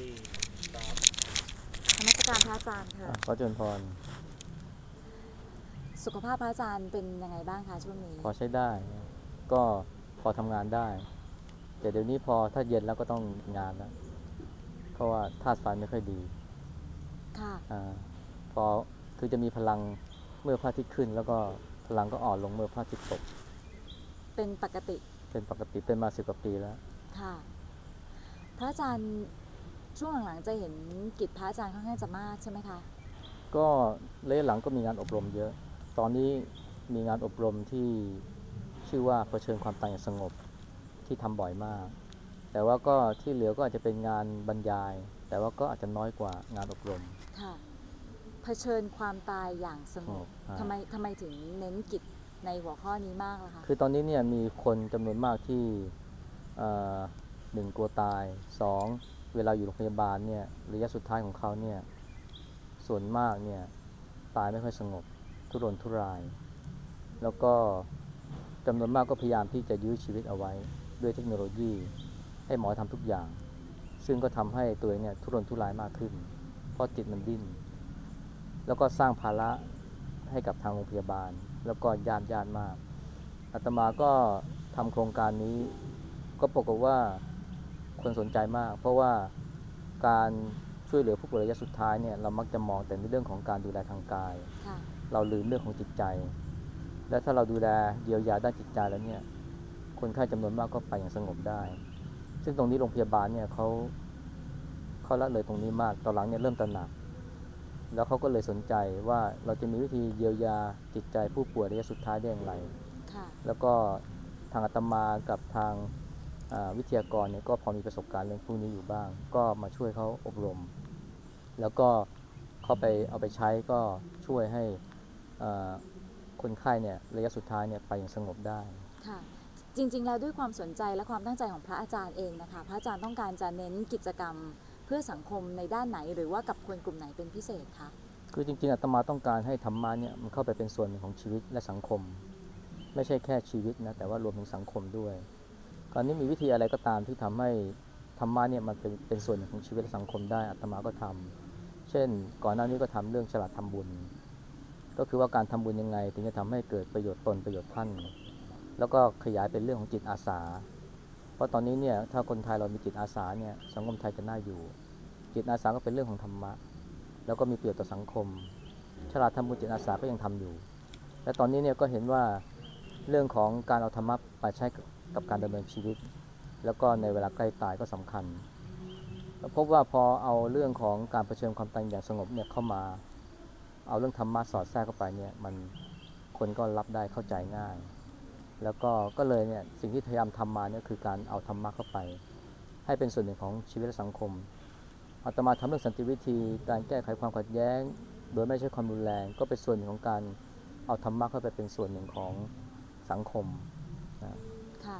สี่สามธรรมสการพระอาจารย์ค่ะ อะขอเจริญพร สุขภาพพระอาจารย์เป็นยังไงบ้างคะช่วงนี้ พอใช้ได้ ก็พอทำงานได้ แต่เดี๋ยวนี้พอถ้าเย็นแล้วก็ต้องงานแล้วเพราะว่าธาตุไฟไม่ค่อยดีค่ะ อาพอคือจะมีพลังเมื่อพระอาทิตย์ขึ้น แล้วก็พลังก็อ่อนลงเมื่อพระอาทิตย์ตก เป็นปกติเป็นปกติเป็นมาสิบกว่าปีแล้ว ค่ะ พระอาจารย์ ช่วงหลังๆจะเห็นกิจพระอาจารย์ค่อนข้างจะมากใช่ไหมคะ ก็ระยะหลังก็มีงานอบรมเยอะ ตอนนี้มีงานอบรมที่ชื่อว่าเผชิญความตายอย่างสงบที่ทำบ่อยมาก แต่ว่าก็ที่เหลือก็อาจจะเป็นงานบรรยาย แต่ว่าก็อาจจะน้อยกว่างานอบรม ค่ะ เผชิญความตายอย่างสงบอ่าทำไมทำไมถึงเน้นกิจในหัวข้อนี้มากล่ะคะ คือตอนนี้เนี่ยมีคนจำนวนมากที่เอ่อหนึ่งกลัวตายสอง เวลาอยู่โรงพยาบาลเนี่ยระยะสุดท้ายของเขาเนี่ยส่วนมากเนี่ยตายไม่ค่อยสงบทุรนทุราย แล้วก็จำนวนมากก็พยายามที่จะยื้อชีวิตเอาไว้ด้วยเทคโนโลยี ให้หมอทำทุกอย่าง ซึ่งก็ทำให้ตัวเองเนี่ยทุรนทุรายมากขึ้น เพราะจิตมันดิ้น แล้วก็สร้างภาระให้กับทางโรงพยาบาล แล้วก็ญาติญาติมากอาตมาก็ทำโครงการนี้ ก็ปรากฏว่า คนสนใจมาก เพราะว่าการช่วยเหลือผู้ป่วยระยะสุดท้ายเนี่ยเรามักจะมองแต่ในเรื่องของการดูแลทางกายค่ะเราลืมเรื่องของจิตใจ และถ้าเราดูแลเยียวยาด้านจิตใจแล้วเนี่ยคนไข้จำนวนมากก็ไปอย่างสงบได้ ซึ่งตรงนี้โรงพยาบาลเนี่ยเขาเขาละเลยตรงนี้มากตอนหลังเนี่ยเริ่มตระหนัก แล้วเขาก็เลยสนใจว่าเราจะมีวิธีเยียวยาจิตใจผู้ป่วยระยะสุดท้ายได้อย่างไรค่ะแล้วก็ทางอาตมากับทางอ่า วิทยากรเนี่ยก็พอมีประสบการณ์เรื่องพวกนี้อยู่บ้าง ก็มาช่วยเขาอบรม แล้วก็เขาไปเอาไปใช้ก็ช่วยให้อ่าคนไข้เนี่ยระยะสุดท้ายเนี่ยไปอย่างสงบได้ค่ะจริง ๆ แล้วด้วยความสนใจและความตั้งใจของพระอาจารย์เองนะคะ พระอาจารย์ต้องการจะเน้นกิจกรรมเพื่อสังคมในด้านไหน หรือว่ากับคนกลุ่มไหนเป็นพิเศษคะคือจริงๆอาตมาต้องการให้ธรรมะเนี่ยมันเข้าไปเป็นส่วนหนึ่งของชีวิตและสังคม ไม่ใช่แค่ชีวิตนะแต่ว่ารวมถึงสังคมด้วย ตอนนี้มีวิธีอะไรก็ตามที่ทำให้ธรรมะเนี่ยมันเป็นเป็นส่วนหนึ่งของชีวิตสังคมได้อาตมาก็ทำเช่น ก่อนหน้านี้ก็ทำเรื่องฉลาดทำบุญ ก็คือว่าการทำบุญยังไง ถึงจะทำให้เกิดประโยชน์ตนประโยชน์ท่าน แล้วก็ขยายเป็นเรื่องของจิตอาสา เพราะตอนนี้เนี่ยถ้าคนไทยเรามีจิตอาสาเนี่ยสังคมไทยจะน่าอยู่ จิตอาสาก็เป็นเรื่องของธรรมะ แล้วก็มีประโยชน์ต่อสังคม ฉลาดทำบุญจิตอาสาก็ยังทำอยู่ และตอนนี้เนี่ยก็เห็นว่าเรื่องของการเอาธรรมะไปใช้ กับการดำเนินชีวิต แล้วก็ในเวลาใกล้ตายก็สำคัญพบว่าพอเอาเรื่องของการเผชิญความตายอย่างสงบเนี่ยเข้ามา เอาเรื่องธรรมะสอดแทรกเข้าไปเนี่ยมันคนก็รับได้เข้าใจง่าย แล้วก็ก็เลยเนี่ยสิ่งที่พยายามทำมาเนี่ยคือการเอาธรรมะเข้าไป ให้เป็นส่วนหนึ่งของชีวิตและสังคมอาตมาทำเรื่องสันติวิธี การแก้ไขความขัดแย้ง โดยไม่ใช้ความรุนแรง ก็เป็นส่วนหนึ่งของการเอาธรรมะเข้าไปเป็นส่วนหนึ่งของสังคมนะ ค่ะ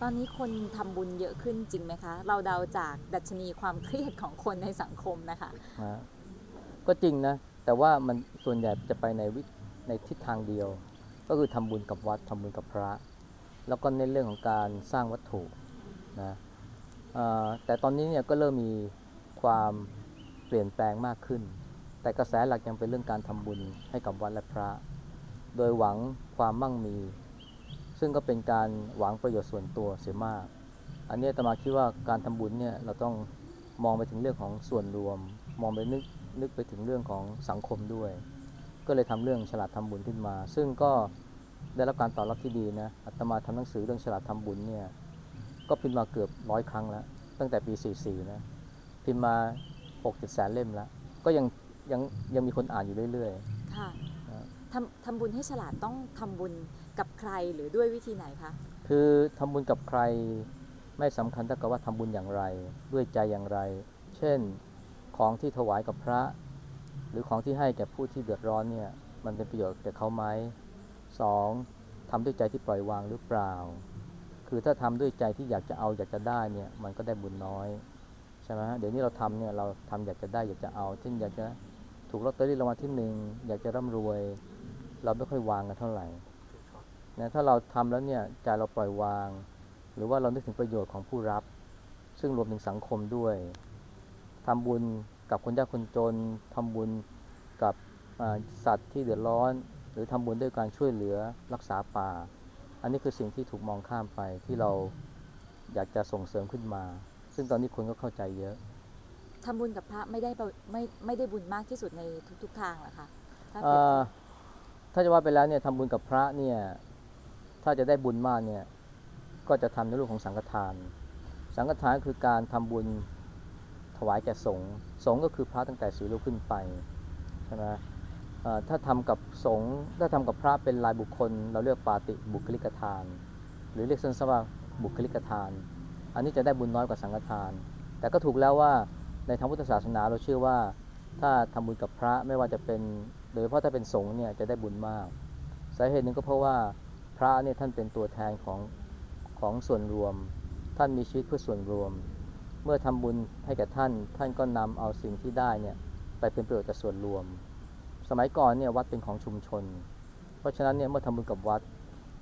ตอนนี้คนทำบุญเยอะขึ้นจริงไหมคะ เราเดาจากดัชนีความเครียดของคนในสังคมนะคะ ก็จริงนะ แต่ว่ามันส่วนใหญ่จะไปในวิในทิศทางเดียว ก็คือทำบุญกับวัดทำบุญกับพระ แล้วก็ในเรื่องของการสร้างวัตถุนะแต่ตอนนี้เนี่ยก็เริ่มมีความเปลี่ยนแปลงมากขึ้น แต่กระแสหลักยังเป็นเรื่องการทำบุญให้กับวัดและพระ โดยหวังความมั่งมี ซึ่งก็เป็นการหวังประโยชน์ส่วนตัวเสียมาก อันนี้อาตมาคิดว่าการทำบุญเนี่ยเราต้องมองไปถึงเรื่องของส่วนรวม มองไปนึกนึกไปถึงเรื่องของสังคมด้วย ก็เลยทำเรื่องฉลาดทำบุญขึ้นมา ซึ่งก็ได้รับการตอบรับที่ดีนะอาตมาทำหนังสือเรื่องฉลาดทำบุญเนี่ยก็พิมพ์มาเกือบร้อยครั้งแล้วตั้งแต่ปี 44 นะพิมพ์มา6 7แสนเล่มแล้ว ก็ยังยังยังมีคนอ่านอยู่เรื่อยค่ะๆนะทำทำบุญให้ฉลาดต้องทำบุญ กับใครหรือด้วยวิธีไหนคะ คือทำบุญกับใครไม่สำคัญเท่ากับว่าทำบุญอย่างไร ด้วยใจอย่างไร เช่นของที่ถวายกับพระ หรือของที่ให้แก่ผู้ที่เดือดร้อนเนี่ยมันเป็นประโยชน์แก่เขาไหมสองทำด้วยใจที่ปล่อยวางหรือเปล่า คือถ้าทำด้วยใจที่อยากจะเอาอยากจะได้เนี่ยมันก็ได้บุญน้อยใช่ไหมฮะเดี๋ยวนี้เราทำเนี่ยเราทำอยากจะได้อยากจะเอาเช่นอยากจะถูกลอตเตอรี่รางวัลที่หนึ่งอยากจะร่ำรวย เราไม่ค่อยวางกันเท่าไหร่ นะถ้าเราทำแล้วเนี่ยใจเราปล่อยวาง หรือว่าเรานึกถึงประโยชน์ของผู้รับ ซึ่งรวมถึงสังคมด้วยทำบุญกับคนยากคนจนทำบุญกับอ่าสัตว์ที่เดือดร้อน หรือทำบุญด้วยการช่วยเหลือรักษาป่า อันนี้คือสิ่งที่ถูกมองข้ามไปที่เราอยากจะส่งเสริมขึ้นมา ซึ่งตอนนี้คนก็เข้าใจเยอะทำบุญกับพระไม่ได้ประไม่ไม่ได้บุญมากที่สุดในทุก ๆ ทางเหรอคะถ้าเปเอ่รียบอเทียบถ้าจะว่าไปแล้วเนี่ยทำบุญกับพระเนี่ย ถ้าจะได้บุญมากเนี่ย ก็จะทำในรูปของสังฆทาน สังฆทานคือการทำบุญถวายแก่สงฆ์ สงฆ์ก็คือพระตั้งแต่สีรูปขึ้นไปใช่ไหมถ้าทำกับสงฆ์ ถ้าทำกับพระเป็นรายบุคคล เราเรียกปาติบุคลิกทาน หรือเรียกสั้นๆว่าบุคลิกทาน อันนี้จะได้บุญน้อยกว่าสังฆทาน แต่ก็ถูกแล้วว่าในทางพุทธศาสนาเราเชื่อว่าถ้าทำบุญกับพระไม่ว่าจะเป็น โดยเฉพาะถ้าเป็นสงฆ์เนี่ยจะได้บุญมาก สาเหตุหนึ่งก็เพราะว่า พระเนี่ยท่านเป็นตัวแทนของของส่วนรวม ท่านมีชีวิตเพื่อส่วนรวม เมื่อทำบุญให้แก่ท่าน ท่านก็นำเอาสิ่งที่ได้เนี่ยไปเป็นประโยชน์กับส่วนรวม สมัยก่อนเนี่ยวัดเป็นของชุมชน เพราะฉะนั้นเนี่ยเมื่อทำบุญกับวัด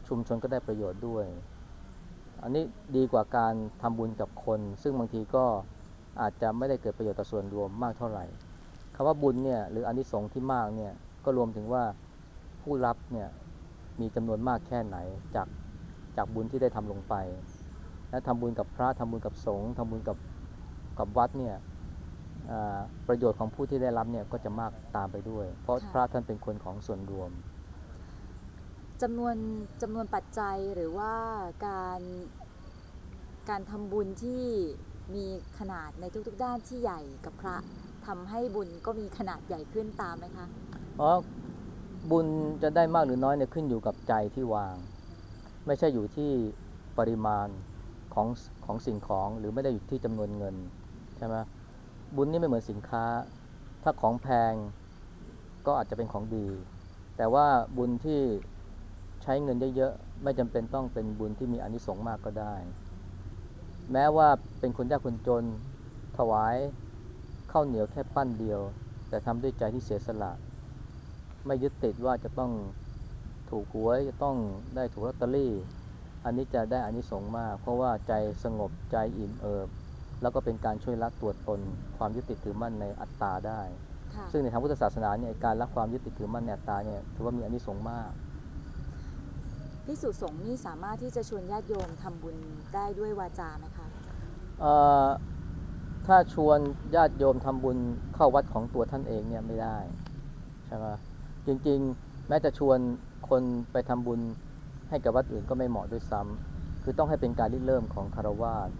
ชุมชนก็ได้ประโยชน์ด้วย อันนี้ดีกว่าการทำบุญกับคน ซึ่งบางทีก็อาจจะไม่ได้เกิดประโยชน์ต่อส่วนรวมมากเท่าไหร่คำว่าบุญเนี่ยหรืออานิสงส์ที่มากเนี่ยก็รวมถึงว่าผู้รับเนี่ย มีจำนวนมากแค่ไหนจากจากบุญที่ได้ทำลงไป และทำบุญกับพระทำบุญกับสงฆ์ทำบุญกับกับวัดเนี่ยอ่าประโยชน์ของผู้ที่ได้รับเนี่ยก็จะมากตามไปด้วย เพราะค่ะพระท่านเป็นคนของส่วนรวมจำนวนจำนวนปัจจัยหรือว่าการการทำบุญที่มีขนาดในทุกๆ ด้านที่ใหญ่กับพระทำให้บุญก็มีขนาดใหญ่ขึ้นตามไหมคะเพราะ บุญจะได้มากหรือน้อยเนี่ยขึ้นอยู่กับใจที่วาง ไม่ใช่อยู่ที่ปริมาณของของสิ่งของหรือไม่ได้อยู่ที่จำนวนเงินใช่ไหมบุญนี่ไม่เหมือนสินค้า ถ้าของแพงก็อาจจะเป็นของดี แต่ว่าบุญที่ใช้เงินเยอะๆไม่จำเป็นต้องเป็นบุญที่มีอนิสงส์มากก็ได้ แม้ว่าเป็นคนยากคนจนถวายข้าวเหนียวแค่ปั้นเดียว แต่ทำด้วยใจที่เสียสละ ไม่ยึดติดว่าจะต้องถูกหวยจะต้องได้ถูกลอตเตอรี่ อันนี้จะได้อานิสงส์มาก เพราะว่าใจสงบใจอิ่มเอิบ แล้วก็เป็นการช่วยละตัวตน ความยึดติดถือมั่นในอัตตาได้ค่ะซึ่งในทางพุทธศาสนาเนี่ยการละความยึดติดถือมั่นในอัตตาเนี่ยถือว่ามีอานิสงส์มากพิสุสงฆ์นี่สามารถที่จะชวนญาติโยมทำบุญได้ด้วยวาจาไหมคะเอ่อถ้าชวนญาติโยมทำบุญเข้าวัดของตัวท่านเองเนี่ยไม่ได้ใช่ไหม จริงๆ แม้จะชวนคนไปทำบุญให้กับวัดอื่นก็ไม่เหมาะด้วยซ้ำคือต้องให้เป็นการริเริ่มของคารวาส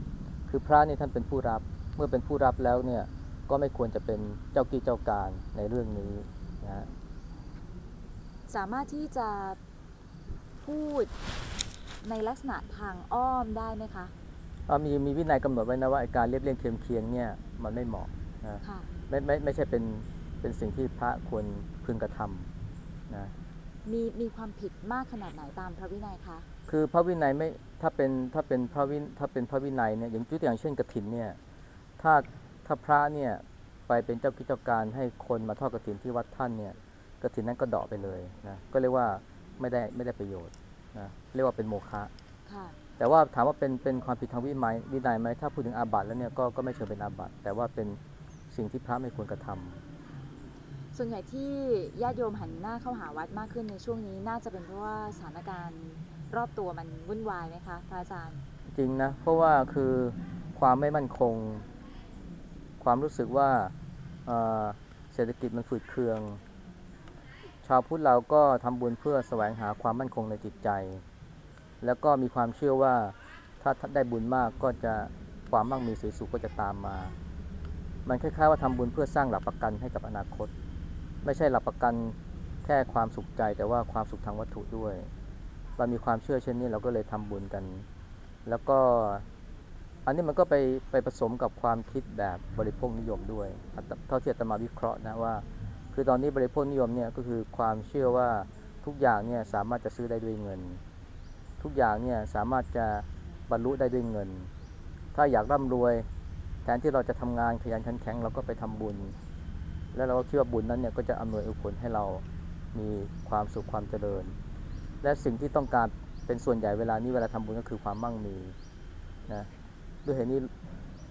คือพระนี่ท่านเป็นผู้รับ เมื่อเป็นผู้รับแล้วเนี่ยก็ไม่ควรจะเป็นเจ้ากี้เจ้าการในเรื่องนี้นะฮะสามารถที่จะพูดในลักษณะทางอ้อมได้ไหมคะอ่ามีมีวินัยกำหนดไว้นะว่าไอ้การเรียบเรียงเทียมเคียงเนี่ยมันไม่เหมาะนะค่ะไม่ไม่ไม่ใช่เป็นเป็นสิ่งที่พระควรพึงกระทำ นะมีมีความผิดมากขนาดไหนตามพระวินัยคะ คือพระวินัยไม่ถ้าเป็นถ้าเป็นพระวินถ้าเป็นพระวินัยเนี่ยอย่างตัวอย่างเช่นกฐินเนี่ยถ้าถ้าพระเนี่ยไปเป็นเจ้ากิจการให้คนมาทอดกฐินที่วัดท่านเนี่ยกฐินนั้นก็เดาะไปเลยนะก็เรียกว่าไม่ได้ไม่ได้ประโยชน์นะเรียกว่าเป็นโมฆะค่ะแต่ว่าถามว่าเป็นเป็นความผิดทางวินัยวินัยไหมถ้าพูดถึงอาบัติแล้วเนี่ยก็ก็ไม่เชิงเป็นอาบัติแต่ว่าเป็นสิ่งที่พระไม่ควรกระทำ ส่วนใหญ่ที่ญาติโยมหันหน้าเข้าหาวัดมากขึ้นในช่วงนี้น่าจะเป็นเพราะว่าสถานการณ์รอบตัวมันวุ่นวายไหมคะพระอาจารย์ จริงนะเพราะว่าคือความไม่มั่นคง ความรู้สึกว่าเเศรษฐกิจมันฝืดเคือง ชาวพุทธเราก็ทำบุญเพื่อแสวงหาความมั่นคงในจิตใจ แล้วก็มีความเชื่อว่าถ้าได้บุญมากก็จะความมั่งมีสีสุขก็จะตามมา มันคล้ายๆว่าทำบุญเพื่อสร้างหลักประกันให้กับอนาคต ไม่ใช่หลักประกันแค่ความสุขใจแต่ว่าความสุขทางวัตถุด้วย เรามีความเชื่อเช่นนี้เราก็เลยทำบุญกัน แล้วก็อันนี้มันก็ไปไปผสมกับความคิดแบบบริโภคนิยมด้วย เท่าที่อาตมาวิเคราะห์นะว่า คือตอนนี้บริโภคนิยมเนี่ยก็คือความเชื่อว่าทุกอย่างเนี่ยสามารถจะซื้อได้ด้วยเงิน ทุกอย่างเนี่ยสามารถจะบรรลุได้ด้วยเงิน ถ้าอยากร่ำรวย แทนที่เราจะทำงานขยันขันแข็งเราก็ไปทำบุญ แล้วเราก็คิดว่าบุญนั้นเนี่ยก็จะอำนวยอวยผลให้เรามีความสุขความเจริญ และสิ่งที่ต้องการเป็นส่วนใหญ่เวลานี้เวลาทำบุญก็คือความมั่งมีนะด้วยเหตุนี้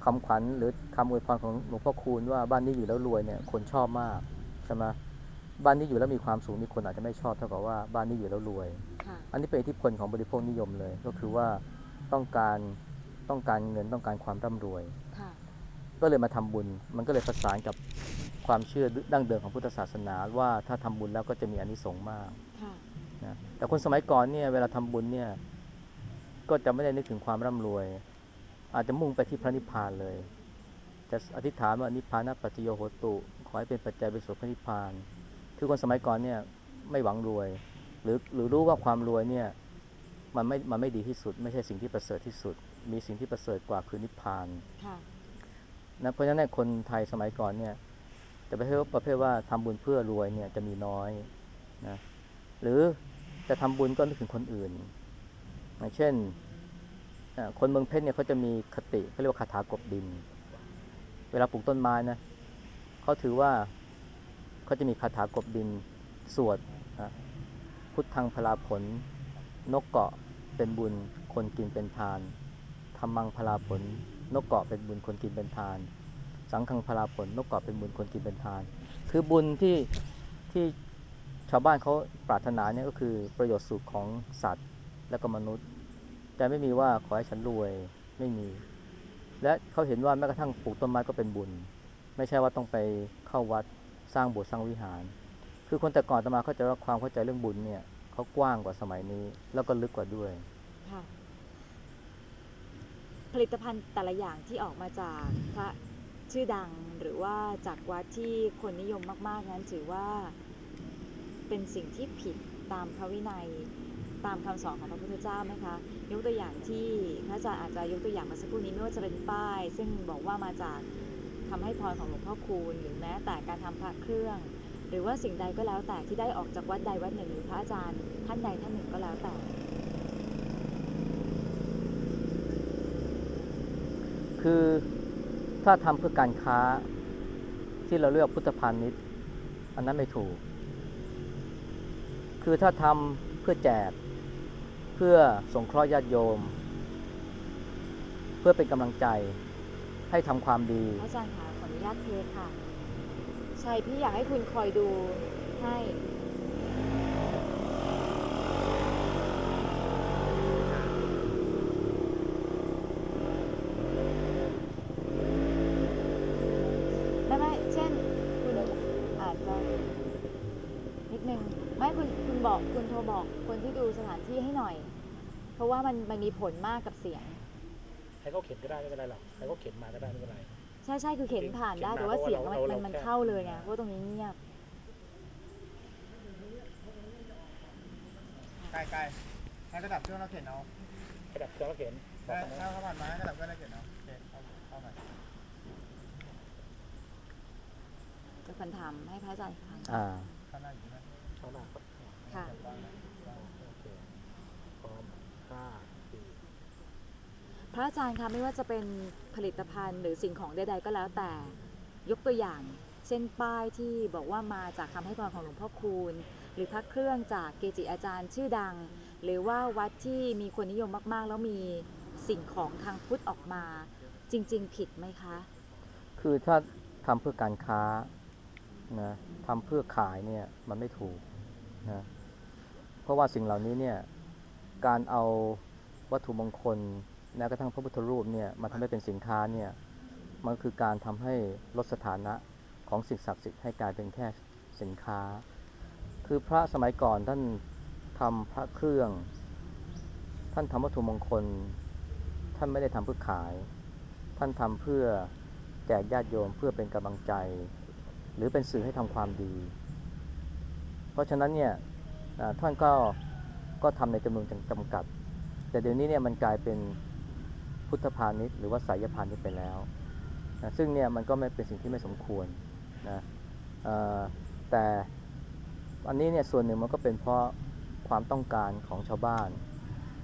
คำขวัญหรือคำอวยพรของหลวงพ่อคูณว่าบ้านนี้อยู่แล้วรวยเนี่ยคนชอบมากใช่ไหมบ้านนี้อยู่แล้วมีความสูงมีคนอาจจะไม่ชอบเท่ากับว่าบ้านนี้อยู่แล้วรวยค่ะอันนี้เป็นอิทธิพลของบริโภคนิยมเลย ก็คือว่าต้องการต้องการเงินต้องการความร่ำรวยค่ะ ก็เลยมาทำบุญ มันก็เลยประสานกับความเชื่อดั้งเดิมของพุทธศาสนา ว่าถ้าทำบุญแล้วก็จะมีอานิสงส์มากค่ะนะแต่คนสมัยก่อนเนี่ยเวลาทำบุญเนี่ยก็จะไม่ได้นึกถึงความร่ำรวย อาจจะมุ่งไปที่พระนิพพานเลย จะอธิษฐานว่านิพพานะปัจจโยโหตุขอให้เป็นปัจจัยไปสู่พระนิพพาน คือคนสมัยก่อนเนี่ยไม่หวังรวย หรือหรือรู้ว่าความรวยเนี่ยมันไม่มันไม่ดีที่สุด ไม่ใช่สิ่งที่ประเสริฐที่สุด มีสิ่งที่ประเสริฐกว่าคือนิพพานค่ะ นะเพราะฉะนั้นคนไทยสมัยก่อนเนี่ยจะประเภทว่าประเภทว่าทำบุญเพื่อรวยเนี่ยจะมีน้อยนะหรือจะทำบุญก็นึกถึงคนอื่นอย่างเช่นคนเมืองเพชรเนี่ยเขาจะมีคติเขาเรียกว่าคาถากบดิน เวลาปลูกต้นไม้นะเขาถือว่าเขาจะมีคาถากบดินสวดพุทธังพลาผล นกเกาะเป็นบุญคนกินเป็นทานธรรมังพลาผล นกเกาะเป็นบุญคนกินเป็นทาน สังฆังพลาผลนกเกาะเป็นบุญคนกินเป็นทาน คือบุญที่ที่ชาวบ้านเขาปรารถนาเนี่ยก็คือประโยชน์สุขของสัตว์และก็มนุษย์ แต่ไม่มีว่าขอให้ฉันรวยไม่มี และเขาเห็นว่าแม้กระทั่งปลูกต้นไม้ก็เป็นบุญ ไม่ใช่ว่าต้องไปเข้าวัดสร้างโบสถ์สร้างวิหาร คือคนแต่ก่อนตมาเข้าใจว่าความเข้าใจเรื่องบุญเนี่ยเขากว้างกว่าสมัยนี้ แล้วก็ลึกกว่าด้วยค่ะ ผลิตภัณฑ์แต่ละอย่างที่ออกมาจากพระชื่อดังหรือว่าจากวัดที่คนนิยมมากๆนั้นถือว่าเป็นสิ่งที่ผิดตามพระวินัยตามคำสอนของพระพุทธเจ้าไหมคะยกตัวอย่างที่พระอาจารย์อาจจะยกตัวอย่างมาสักครู่นี้ไม่ว่าจะเป็นป้าย ซึ่งบอกว่ามาจากคำให้พรของหลวงพ่อคูณหรือแม้แต่การทำพระเครื่อง หรือว่าสิ่งใดก็แล้วแต่ที่ได้ออกจากวัดใดวัดหนึ่งหรือพระอาจารย์ท่านใดท่านหนึ่งก็แล้วแต่ คือถ้าทำเพื่อการค้าที่เราเรียกพุทธพาณิชย์อันนั้นไม่ถูก คือถ้าทำเพื่อแจก เพื่อสงเคราะห์ญาติโยม เพื่อเป็นกำลังใจให้ทำความดีพระอาจารย์คะขออนุญาตเทสค่ะ ใช่พี่อยากให้คุณคอยดูให้ ไม่ไม่เช่น คุณอาจจะนิดนึง ไม่คุณคุณบอกคุณโทรบอกคนที่ดูสถานที่ให้หน่อย เพราะ ว่ามันมันมีผลมากกับเสียง ให้เขาเข็นก็ได้ไม่เป็นไรหรอกให้เขาเข็นมาก็ได้ไม่เป็นไร ใช่ใช่คือเข็นผ่านได้เข็นมาแต่ว่าเสียงมันเพราะว่ามันเรามันเราแค่เข้าเลยไงเพราะว่าตรงนี้เงียบไกลไกลให้ระดับเครื่องเราเข็นเอาขยับเครื่องแล้วเข็นบอถ้ากเขาถ้านะเขาผ่านมาให้ระดับเครื่องเราเข็นเอาโอเคเข้าเข้ามาจะคนทำให้พระอาจารย์ทำอ่าเข้าหน้าอยู่ใช่ไหมเข้าหน้าครับค่ะ จับต้องนะต้อง โอเคพ ร้อมห้าสี่พระอาจารย์คะไม่ว่าจะเป็นผลิตภัณฑ์หรือสิ่งของใดๆก็แล้วแต่ยกตัวอย่าง เช่นป้ายที่บอกว่ามาจากคำให้พรของหลวงพ่อคูณ หรือพระเครื่องจากเกจิอาจารย์ชื่อดัง หรือว่าวัดที่มีคนนิยมมากๆ แล้วมีสิ่งของทางพุทธออกมา จริง ๆ ผิดไหมคะ คือถ้าทำเพื่อการค้านะทำเพื่อขายเนี่ยมันไม่ถูกนะเพราะว่าสิ่งเหล่านี้เนี่ย การเอาวัตถุมงคลแม้กระทั่งพระพุทธรูปเนี่ยมาทำให้เป็นสินค้าเนี่ยมันคือการทำให้ลดสถานะของสิ่งศักดิ์สิทธิ์ให้กลายเป็นแค่สินค้า คือพระสมัยก่อนท่านทำพระเครื่อง ท่านทำวัตถุมงคล ท่านไม่ได้ทำเพื่อขาย ท่านทำเพื่อแจกญาติโยมเพื่อเป็นกำลังใจ หรือเป็นสื่อให้ทำความดี เพราะฉะนั้นเนี่ยท่านก็ ก็ทำในจำนวนจำกัด แต่เดี๋ยวนี้เนี่ยมันกลายเป็นพุทธพาณิชย์หรือว่าสายพาณิชย์ไปแล้วนะซึ่งเนี่ยมันก็ไม่เป็นสิ่งที่ไม่สมควรนะเอ่อแต่อันนี้เนี่ยส่วนหนึ่งมันก็เป็นเพราะความต้องการของชาวบ้าน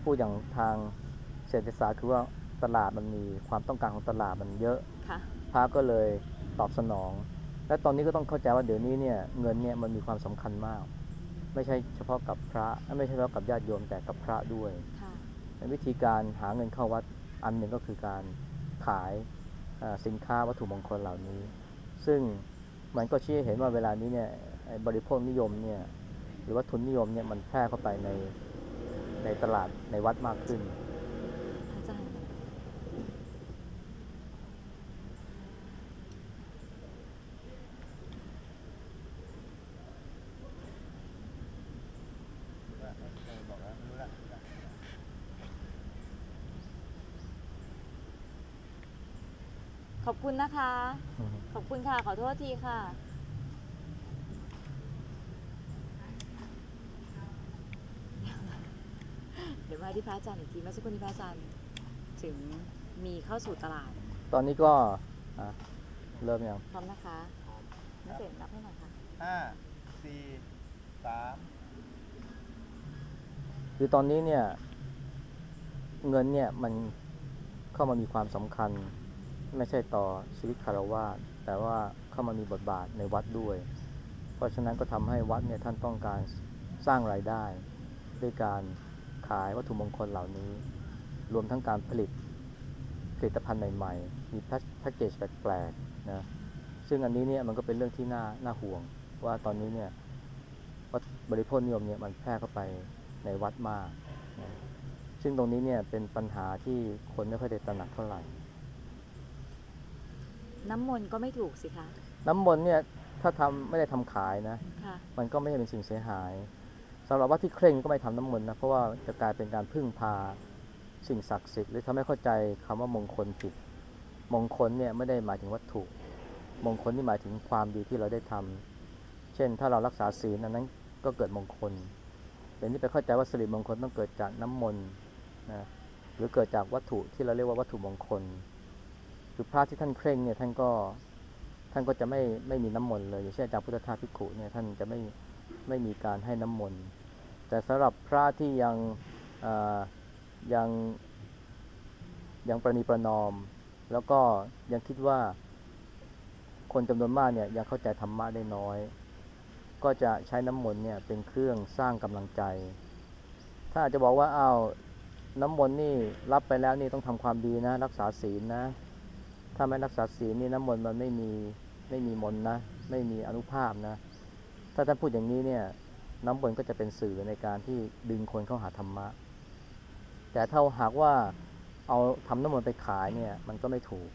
พูดอย่างทางเศรษฐศาสตร์คือว่าตลาดมันมีความต้องการของตลาดมันเยอะค่ะพระก็เลยตอบสนอง และตอนนี้ก็ต้องเข้าใจว่าเดี๋ยวนี้เนี่ยเงินเนี่ยมันมีความสำคัญมาก ไม่ใช่เฉพาะกับพระไม่ใช่เฉพาะกับญาติโยมแต่กับพระด้วยค่ะวิธีการหาเงินเข้าวัดอันหนึ่งก็คือการขายอ่าสินค้าวัตถุมงคลเหล่านี้ ซึ่งมันก็ชี้ให้เห็นว่าเวลานี้เนี่ยไอ้บริโภคนิยมเนี่ยหรือว่าทุนนิยมเนี่ยมันแพร่เข้าไปในในตลาดในวัดมากขึ้น อาจารย์ ว่าเออบอกแล้วรู้ละรู้ละ ขอบคุณนะคะ ขอบคุณค่ะ ขอโทษทีค่ะ เดี๋ยวมาที่พระอาจารย์อีกทีเมื่อสักครู่นี้พระอาจารย์ถึงมีเข้าสู่ตลาด ตอนนี้ก็อะเริ่มยังพร้อมนะคะนักเสร็จนับให้หน่อยค่ะ ห้าสี่สามคือตอนนี้เนี่ย เงินเนี่ยมันเข้ามามีความสำคัญ ไม่ใช่ต่อชีวิตคารวะแต่ว่าเข้ามามีบทบาทในวัดด้วย เพราะฉะนั้นก็ทำให้วัดเนี่ยท่านต้องการสร้างรายได้ ด้วยการขายวัตถุมงคลเหล่านี้ รวมทั้งการผลิตผลิตภัณฑ์ใหม่ๆ มีแพ็กเกจแปลกๆนะซึ่งอันนี้เนี่ยมันก็เป็นเรื่องที่น่าน่าห่วง ว่าตอนนี้เนี่ยวัตบริโภคนิยมเนี่ยมันแพร่เข้าไปในวัดมากนะซึ่งตรงนี้เนี่ยเป็นปัญหาที่คนไม่ค่อยได้ตระหนักเท่าไหร่ น้ำมนต์ก็ไม่ถูกสิคะน้ำมนต์เนี่ยถ้าทำไม่ได้ทำขายนะค่ะมันก็ไม่ใช่เป็นสิ่งเสียหายสำหรับวัดที่เคร่งก็ไม่ทำน้ำมนต์นะเพราะว่าจะกลายเป็นการพึ่งพาสิ่งศักดิ์สิทธิ์หรือทำให้เข้าใจคำว่ามงคลผิด มงคลเนี่ยไม่ได้หมายถึงวัตถุ มงคลนี่หมายถึงความดีที่เราได้ทำเช่น ถ้าเรารักษาศีลอันนั้นก็เกิดมงคลแต่นี่ไปเข้าใจว่าสิริมงคลต้องเกิดจากน้ำมนต์นะหรือเกิดจากวัตถุที่เราเรียกว่าวัตถุมงคล คือพระที่ท่านเคร่งเนี่ยท่านก็ท่านก็จะไม่ไม่มีน้ำมนต์เลยอย่างเช่นอาจารย์พุทธทาสภิขุเนี่ยท่านจะไม่ไม่มีการให้น้ำมนต์แต่สำหรับพระที่ยังยังยังประนีประนอม แล้วก็ยังคิดว่าคนจำนวนมากเนี่ยยังเข้าใจธรรมะได้น้อย ก็จะใช้น้ำมนต์เนี่ยเป็นเครื่องสร้างกำลังใจ ถ้าอาจจะบอกว่าอ้าวน้ำมนต์นี่รับไปแล้วนี่ต้องทำความดีนะ รักษาศีลนะ ถ้าไม่รักษาศีลนี่น้ำมนต์มันไม่มีไม่มีมนนะ ไม่มีอนุภาพนะ ถ้าท่านพูดอย่างนี้เนี่ย น้ำมนต์ก็จะเป็นสื่อในการที่ดึงคนเข้าหาธรรมะ แต่ถ้าหากว่าเอาทำน้ำมนต์ไปขายเนี่ย มันก็ไม่ถูก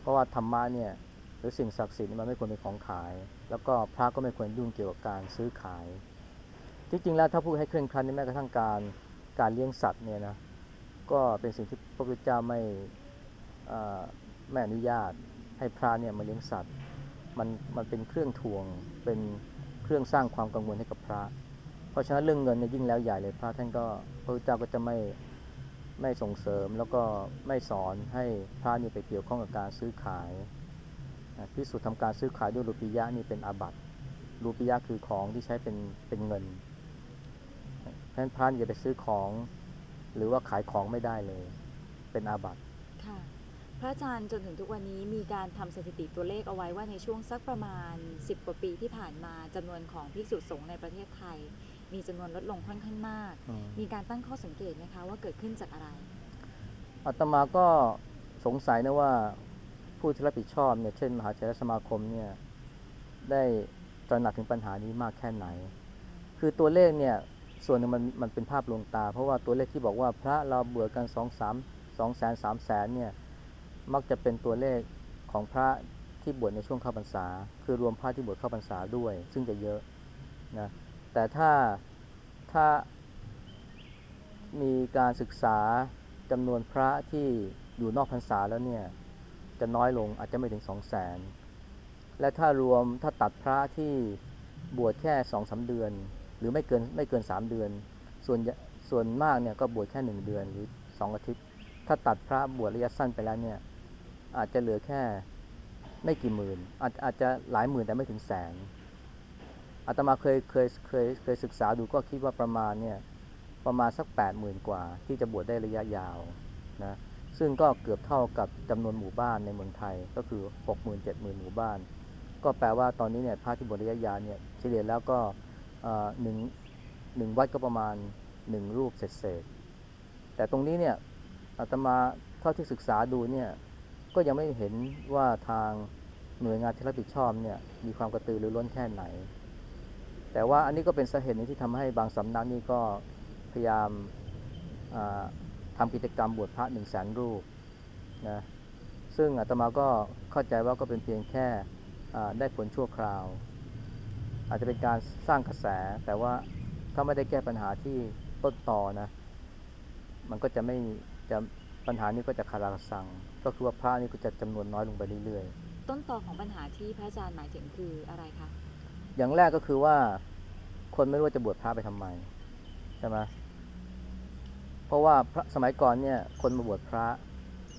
เพราะว่าธรรมะเนี่ย หรือสิ่งศักดิ์สิทธิ์มันไม่ควรเป็นของขาย แล้วก็พระก็ไม่ควรยุ่งเกี่ยวกับการซื้อขาย จริงๆแล้วถ้าพูดให้เคร่งครัดในแม้กระทั่งการการเลี้ยงสัตว์เนี่ยนะก็เป็นสิ่งที่พระพุทธเจ้าไม่ ไม่อนุญาตให้พระเนี่ยมาเลี้ยงสัตว์ มันมันเป็นเครื่องทวง เป็นเครื่องสร้างความกังวลให้กับพระ เพราะฉะนั้นเรื่องเงินเนี่ยยิ่งแล้วใหญ่เลยพระท่านก็พระเจ้าก็จะไม่ไม่ส่งเสริมแล้วก็ไม่สอนให้พระนี่ไปเกี่ยวข้องกับการซื้อขายพิสูจน์ทำการซื้อขายด้วยรูปียะนี่เป็นอาบัติรูปียะคือของที่ใช้เป็นเป็นเงินเพราะฉะนั้นพระนี่จะไปซื้อของ หรือว่าขายของไม่ได้เลย เป็นอาบัติ ระอาจารย์จนถึงทุกวันนี้มีการทำสถิติตัวเลขเอาไว้ว่าในช่วงสักประมาณ 10 กว่าปีที่ผ่านมาจำนวนของภิกษุสงฆ์ในประเทศไทย มีจำนวนลดลงค่อนข้างมากอืมมีการตั้งข้อสังเกตไหมคะว่าเกิดขึ้นจากอะไรอาตมาก็สงสัยนะว่าผู้ที่รับผิดชอบเนี่ยเช่น มหาเถรสมาคมเนี่ยได้ตระหนักถึงปัญหานี้มากแค่ไหน คือตัวเลขเนี่ยส่วนหนึ่งมันมันเป็นภาพลวงตา เพราะว่าตัวเลขที่บอกว่าพระเราเบื่อกันสองสามสองแสนสามแสนเนี่ย มักจะเป็นตัวเลขของพระที่บวชในช่วงเข้าพรรษา คือรวมพระที่บวชเข้าพรรษาด้วย ซึ่งจะเยอะนะแต่ถ้าถ้ามีการศึกษาจำนวนพระที่อยู่นอกพรรษาแล้วเนี่ยจะน้อยลงอาจจะไม่ถึงสองแสนและถ้ารวมถ้าตัดพระที่บวชแค่สองสาเดือน หรือไม่เกินไม่เกินสามเดือน ส่วนส่วนมากเนี่ยก็บวชแค่หนึ่งเดือนหรือสองอาทิตย์ ถ้าตัดพระบวชระยะสั้นไปแล้วเนี่ย อาจจะเหลือแค่ไม่กี่หมื่น อาจอาจจะหลายหมื่นแต่ไม่ถึงแสนอาตมาเคยเคยเคยเคยศึกษาดูก็คิดว่าประมาณเนี่ยประมาณสัก 8 0,000 กว่า ที่จะบวชได้ระยะยาวนะซึ่งก็เกือบเท่ากับจำนวนหมู่บ้านในเมืองไทยก็คือ 60,000 70,000 หมู่บ้าน ก็แปลว่าตอนนี้เนี่ยพระที่บวชระยะยาวเนี่ยเฉลี่ยแล้วก็หนึ่งหนึ่งวัดก็ประมาณ 1 รูปเศษแต่ตรงนี้เนี่ยอาตมาเท่าที่ศึกษาดูเนี่ย ก็ยังไม่เห็นว่าทางหน่วยงานที่รับผิดชอบเนี่ยมีความกระตือรือร้นแค่ไหน แต่ว่าอันนี้ก็เป็นสาเหตุนึงที่ทำให้บางสำนักนี่ก็พยายามอ่าทำกิจกรรมบวชพระหนึ่งแสนรูปนะซึ่งอาตมาก็เข้าใจว่าก็เป็นเพียงแค่ได้ผลชั่วคราว อาจจะเป็นการสร้างกระแส แต่ว่าถ้าไม่ได้แก้ปัญหาที่ต้นตอนะ มันก็จะไม่จะ ปัญหานี้ก็จะคาราคาซัง ก็คือว่าพระนี่ก็จะจำนวนน้อยลงไปเรื่อยๆ ต้นตอของปัญหาที่พระอาจารย์หมายถึงคืออะไรคะ อย่างแรกก็คือว่าคนไม่รู้ว่าจะบวชพระไปทำไมใช่ไหมเพราะว่าพระสมัยก่อนเนี่ย คนมาบวชพระ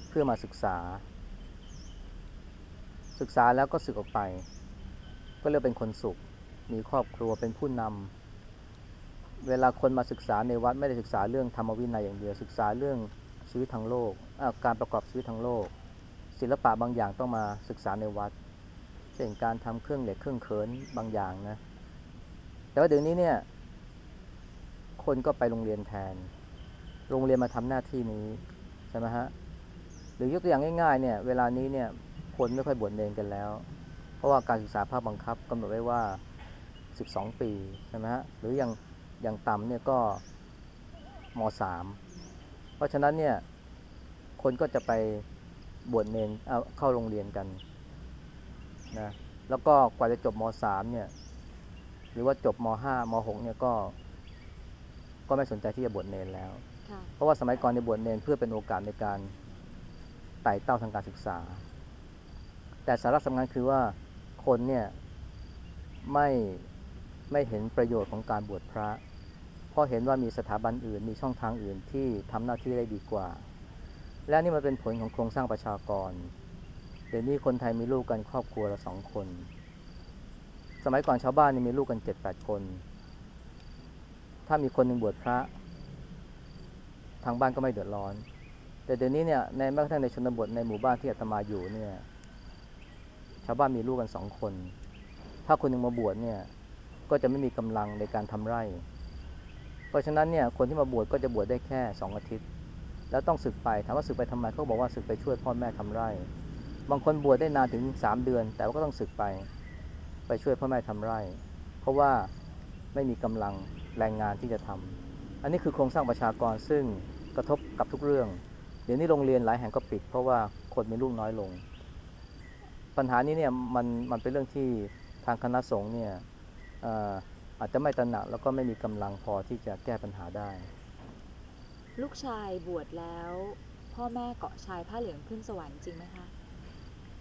เพื่อมาศึกษา ศึกษาแล้วก็สึกออกไป ก็เรียกเป็นคนสุข มีครอบครัวเป็นผู้นำเวลาคนมาศึกษาในวัดไม่ได้ศึกษาเรื่องธรรมวินัยอย่างเดียวศึกษาเรื่อง ชีวิตทางโลก การประกอบชีวิตทางโลก ศิลปะบางอย่างต้องมาศึกษาในวัด เช่นการทำเครื่องเหล็กเครื่องเขินบางอย่างนะ แต่ว่าเดี๋ยวนี้เนี่ย คนก็ไปโรงเรียนแทน โรงเรียนมาทำหน้าที่นี้ใช่ไหมฮะ หรือยกตัวอย่างง่ายๆเนี่ย เวลานี้เนี่ยคนไม่ค่อยบวชเนรกันแล้ว เพราะว่าการศึกษาภาคบังคับกำหนดไว้ว่า 12 ปีใช่ไหมฮะ หรืออย่างอย่างต่ำเนี่ยก็ม .3 เพราะฉะนั้นเนี่ย คนก็จะไปบวชเนรเอาเข้าโรงเรียนกันนะแล้วก็กว่าจะจบม .3 เนี่ย หรือว่าจบม .5 ม .6 เนี่ยก็ ก็ไม่สนใจที่จะบวชเนรแล้วค่ะเพราะว่าสมัยก่อนในยบวชเนรเพื่อเป็นโอกาสในการไต่เต้าทางการศึกษา แต่สาระสำคัญคือว่าคนเนี่ยไม่ไม่เห็นประโยชน์ของการบวชพระ เพราะเห็นว่ามีสถาบันอื่น มีช่องทางอื่นที่ทำหน้าที่ได้ดีกว่า และนี่มันเป็นผลของโครงสร้างประชากร เดี๋ยวนี้คนไทยมีลูกกันครอบครัวละสองคน สมัยก่อนชาวบ้านนี่มีลูกกันเจ็ดแปดคน ถ้ามีคนหนึ่งบวชพระ ทางบ้านก็ไม่เดือดร้อน แต่เดี๋ยวนี้เนี่ยในแม้กระทั่งในชนบทในหมู่บ้านที่อาตมาอยู่เนี่ย ชาวบ้านมีลูกกันสองคน ถ้าคนหนึ่งมาบวชเนี่ยก็จะไม่มีกำลังในการทำไร่ เพราะฉะนั้นเนี่ยคนที่มาบวชก็จะบวชได้แค่สองอาทิตย์ แล้วต้องศึกไปถามว่าศึกไปทำไมเขาบอกว่าศึกไปช่วยพ่อแม่ทำไร่ บางคนบวชได้นานถึงสามเดือน แต่ว่าก็ต้องศึกไปไปช่วยพ่อแม่ทำไร่ เพราะว่าไม่มีกำลังแรงงานที่จะทำอันนี้คือโครงสร้างประชากรซึ่งกระทบกับทุกเรื่อง เดี๋ยวนี้โรงเรียนหลายแห่งก็ปิด เพราะว่าคนมีลูกน้อยลง ปัญหานี้เนี่ยมันมันเป็นเรื่องที่ทางคณะสงฆ์เนี่ย อ่ออาจจะไม่ตระหนักแล้วก็ไม่มีกำลังพอที่จะแก้ปัญหาได้ ลูกชายบวชแล้ว พ่อแม่เกาะชายผ้าเหลืองขึ้นสวรรค์จริงไหมคะ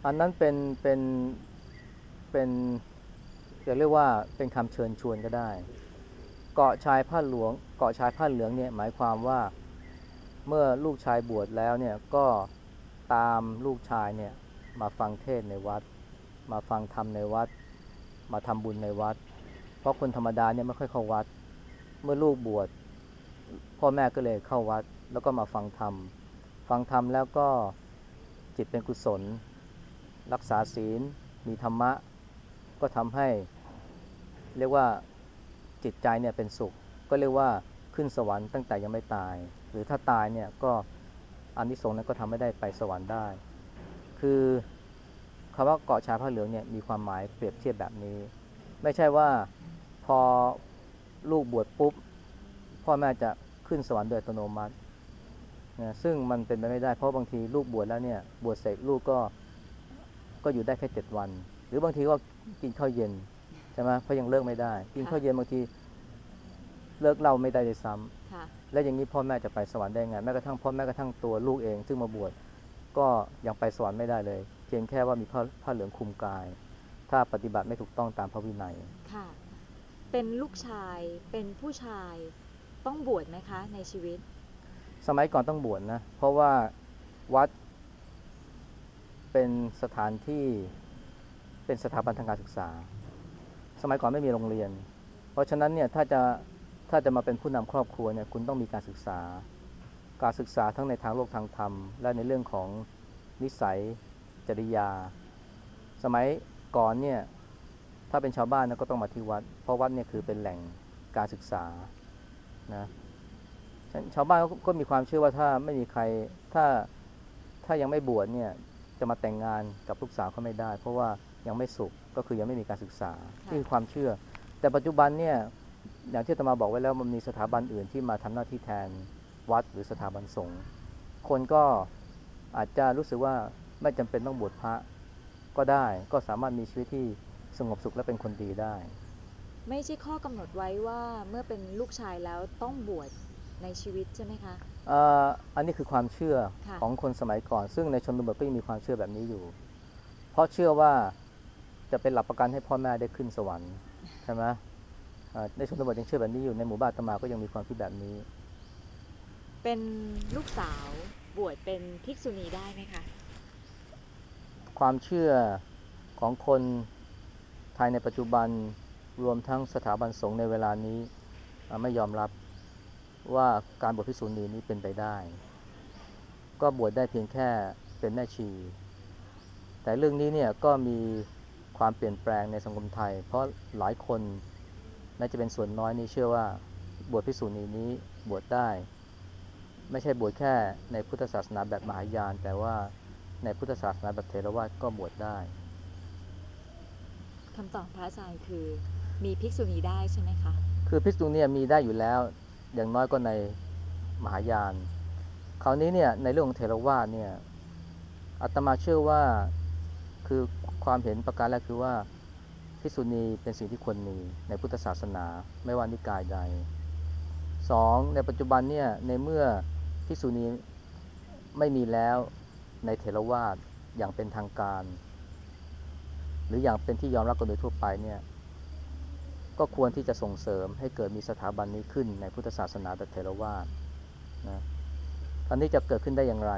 อันนั้นเป็นเป็นเป็นจะเรียกว่าเป็นคำเชิญชวนก็ได้ เกาะชายผ้าหลวง เกาะชายผ้าเหลืองเนี่ยหมายความว่าเมื่อลูกชายบวชแล้วเนี่ยก็ตามลูกชายเนี่ยมาฟังเทศน์ในวัด มาฟังธรรมในวัด มาทำบุญในวัด เพราะคนธรรมดาเนี่ยไม่ค่อยเข้าวัด เมื่อลูกบวชพ่อแม่ก็เลยเข้าวัด แล้วก็มาฟังธรรม ฟังธรรมแล้วก็จิตเป็นกุศล รักษาศีล มีธรรมะ ก็ทำให้ เรียกว่าจิตใจเนี่ยเป็นสุข ก็เรียกว่าขึ้นสวรรค์ตั้งแต่ยังไม่ตาย หรือถ้าตายเนี่ยก็อานิสงส์นั้นก็ทำให้ได้ไปสวรรค์ได้ คือคำว่าเกาะชายผ้าเหลืองเนี่ยมีความหมายเปรียบเทียบแบบนี้ ไม่ใช่ว่า พอลูกบวชปุ๊บ พ่อแม่จะขึ้นสวรรค์โดยอัตโนมัตินะซึ่งมันเป็นไปไม่ได้เพราะบางทีลูกบวชแล้วเนี่ย บวชเสร็จลูกก็ก็อยู่ได้แค่เจ็ดวัน หรือบางทีก็กินข้าวเย็นใช่ไหมเพราะยังเลิกไม่ได้ กินค่ะข้าวเย็นบางทีเลิกเหล้าไม่ได้เลยซ้ำค่ะแล้วอย่างนี้พ่อแม่จะไปสวรรค์ได้ไงแม้กระทั่งพ่อแม้กระทั่งตัวลูกเอง ซึ่งมาบวชก็ยังไปสวรรค์ไม่ได้เลย เพียงแค่ว่ามีผ้าผ้าเหลืองคลุมกาย ถ้าปฏิบัติไม่ถูกต้องตามพระวินัยค่ะ เป็นลูกชายเป็นผู้ชายต้องบวชไหมคะ ในชีวิต สมัยก่อนต้องบวชนะ เพราะว่าวัดเป็นสถานที่เป็นสถาบันทางการศึกษา สมัยก่อนไม่มีโรงเรียน เพราะฉะนั้นเนี่ยถ้าจะถ้าจะมาเป็นผู้นำครอบครัวเนี่ยคุณต้องมีการศึกษา การศึกษาทั้งในทางโลกทางธรรม และในเรื่องของนิสัยจริยา สมัยก่อนเนี่ย ถ้าเป็นชาวบ้านนะก็ต้องมาที่วัด เพราะวัดเนี่ยคือเป็นแหล่งการศึกษานะฉะนั้นชาวบ้านก็ก็มีความเชื่อว่าถ้าไม่มีใครถ้าถ้ายังไม่บวชเนี่ยจจะมาแต่งงานกับลูกสาวเขาไม่ได้ เพราะว่ายังไม่สุขก็คือยังไม่มีการศึกษาค่ะนี่คือความเชื่อ แต่ปัจจุบันเนี่ยอย่างที่อาตมาบอกไว้แล้วมันมีสถาบันอื่นที่มาทำหน้าที่แทนวัดหรือสถาบันสงฆ์คนก็อาจจะรู้สึกว่าไม่จำเป็นต้องบวชพระก็ได้ ก็สามารถมีชีวิตที่ สงบสุขและเป็นคนดีได้ ไม่ใช่ข้อกำหนดไว้ว่าเมื่อเป็นลูกชายแล้วต้องบวชในชีวิตใช่ไหมคะเอ่ออันนี้คือความเชื่อค่ะของคนสมัยก่อน ซึ่งในชนบทก็ยังมีความเชื่อแบบนี้อยู่ เพราะเชื่อว่าจะเป็นหลักประกันให้พ่อแม่ได้ขึ้นสวรรค์ใช่ไหมเอ่อในชนบทยังเชื่อแบบนี้อยู่ในหมู่บ้านอาตมาก็ยังมีความคิดแบบนี้ เป็นลูกสาวบวชเป็นภิกษุณีได้ไหมคะ ความเชื่อของคนไท ยในปัจจุบันรวมทั้งสถาบันสงฆ์ในเวลานี้ไม่ยอมรับว่าการบวชภิกษุณีนี้เป็นไปได้ ก็บวชได้เพียงแค่เป็นแม่ชี แต่เรื่องนี้เนี่ยก็มีความเปลี่ยนแปลงในสังคมไทย เพราะหลายคนน่าจะเป็นส่วนน้อยนี่เชื่อว่าบวชภิกษุณีนี้บวชได้ ไม่ใช่บวชแค่ในพุทธศาสนาแบบมหายาน แต่ว่าในพุทธศาสนาแบบเทรวาสก็บวชได้ คำตอบพระอาจารย์คือ มีภิกษุณีได้ใช่ไหมคะ คือภิกษุเนี่ยมีได้อยู่แล้ว อย่างน้อยก็ในมหายาน คราวนี้เนี่ยในเรื่องของเทรวาสเนี่ยอาตมาเชื่อว่าคือความเห็นประการแรกคือว่าภิกษุณีเป็นสิ่งที่ควรมีในพุทธศาสนาไม่ว่านิกายใดสองในปัจจุบันเนี่ยในเมื่อภิกษุณีไม่มีแล้วในเทรวาสอย่างเป็นทางการ รืออย่างเป็นที่ยอมรับกันโดยทั่วไปเนี่ย ก็ควรที่จะส่งเสริมให้เกิดมีสถาบันนี้ขึ้นในพุทธศาสนาแบบเทรวาสนะอันนี้จะเกิดขึ้นได้อย่างไร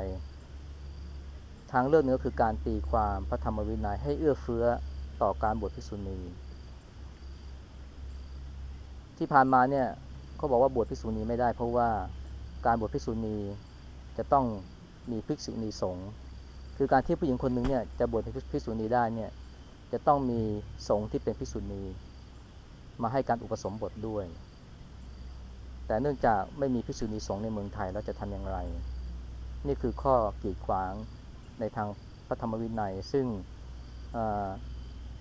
ทางเลือกหนึงก็คือการตีความพระธรรมวินัยให้เอื้อเฟื้อต่อการบวชภิกษุณี ที่ผ่านมาเนี่ยเขาบอกว่าบวชภิกษุณีไม่ได้ เพราะว่าการบวชภิกษุณีจะต้องมีภิกษุณีสงฆ์คือการที่ผู้หญิงคนหนึ่งเนี่ยจะบวชเป็นภิกษุณีได้เนี่ย จะต้องมีสงฆ์ที่เป็นภิกษุณี มาให้การอุปสมบทด้วย แต่เนื่องจากไม่มีภิกษุณีสงฆ์ในเมืองไทยแล้วจะทำอย่างไร นี่คือข้อกีดขวางในทางพระธรรมวินัย ซึ่ง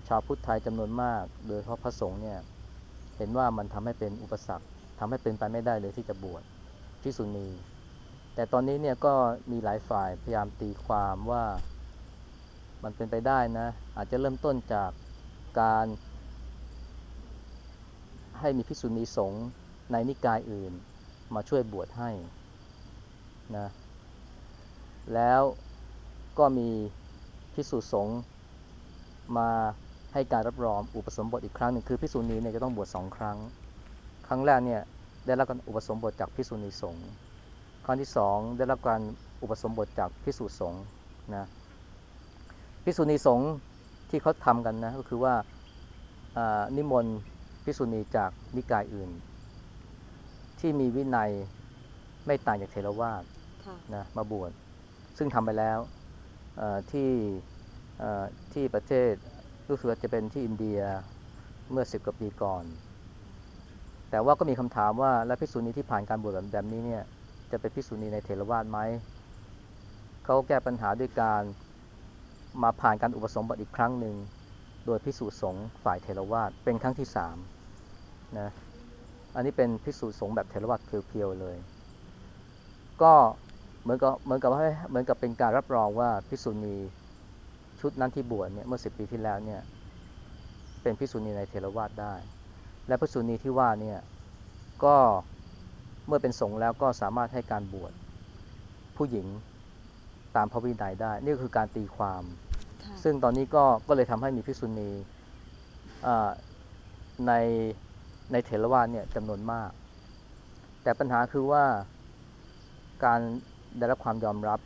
ชาวพุทธไทยจำนวนมาก โดยเฉพาะพระสงฆ์เนี่ยเห็นว่ามันทำให้เป็นอุปสรรคทำให้เป็นไปไม่ได้เลยที่จะบวชภิกษุณี แต่ตอนนี้เนี่ยก็มีหลายฝ่ายพยายามตีความว่า มันเป็นไปได้นะ อาจจะเริ่มต้นจากการให้มีภิกษุณีสงฆ์ในนิกายอื่นมาช่วยบวชให้นะแล้วก็มีภิกษุสงฆ์มาให้การรับรองอุปสมบทอีกครั้งหนึ่งคือภิกษุณีเนี่ยจะต้องบวชสองครั้ง ครั้งแรกเนี่ยได้รับการอุปสมบทจากภิกษุณีสงฆ์ครั้งที่สองได้รับการอุปสมบทจากภิกษุสงฆ์นะ ภิกษุณีสงฆ์ที่เขาทำกันนะ ก็คือว่าอ่านิมนต์ภิกษุณีจากนิกายอื่น ที่มีวินัยไม่ต่างจากเทรวาสค่ะนะมาบวชซึ่งทำไปแล้วเอ่อที่เอ่อที่ประเทศรู้สึกว่าจะเป็นที่อินเดียเมื่อสิบกว่าปีก่อน แต่ว่าก็มีคำถามว่า แล้วภิกษุณีที่ผ่านการบวชแบบแบบนี้เนี่ยจะเป็นภิกษุณีในเทรวาสไหมเขาแก้ปัญหาด้วยการ มาผ่านการอุปสมบทอีกครั้งหนึ่ง โดยภิกษุสงฆ์ฝ่ายเทรวาสเป็นครั้งที่สามนะอันนี้เป็นภิกษุสงฆ์แบบเทรวาสเพียวๆเลย ก็เหมือนกับเหมือนกับว่าเหมือนกับเป็นการรับรองว่าภิกษุณีชุดนั้นที่บวชเนี่ยเมื่อสิบปีที่แล้วเนี่ยเป็นภิกษุณีในเทรวาสได้ และภิกษุณีที่ว่าเนี่ยก็เมื่อเป็นสงฆ์แล้วก็สามารถให้การบวชผู้หญิงตามพระวินัยได้ นี่ก็คือการตีความ ซึ่งตอนนี้ก็ก็เลยทำให้มีภิกษุณีในในเถรวาทเนี่ยจำนวนมาก แต่ปัญหาคือว่าการได้รับความยอมรับ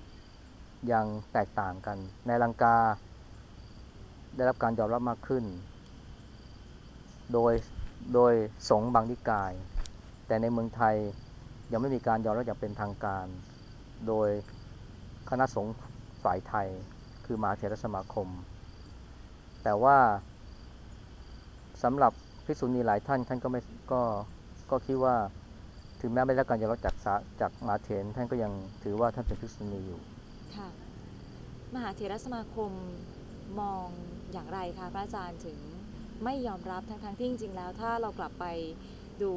ยังแตกต่างกัน ในลังกาได้รับการยอมรับมากขึ้น โดยโดยสงฆ์บางนิกาย แต่ในเมืองไทยยังไม่มีการยอมรับอย่างเป็นทางการ โดยคณะสงฆ์ฝ่ายไทย คือมหาเถรสมาคม แต่ว่าสำหรับภิกษุณีหลายท่านท่านก็ไม่ก็ก็คิดว่าถึงแม้ไม่ได้รับการยอมรับจากสาจากมหาเถรท่านก็ยังถือว่าท่านเป็นภิกษุณีอยู่ค่ะมหาเถรสมาคมมองอย่างไรคะพระอาจารย์ถึงไม่ยอมรับทั้งๆที่จริงๆแล้ว ถ้าเรากลับไปดู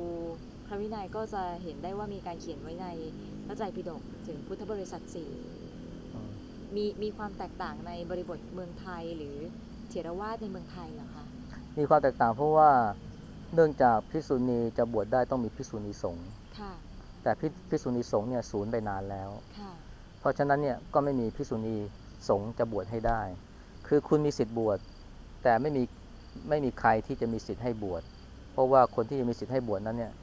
พระวินัยก็จะเห็นได้ว่ามีการเขียนไว้ในพระไตรปิฎกถึงพุทธบริษัทสี่ มมีมีความแตกต่างในบริบทเมืองไทยหรือเถรวาทในเมืองไทยเหรอคะมีความแตกต่างเพราะว่าเนื่องจากภิกษุณีจะบวชได้ต้องมีภิกษุณีสงฆ์ค่ะแต่ภิภิกษุณีสงฆ์เนี่ยศูนย์ไปนานแล้วค่ะเพราะฉะนั้นเนี่ยก็ไม่มีภิกษุณีสงฆ์จะบวชให้ได้ คือคุณมีสิทธิ์บวชแต่ไม่มีไม่มีใครที่จะมีสิทธิ์ให้บวช เพราะว่าคนที่จะมีสิทธิ์ให้บวชนั้นเนี่ย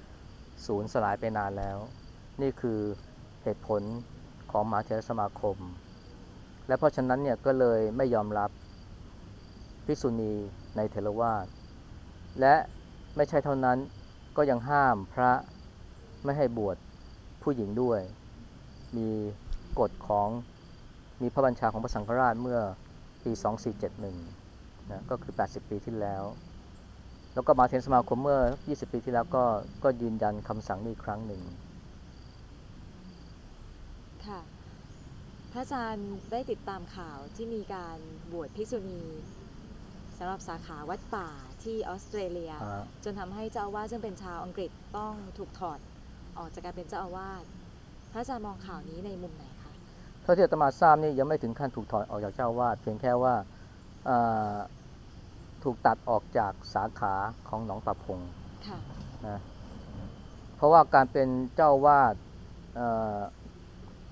ศูนย์สลายไปนานแล้ว นี่คือเหตุผลของมหาเถรสมาคม และเพราะฉะนั้นเนี่ยก็เลยไม่ยอมรับภิกษุณีในเถรวาทและไม่ใช่เท่านั้นก็ยังห้ามพระไม่ให้บวชผู้หญิงด้วย มีกฎของมีพระบัญชาของพระสังฆราชเมื่อปี 2471นะก็คือ 80 ปีที่แล้ว แล้วก็มาเทนสมาคมเมื่อ 20 ปีที่แล้วก็ก็ยืนยันคำสั่งนี้อีกครั้งหนึ่งค่ะ ระอาจารย์ได้ติดตามข่าวที่มีการบวชภิกษุณีสำหรับสาขาวัดป่าที่ออสเตรเลีย อ่า จนทำให้เจ้าอาวาสซึ่งเป็นชาวอังกฤษต้องถูกถอดออกจากการเป็นเจ้าอาวาสพระอาจารย์มองข่าวนี้ในมุมไหนคะเท่าที่อาตมาทราบนี่ยังไม่ถึงขั้นถูกถอดออกจากเจ้าวาดเพียงแค่ว่าอ่าถูกตัดออกจากสาขาของหนองปะพงค่ะนะเพราะว่าการเป็นเจ้าวาดเอ่อ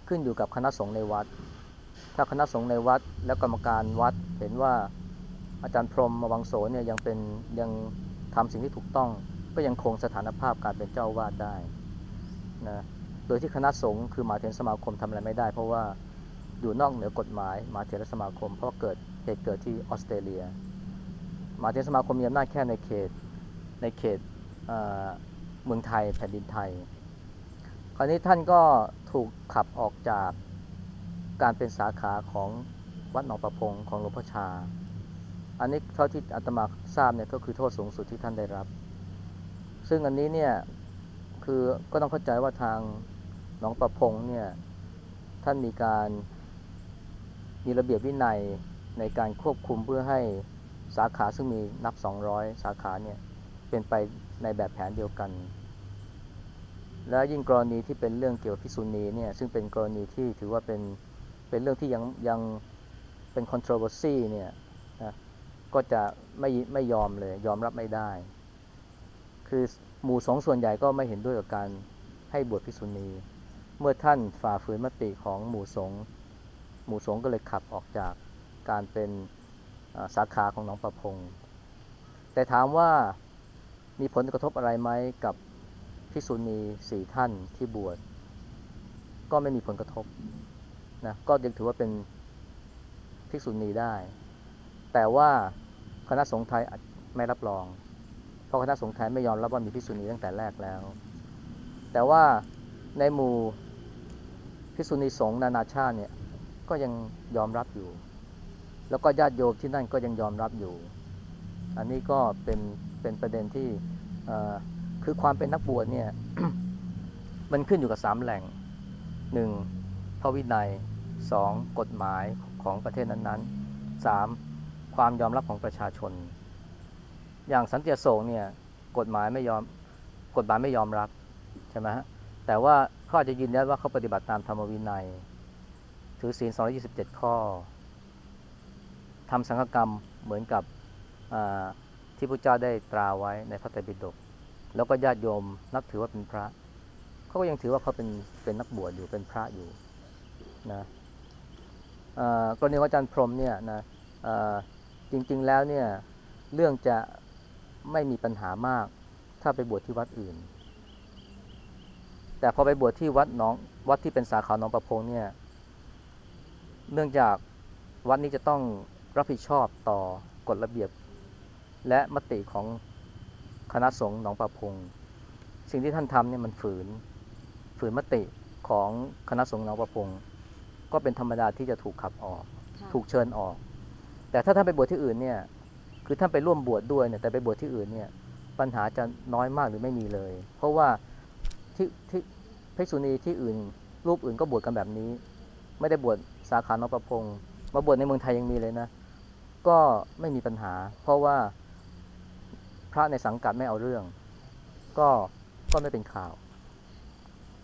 ขึ้นอยู่กับคณะสงฆ์ในวัด ถ้าคณะสงฆ์ในวัดและกรรมการวัดเห็นว่าอาจารย์พรหมมวังโสเนี่ยยังเป็นยังทำสิ่งที่ถูกต้อง ก็ยังคงสถานภาพการเป็นเจ้าวาดได้นะโดยที่คณะสงฆ์คือมาเถรสมาคมทำอะไรไม่ได้ เพราะว่าอยู่นอกเหนือกฎหมายมาเถรสมาคม เพราะเกิดเหตุเกิดที่ออสเตรเลียมาเถรสมาคมมีอำนาจแค่ในเขตในเขตเมืองไทยแผ่นดินไทย คราวนี้ท่านก็ถูกขับออกจากการเป็นสาขาของวัดหนองประพงของหลวงพ่อชา อันนี้เท่าที่อาตมาทราบเนี่ยก็คือโทษสูงสุดที่ท่านได้รับ ซึ่งอันนี้เนี่ยคือก็ต้องเข้าใจว่าทางหนองประพงเนี่ยท่านมีการมีระเบียบวินัยในการควบคุมเพื่อให้สาขาซึ่งมีนับ 200 สาขาเนี่ยเป็นไปในแบบแผนเดียวกัน และยิ่งกรณีที่เป็นเรื่องเกี่ยวกับพิษุณีเนี่ยซึ่งเป็นกรณีที่ถือว่าเป็นเป็นเรื่องที่ยังยังเป็น controversy เนี่ยนะก็จะไม่ไม่ยอมเลย ยอมรับไม่ได้ คือหมู่สงส่วนใหญ่ก็ไม่เห็นด้วยกับการให้บวชพิษุณี เมื่อท่านฝ่าฝืนมติของหมู่สงหมู่สงก็เลยขับออกจากการเป็นสาขาของหนองประพง แต่ถามว่ามีผลกระทบอะไรไหมกับ ภิกษุณีสี่ท่านที่บวชก็ไม่มีผลกระทบนะก็ยังถือว่าเป็นภิกษุณีได้ แต่ว่าคณะสงฆ์ไทยไม่รับรอง เพราะคณะสงฆ์ไทยไม่ยอมรับว่ามีภิกษุณีตั้งแต่แรกแล้ว แต่ว่าในหมู่ภิกษุณีสงฆ์นานาชาติเนี่ยก็ยังยอมรับอยู่ แล้วก็ญาติโยมที่นั่นก็ยังยอมรับอยู่ อันนี้ก็เป็นเป็นประเด็นที่ คือความเป็นนักบวชเนี่ย มันขึ้นอยู่กับสามแหล่งหนึ่งพระวินัยสองกฎหมายของประเทศนั้นๆสามความยอมรับของประชาชน อย่างสันติโศกเนี่ยกฎหมายไม่ยอมกฎหมายไม่ยอมรับใช่ไหมฮะแต่ว่าเขาอาจจะยืนยันว่าเขาปฏิบัติตามธรรมวินัย ถือศีล 227 ข้อทำสังฆกรรมเหมือนกับที่พระเจ้าได้ตราไว้ในพระไตรปิฎก แล้วก็ญาติโยมนับถือว่าเป็นพระ เขาก็ยังถือว่าเขาเป็นเป็นนักบวชอยู่เป็นพระอยู่นะกรณีของอาจารย์พรมเนี่ยนะจริง ๆแล้วเนี่ยเรื่องจะไม่มีปัญหามาก ถ้าไปบวชที่วัดอื่น แต่พอไปบวชที่วัดน้องวัดที่เป็นสาขาหนองประพงเนี่ยเนื่องจากวัดนี้จะต้องรับผิดชอบต่อกฎระเบียบ และมติของ ณะสงฆ์หนองประพง สิ่งที่ท่านทำเนี่ยมันฝืน ฝืนมติของคณะสงฆ์หนองประพง ก็เป็นธรรมดาที่จะถูกขับออกค่ะถูกเชิญออก แต่ถ้าท่านไปบวชที่อื่นเนี่ย คือท่านไปร่วมบวชดด้วยเนี่ย แต่ไปบวชที่อื่นเนี่ย ปัญหาจะน้อยมากหรือไม่มีเลย เพราะว่าที่ที่ภิกษุณีที่อื่น รูปอื่นก็บวชกันแบบนี้ ไม่ได้บวชสาขาหนองประพงบมาบวชในเมืองไทยยังมีเลยนะ ก็ไม่มีปัญหา เพราะว่าพ ระในสังกัดไม่เอาเรื่อง ก็ก็ไม่เป็นข่าว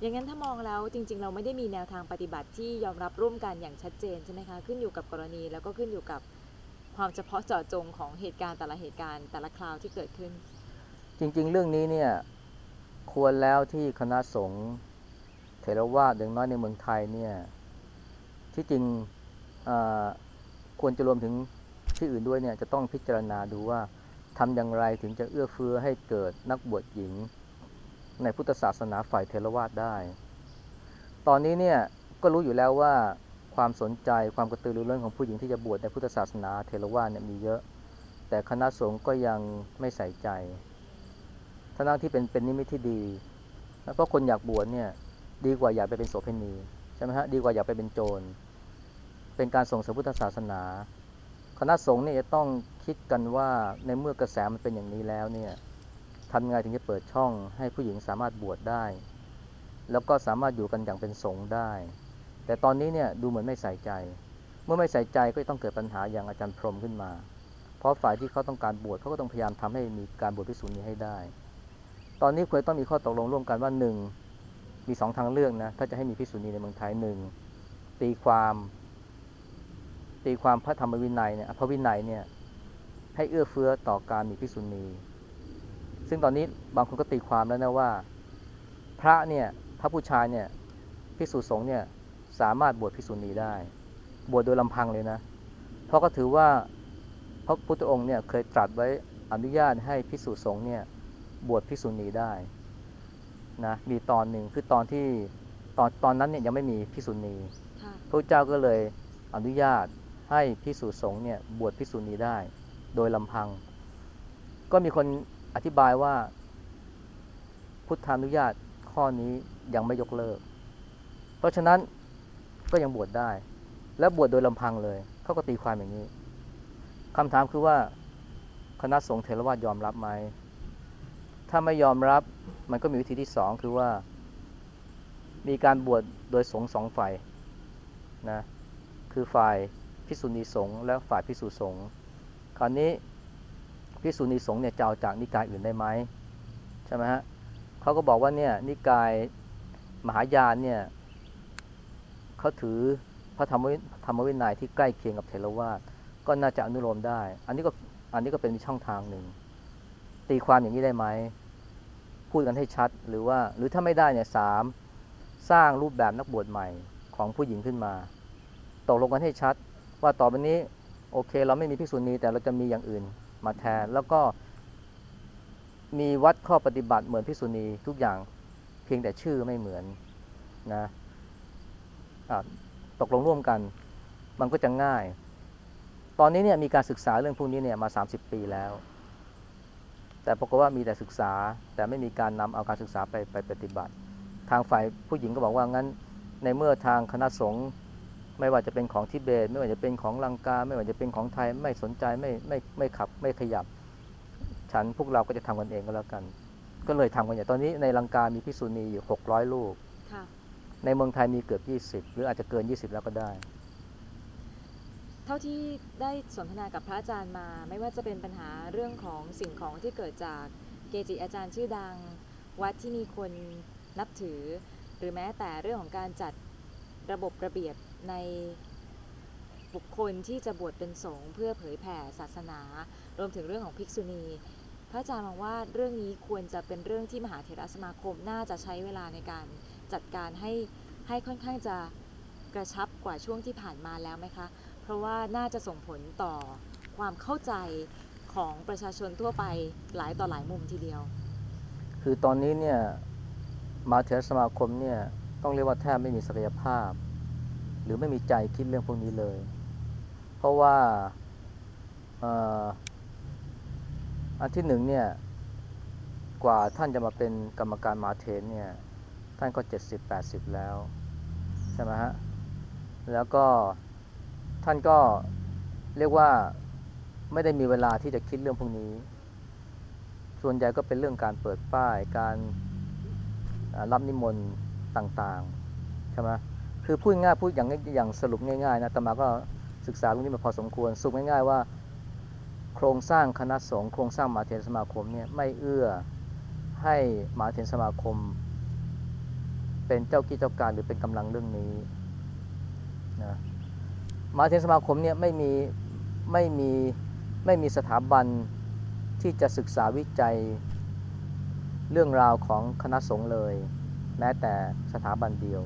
อย่างนั้นถ้ามองแล้วจริง ๆ เราไม่ได้มีแนวทางปฏิบัติที่ยอมรับร่วมกันอย่างชัดเจนใช่ไหมคะขึ้นอยู่กับกรณีแล้วก็ขึ้นอยู่กับความเฉพาะเจาะจงของเหตุการณ์แต่ละเหตุการณ์แต่ละคราวที่เกิดขึ้น จริง ๆ เรื่องนี้เนี่ยควรแล้วที่คณะสงฆ์เถรวาทอย่างน้อยในเมืองไทยเนี่ยที่จริงอ่าควรจะรวมถึงที่อื่นด้วยเนี่ยจะต้องพิจารณาดูว่า ทำอย่างไรถึงจะเอื้อเฟื้อให้เกิดนักบวชหญิง ในพุทธศาสนาฝ่ายเถรวาทได้ ตอนนี้เนี่ยก็รู้อยู่แล้วว่าความสนใจความกระตือรือร้นของผู้หญิงที่จะบวชในพุทธศาสนาเถรวาทเนี่ยมีเยอะ แต่คณะสงฆ์ก็ยังไม่ใส่ใจทั้งที่เป็นเป็นนิมิตที่ดี แล้วเพราะคนอยากบวชเนี่ยดีกว่าอยากไปเป็นโสเภณีใช่ไหมฮะดีกว่าอยากไปเป็นโจร เป็นการส่งเสริมพุทธศาสนา คณะสงฆ์เนี่ยจะต้องคิดกันว่าในเมื่อกระแสมันเป็นอย่างนี้แล้วเนี่ยทำไงถึงจะเปิดช่องให้ผู้หญิงสามารถบวชได้ แล้วก็สามารถอยู่กันอย่างเป็นสงฆ์ได้ แต่ตอนนี้เนี่ยดูเหมือนไม่ใส่ใจ เมื่อไม่ใส่ใจก็ต้องเกิดปัญหาอย่างอาจารย์พรหมขึ้นมา เพราะฝ่ายที่เขาต้องการบวชเขาก็ต้องพยายามทำให้มีการบวชพิสูจน์นี้ให้ได้ ตอนนี้ควรต้องมีข้อตกลงร่วมกันว่าหนึ่งมีสองทางเลือกนะถ้าจะให้มีพิสูจนีในเมืองไทยหนึ่งตีความ ตีความพระธรรมวินัยเนี่ยพระวินัยเนี่ยให้เอื้อเฟื้อต่อการมีพิสูจนีซึ่งตอนนี้บางคนก็ตีความแล้วนะว่า พระเนี่ยพระผู้ชายเนี่ยพิสูจสงฆ์เนี่ยสามารถบวชพิสูจนีได้ บวชโดยลำพังเลยนะ เพราะก็ถือว่าพระพุทธองค์เนี่ยเคยตรัสไว้อนุญาตให้พิสูจสงฆ์เนี่ยบวชภิกษุณีได้นะมีตอนหนึ่งคือตอนที่ตอนตอนนั้นเนี่ยยังไม่มีภิกษุณีค่ะพระเจ้าก็เลยอนุญาต ให้ภิกษุสงฆ์เนี่ยบวชภิกษุณีได้ โดยลำพัง ก็มีคนอธิบายว่า พุทธานุญาตข้อนี้ยังไม่ยกเลิก เพราะฉะนั้นก็ยังบวชได้ และบวชโดยลำพังเลยเขาก็ตีความอย่างนี้คำถามคือว่าคณะสงฆ์เถรวาทยอมรับไหม ถ้าไม่ยอมรับมันก็มีวิธีที่สองคือว่า มีการบวชโดยสงฆ์สองฝ่ายนะ คือฝ่าย พิกษุณีสงฆ์และฝ่ายพิกษุสงฆ์คราวนี้พิกษุณีสงฆ์เนี่ยจะเอาจากนิกายอื่นได้ไหมใช่ไหมฮะเขาก็บอกว่าเนี่ยนิกายมหายานเนี่ยเขาถือพระธรรมวิธรรมวินัยที่ใกล้เคียงกับเทรวาสก็น่าจะอนุโลมได้ อันนี้ก็อันนี้ก็เป็นช่องทางหนึ่ง ตีความอย่างนี้ได้ไหม พูดกันให้ชัดหรือว่าหรือถ้าไม่ได้เนี่ยสามสร้างรูปแบบนักบวชใหม่ของผู้หญิงขึ้นมา ตกลงกันให้ชัด ว่าต่อไปนี้โอเค เราไม่มีภิกษุณีแต่เราจะมีอย่างอื่นมาแทน แล้วก็มีวัดข้อปฏิบัติเหมือนภิกษุณีทุกอย่างเพียงแต่ชื่อไม่เหมือนนะะตกลงร่วมกัน มันก็จะง่าย ตอนนี้เนี่ยมีการศึกษาเรื่องพวกนี้เนี่ยมา 30 ปีแล้ว แต่ปรากฏว่ามีแต่ศึกษา แต่ไม่มีการนำเอาการศึกษาไปไปปฏิบัติ ทางฝ่ายผู้หญิงก็บอกว่างั้น ในเมื่อทางคณะสงฆ์ ไม่ว่าจะเป็นของทิเบต ไม่ว่าจะเป็นของลังกา ไม่ว่าจะเป็นของไทยไม่สนใจไม่ไม่ไม่ขับไม่ขยับ ฉันพวกเราก็จะทำกันเองก็แล้วกัน ก็เลยทำกันอย่างตอนนี้ในลังกามีพิกษุณีอยู่600ลูกค่ะในเมืองไทยมีเกือบ20หรืออาจจะเกิน20แล้วก็ได้ เท่าที่ได้สนทนากับพระอาจารย์มา ไม่ว่าจะเป็นปัญหาเรื่องของสิ่งของที่เกิดจากเกจิอาจารย์ชื่อดัง วัดที่มีคนนับถือ หรือแม้แต่เรื่องของการจัดระบบระเบียบ ในบุคคลที่จะบวชเป็นสงฆ์เพื่อเผยแผ่ศาสนา รวมถึงเรื่องของภิกษุณี พระอาจารย์มองว่าเรื่องนี้ควรจะเป็นเรื่องที่มหาเถรสมาคมน่าจะใช้เวลาในการจัดการให้ให้ค่อนข้างจะกระชับกว่าช่วงที่ผ่านมาแล้วไหมคะ เพราะว่าน่าจะส่งผลต่อความเข้าใจของประชาชนทั่วไปหลายต่อหลายมุมทีเดียว คือตอนนี้เนี่ยมหาเถรสมาคมเนี่ยต้องเรียกว่าแทบไม่มีศักยภาพ หรือไม่มีใจคิดเรื่องพวกนี้เลย เพราะว่าอันที่หนึ่งเนี่ย กว่าท่านจะมาเป็นกรรมการมาเถรเนี่ย ท่านก็เจ็ดสิบแปดสิบแล้ว ใช่ไหมฮะ แล้วก็ท่านก็เรียกว่าไม่ได้มีเวลาที่จะคิดเรื่องพวกนี้ ส่วนใหญ่ก็เป็นเรื่องการเปิดป้าย การรับนิมนต์ต่างๆ ใช่ไหม คือพูดง่ายพูดอย่างอย่างสรุปง่ายๆนะตมาก็ศึกษาเรื่องนี้มาพอสมควรสรุปง่ายๆว่า โครงสร้างคณะสงฆ์โครงสร้างมหาเถรสมาคมเนี่ยไม่เอื้อให้มหาเถรสมาคม เป็นเจ้ากิจเจ้าการหรือเป็นกำลังเรื่องนี้นะมหาเถรสมาคมเนี่ยไม่มีไม่มีไม่มีสถาบันที่จะศึกษาวิจัยเรื่องราวของคณะสงฆ์เลย แม้แต่สถาบันเดียว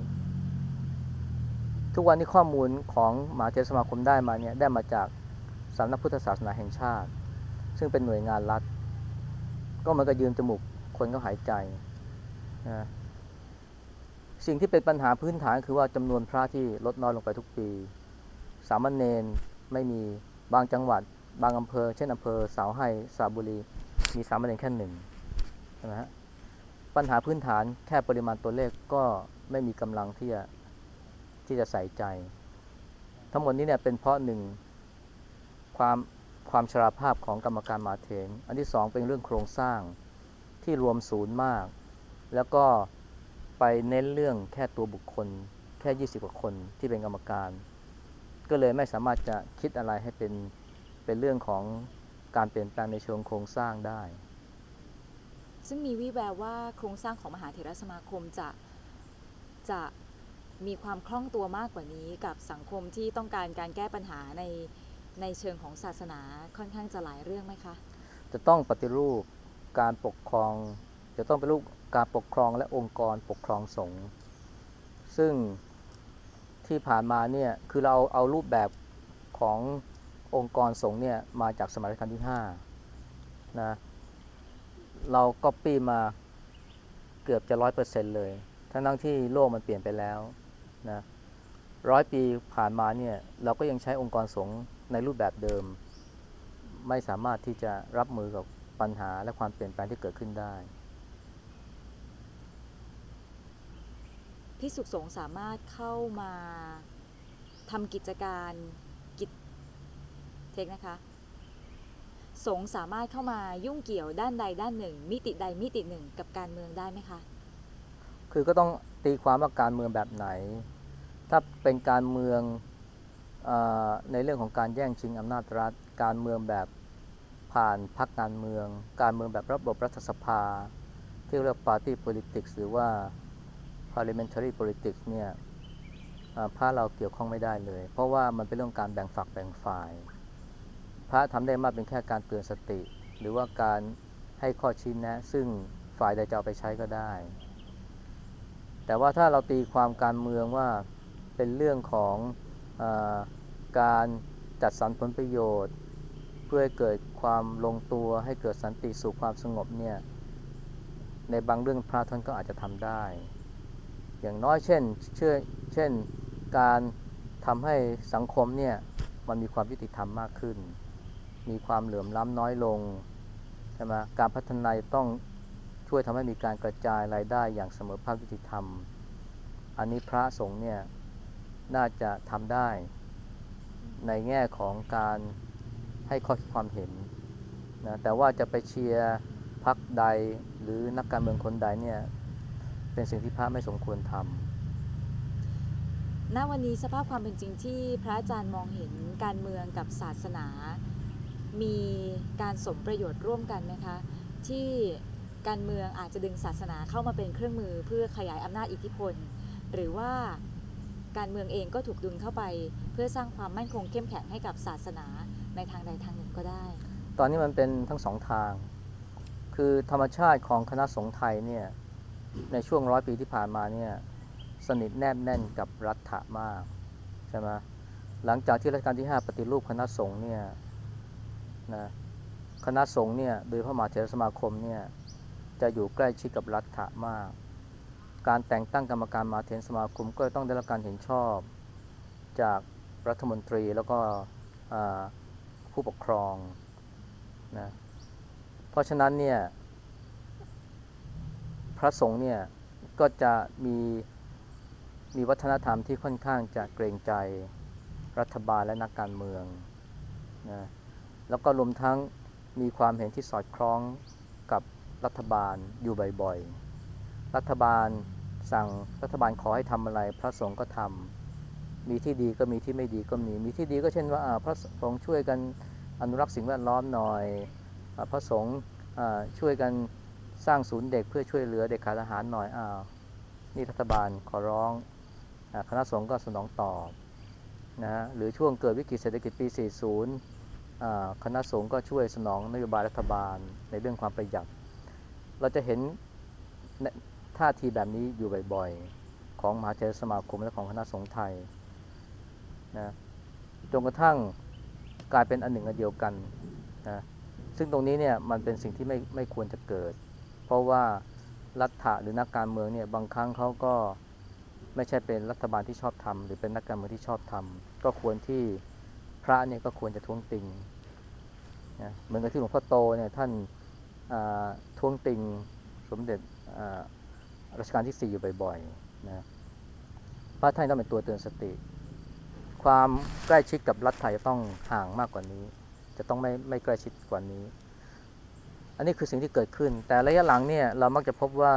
ทุกวันนี้ข้อมูลของมหาเถรสมาคมได้มาเนี่ยได้มาจากสำนักพุทธศาสนาแห่งชาติ ซึ่งเป็นหน่วยงานรัฐ ก็มันก็ยืมจมูกคนก็หายใจนะสิ่งที่เป็นปัญหาพื้นฐานคือว่าจำนวนพระที่ลดน้อยลงไปทุกปี สามเณรไม่มีบางจังหวัด บางอำเภอ เช่นอำเภอสาวไห้สระบุรี มีสามเณรแค่หนึ่งใช่ไหมฮะปัญหาพื้นฐานแค่ปริมาณตัวเลขก็ไม่มีกำลังที่จะ ที่จะใส่ใจ ทั้งหมดนี้เนี่ยเป็นเพราะหนึ่งความความชราภาพของกรรมการมาเถรอันที่สองเป็นเรื่องโครงสร้างที่รวมศูนย์มาก แล้วก็ไปเน้นเรื่องแค่ตัวบุคคล แค่ 20 กว่าคนที่เป็นกรรมการ ก็เลยไม่สามารถจะคิดอะไรให้เป็นเป็นเรื่องของการเปลี่ยนแปลงในเชิงโครงสร้างได้ ซึ่งมีวิแววว่าโครงสร้างของมหาเถรสมาคมจะจะ มีความคล่องตัวมากกว่านี้กับสังคมที่ต้องการการแก้ปัญหาในในเชิงของศาสนาค่อนข้างจะหลายเรื่องไหมคะ จะต้องปฏิรูปการปกครอง จะต้องเป็นรูปการปกครองและองค์กรปกครองสงฆ์ซึ่งที่ผ่านมาเนี่ยคือเราเอารูปแบบขององค์กรสงฆ์เนี่ยมาจากสมัยรัชกาลที่5นะเราก็ปีมาเกือบจะร้อยเปอร์เซ็นต์เลย ทั้งทั้งที่โลกมันเปลี่ยนไปแล้ว นะร้อยปีผ่านมาเนี่ยเราก็ยังใช้องค์กรสงฆ์ในรูปแบบเดิม ไม่สามารถที่จะรับมือกับปัญหาและความเปลี่ยนแปลงที่เกิดขึ้นได้พิสุขสงฆ์สามารถเข้ามาทำกิจการกิจเทคนะคะ สงฆ์สามารถเข้ามายุ่งเกี่ยวด้านใดด้านหนึ่ง มิติใดมิติหนึ่งกับการเมืองได้ไหมคะ คือก็ต้องตีความว่าการเมืองแบบไหน ถ้าเป็นการเมืองอในเรื่องของการแย่งชิงอำนาจรัฐ การเมืองแบบผ่านพรรคการเมือง การเมืองแบบระบบรัฐสภา ที่เรียก party politics หรือว่า parliamentary politics เนี่ยพระเราเกี่ยวข้องไม่ได้เลย เพราะว่ามันเป็นเรื่องการแบ่งฝักแบ่งฝ่าย พระทำได้มากเป็นแค่การเตือนสติ หรือว่าการให้ข้อชี้แนะ ซึ่งฝ่ายใดจะเอาไปใช้ก็ได้ แต่ว่าถ้าเราตีความการเมืองว่า เป็นเรื่องของอการจัดสรรผลประโยชน์ เพื่อให้เกิดความลงตัวให้เกิดสันติสุขความสงบเนี่ยในบางเรื่องพระท่านก็อาจจะทำได้ อย่างน้อยเช่นเช่นเช่นการทำให้สังคมเนี่ยมันมีความยุติธรรมมากขึ้น มีความเหลื่อมล้ำน้อยลงใช่ไหมการพัฒนาต้องช่วยทำให้มีการกระจายรายได้อย่างเสมอภาคยุติธรรม อันนี้พระสงฆ์เนี่ย น่าจะทำได้ ในแง่ของการให้ข้อคิดความเห็นนะแต่ว่าจะไปเชียร์พรรคใดหรือนักการเมืองคนใดเนี่ยเป็นสิ่งที่พระไม่สมควรทำณวันนี้สภาพความเป็นจริงที่พระอาจารย์มองเห็นการเมืองกับศาสนา มีการสมประโยชน์ร่วมกันไหมคะที่การเมืองอาจจะดึงศาสนาเข้ามาเป็นเครื่องมือเพื่อขยายอำนาจอิทธิพล หรือว่า การเมืองเองก็ถูกดึงเข้าไป เพื่อสร้างความมั่นคงเข้มแข็งให้กับศาสนาในทางใดทางหนึ่งก็ได้ ตอนนี้มันเป็นทั้งสองทาง คือธรรมชาติของคณะสงฆ์ไทยเนี่ยในช่วงร้อยปีที่ผ่านมาเนี่ยสนิทแนบแน่นกับรัฐะมากใช่ไหมหลังจากที่รัชกาลที่ 5 ปฏิรูปคณะสงฆ์เนี่ยนะคณะสงฆ์เนี่ยโดยพระมหาเถรสมาคมเนี่ยจะอยู่ใกล้ชิดกับรัฐะมาก การแต่งตั้งกรรมการมาเถรสมาคมก็ต้องได้รับการเห็นชอบจากรัฐมนตรีแล้วก็ผู้ปกครองนะเพราะฉะนั้นเนี่ยพระสงฆ์เนี่ยก็จะมีมีวัฒนธรรมที่ค่อนข้างจะเกรงใจรัฐบาลและนักการเมืองนะแล้วก็รวมทั้งมีความเห็นที่สอดคล้องกับรัฐบาลอยู่บ่อยๆ รัฐบาล สั่งรัฐบาลขอให้ทำอะไร พระสงฆ์ก็ทมีที่ดีก็มีที่ไม่ดีก็มี มีที่ดีก็เช่นว่าพระสงฆ์ช่วยกันอนุรักษ์สิ่งแวดล้อมหน่อยอพระสงฆ์ช่วยกันสร้างศูนย์เด็กเพื่อช่วยเหลือเด็กขาดอาหารหน่อยอ้าวนี่รัฐบาลขอร้องคณะสงฆ์ก็สนองตอบนะฮะหรือช่วงเกิดวิกฤตเศรษฐกิจปี 40 คณะสงฆ์ก็ช่วยสนองนโยบายรัฐบาลในเรื่องความประหยัด เราจะเห็น ท่าทีแบบนี้อยู่บ่อยๆ ของมหาเถรสมาคมและของคณะสงฆ์ไทยนะจนกระทั่งกลายเป็นอันหนึ่งอันเดียวกันนะซึ่งตรงนี้เนี่ยมันเป็นสิ่งที่ไม่ไม่ควรจะเกิด เพราะว่ารัฐะหรือนักการเมืองเนี่ยบางครั้งเขาก็ไม่ใช่เป็นรัฐบาลที่ชอบทำหรือเป็นนักการเมืองที่ชอบทำก็ควรที่พระเนี่ยก็ควรจะท้วงติงนะเหมือนกับที่หลวงพ่อโตเนี่ยท่านท้วงติงสมเด็จอ่า รัชกาลที่สี่อยู่บ่อยๆนะพระท่านต้องเป็นตัวเตือนสติ ความใกล้ชิดกับรัฐไทยจะต้องห่างมากกว่านี้ จะต้องไม่ไม่ใกล้ชิดกว่านี้ อันนี้คือสิ่งที่เกิดขึ้น แต่ระยะหลังเนี่ยเรามักจะพบว่า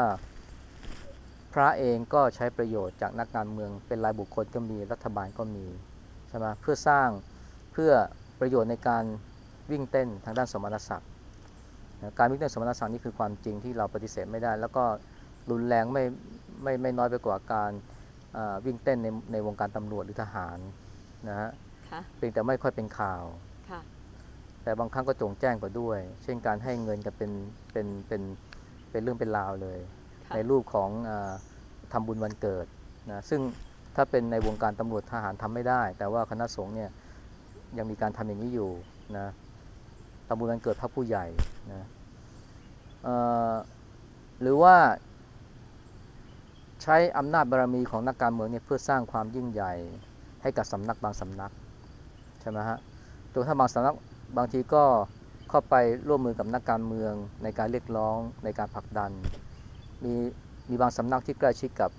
พระเองก็ใช้ประโยชน์จากนักการเมือง เป็นรายบุคคลก็มีรัฐบาลก็มีใช่ไหมเพื่อสร้างเพื่อประโยชน์ในการวิ่งเต้นทางด้านสมณศักดิ์การวิ่งเต้นสมณศักดิ์นี่คือความจริงที่เราปฏิเสธไม่ได้ แล้วก็ รุนแรงไม่ไม่ไม่น้อยไปกว่าการอ่าวิ่งเต้นในในวงการตำรวจหรือทหารนะฮะค่ะเพียงแต่ไม่ค่อยเป็นข่าวค่ะแต่บางครั้งก็จงแจ้งกว่าด้วย เช่นการให้เงินกันเป็นเป็นเป็นเป็นเรื่องเป็นราวเลยค่ะในรูปของอาทำบุญวันเกิดนะซึ่งถ้าเป็นในวงการตำรวจทหารทำไม่ได้ แต่ว่าคณะสงฆ์เนี่ยยังมีการทำอย่างนี้อยู่นะทำบุญวันเกิดพระผู้ใหญ่นะเอ่อหรือว่า ใช้อำนาจบารมีของนักการเมืองเนี่ยเพื่อสร้างความยิ่งใหญ่ให้กับสำนักบางสำนักใช่ไหมฮะจนถ้าบางสำนักบางทีก็เข้าไปร่วมมือกับนักการเมืองในการเรียกร้องในการผลักดัน มีมีบางสำนักที่ใกล้ชิดกับ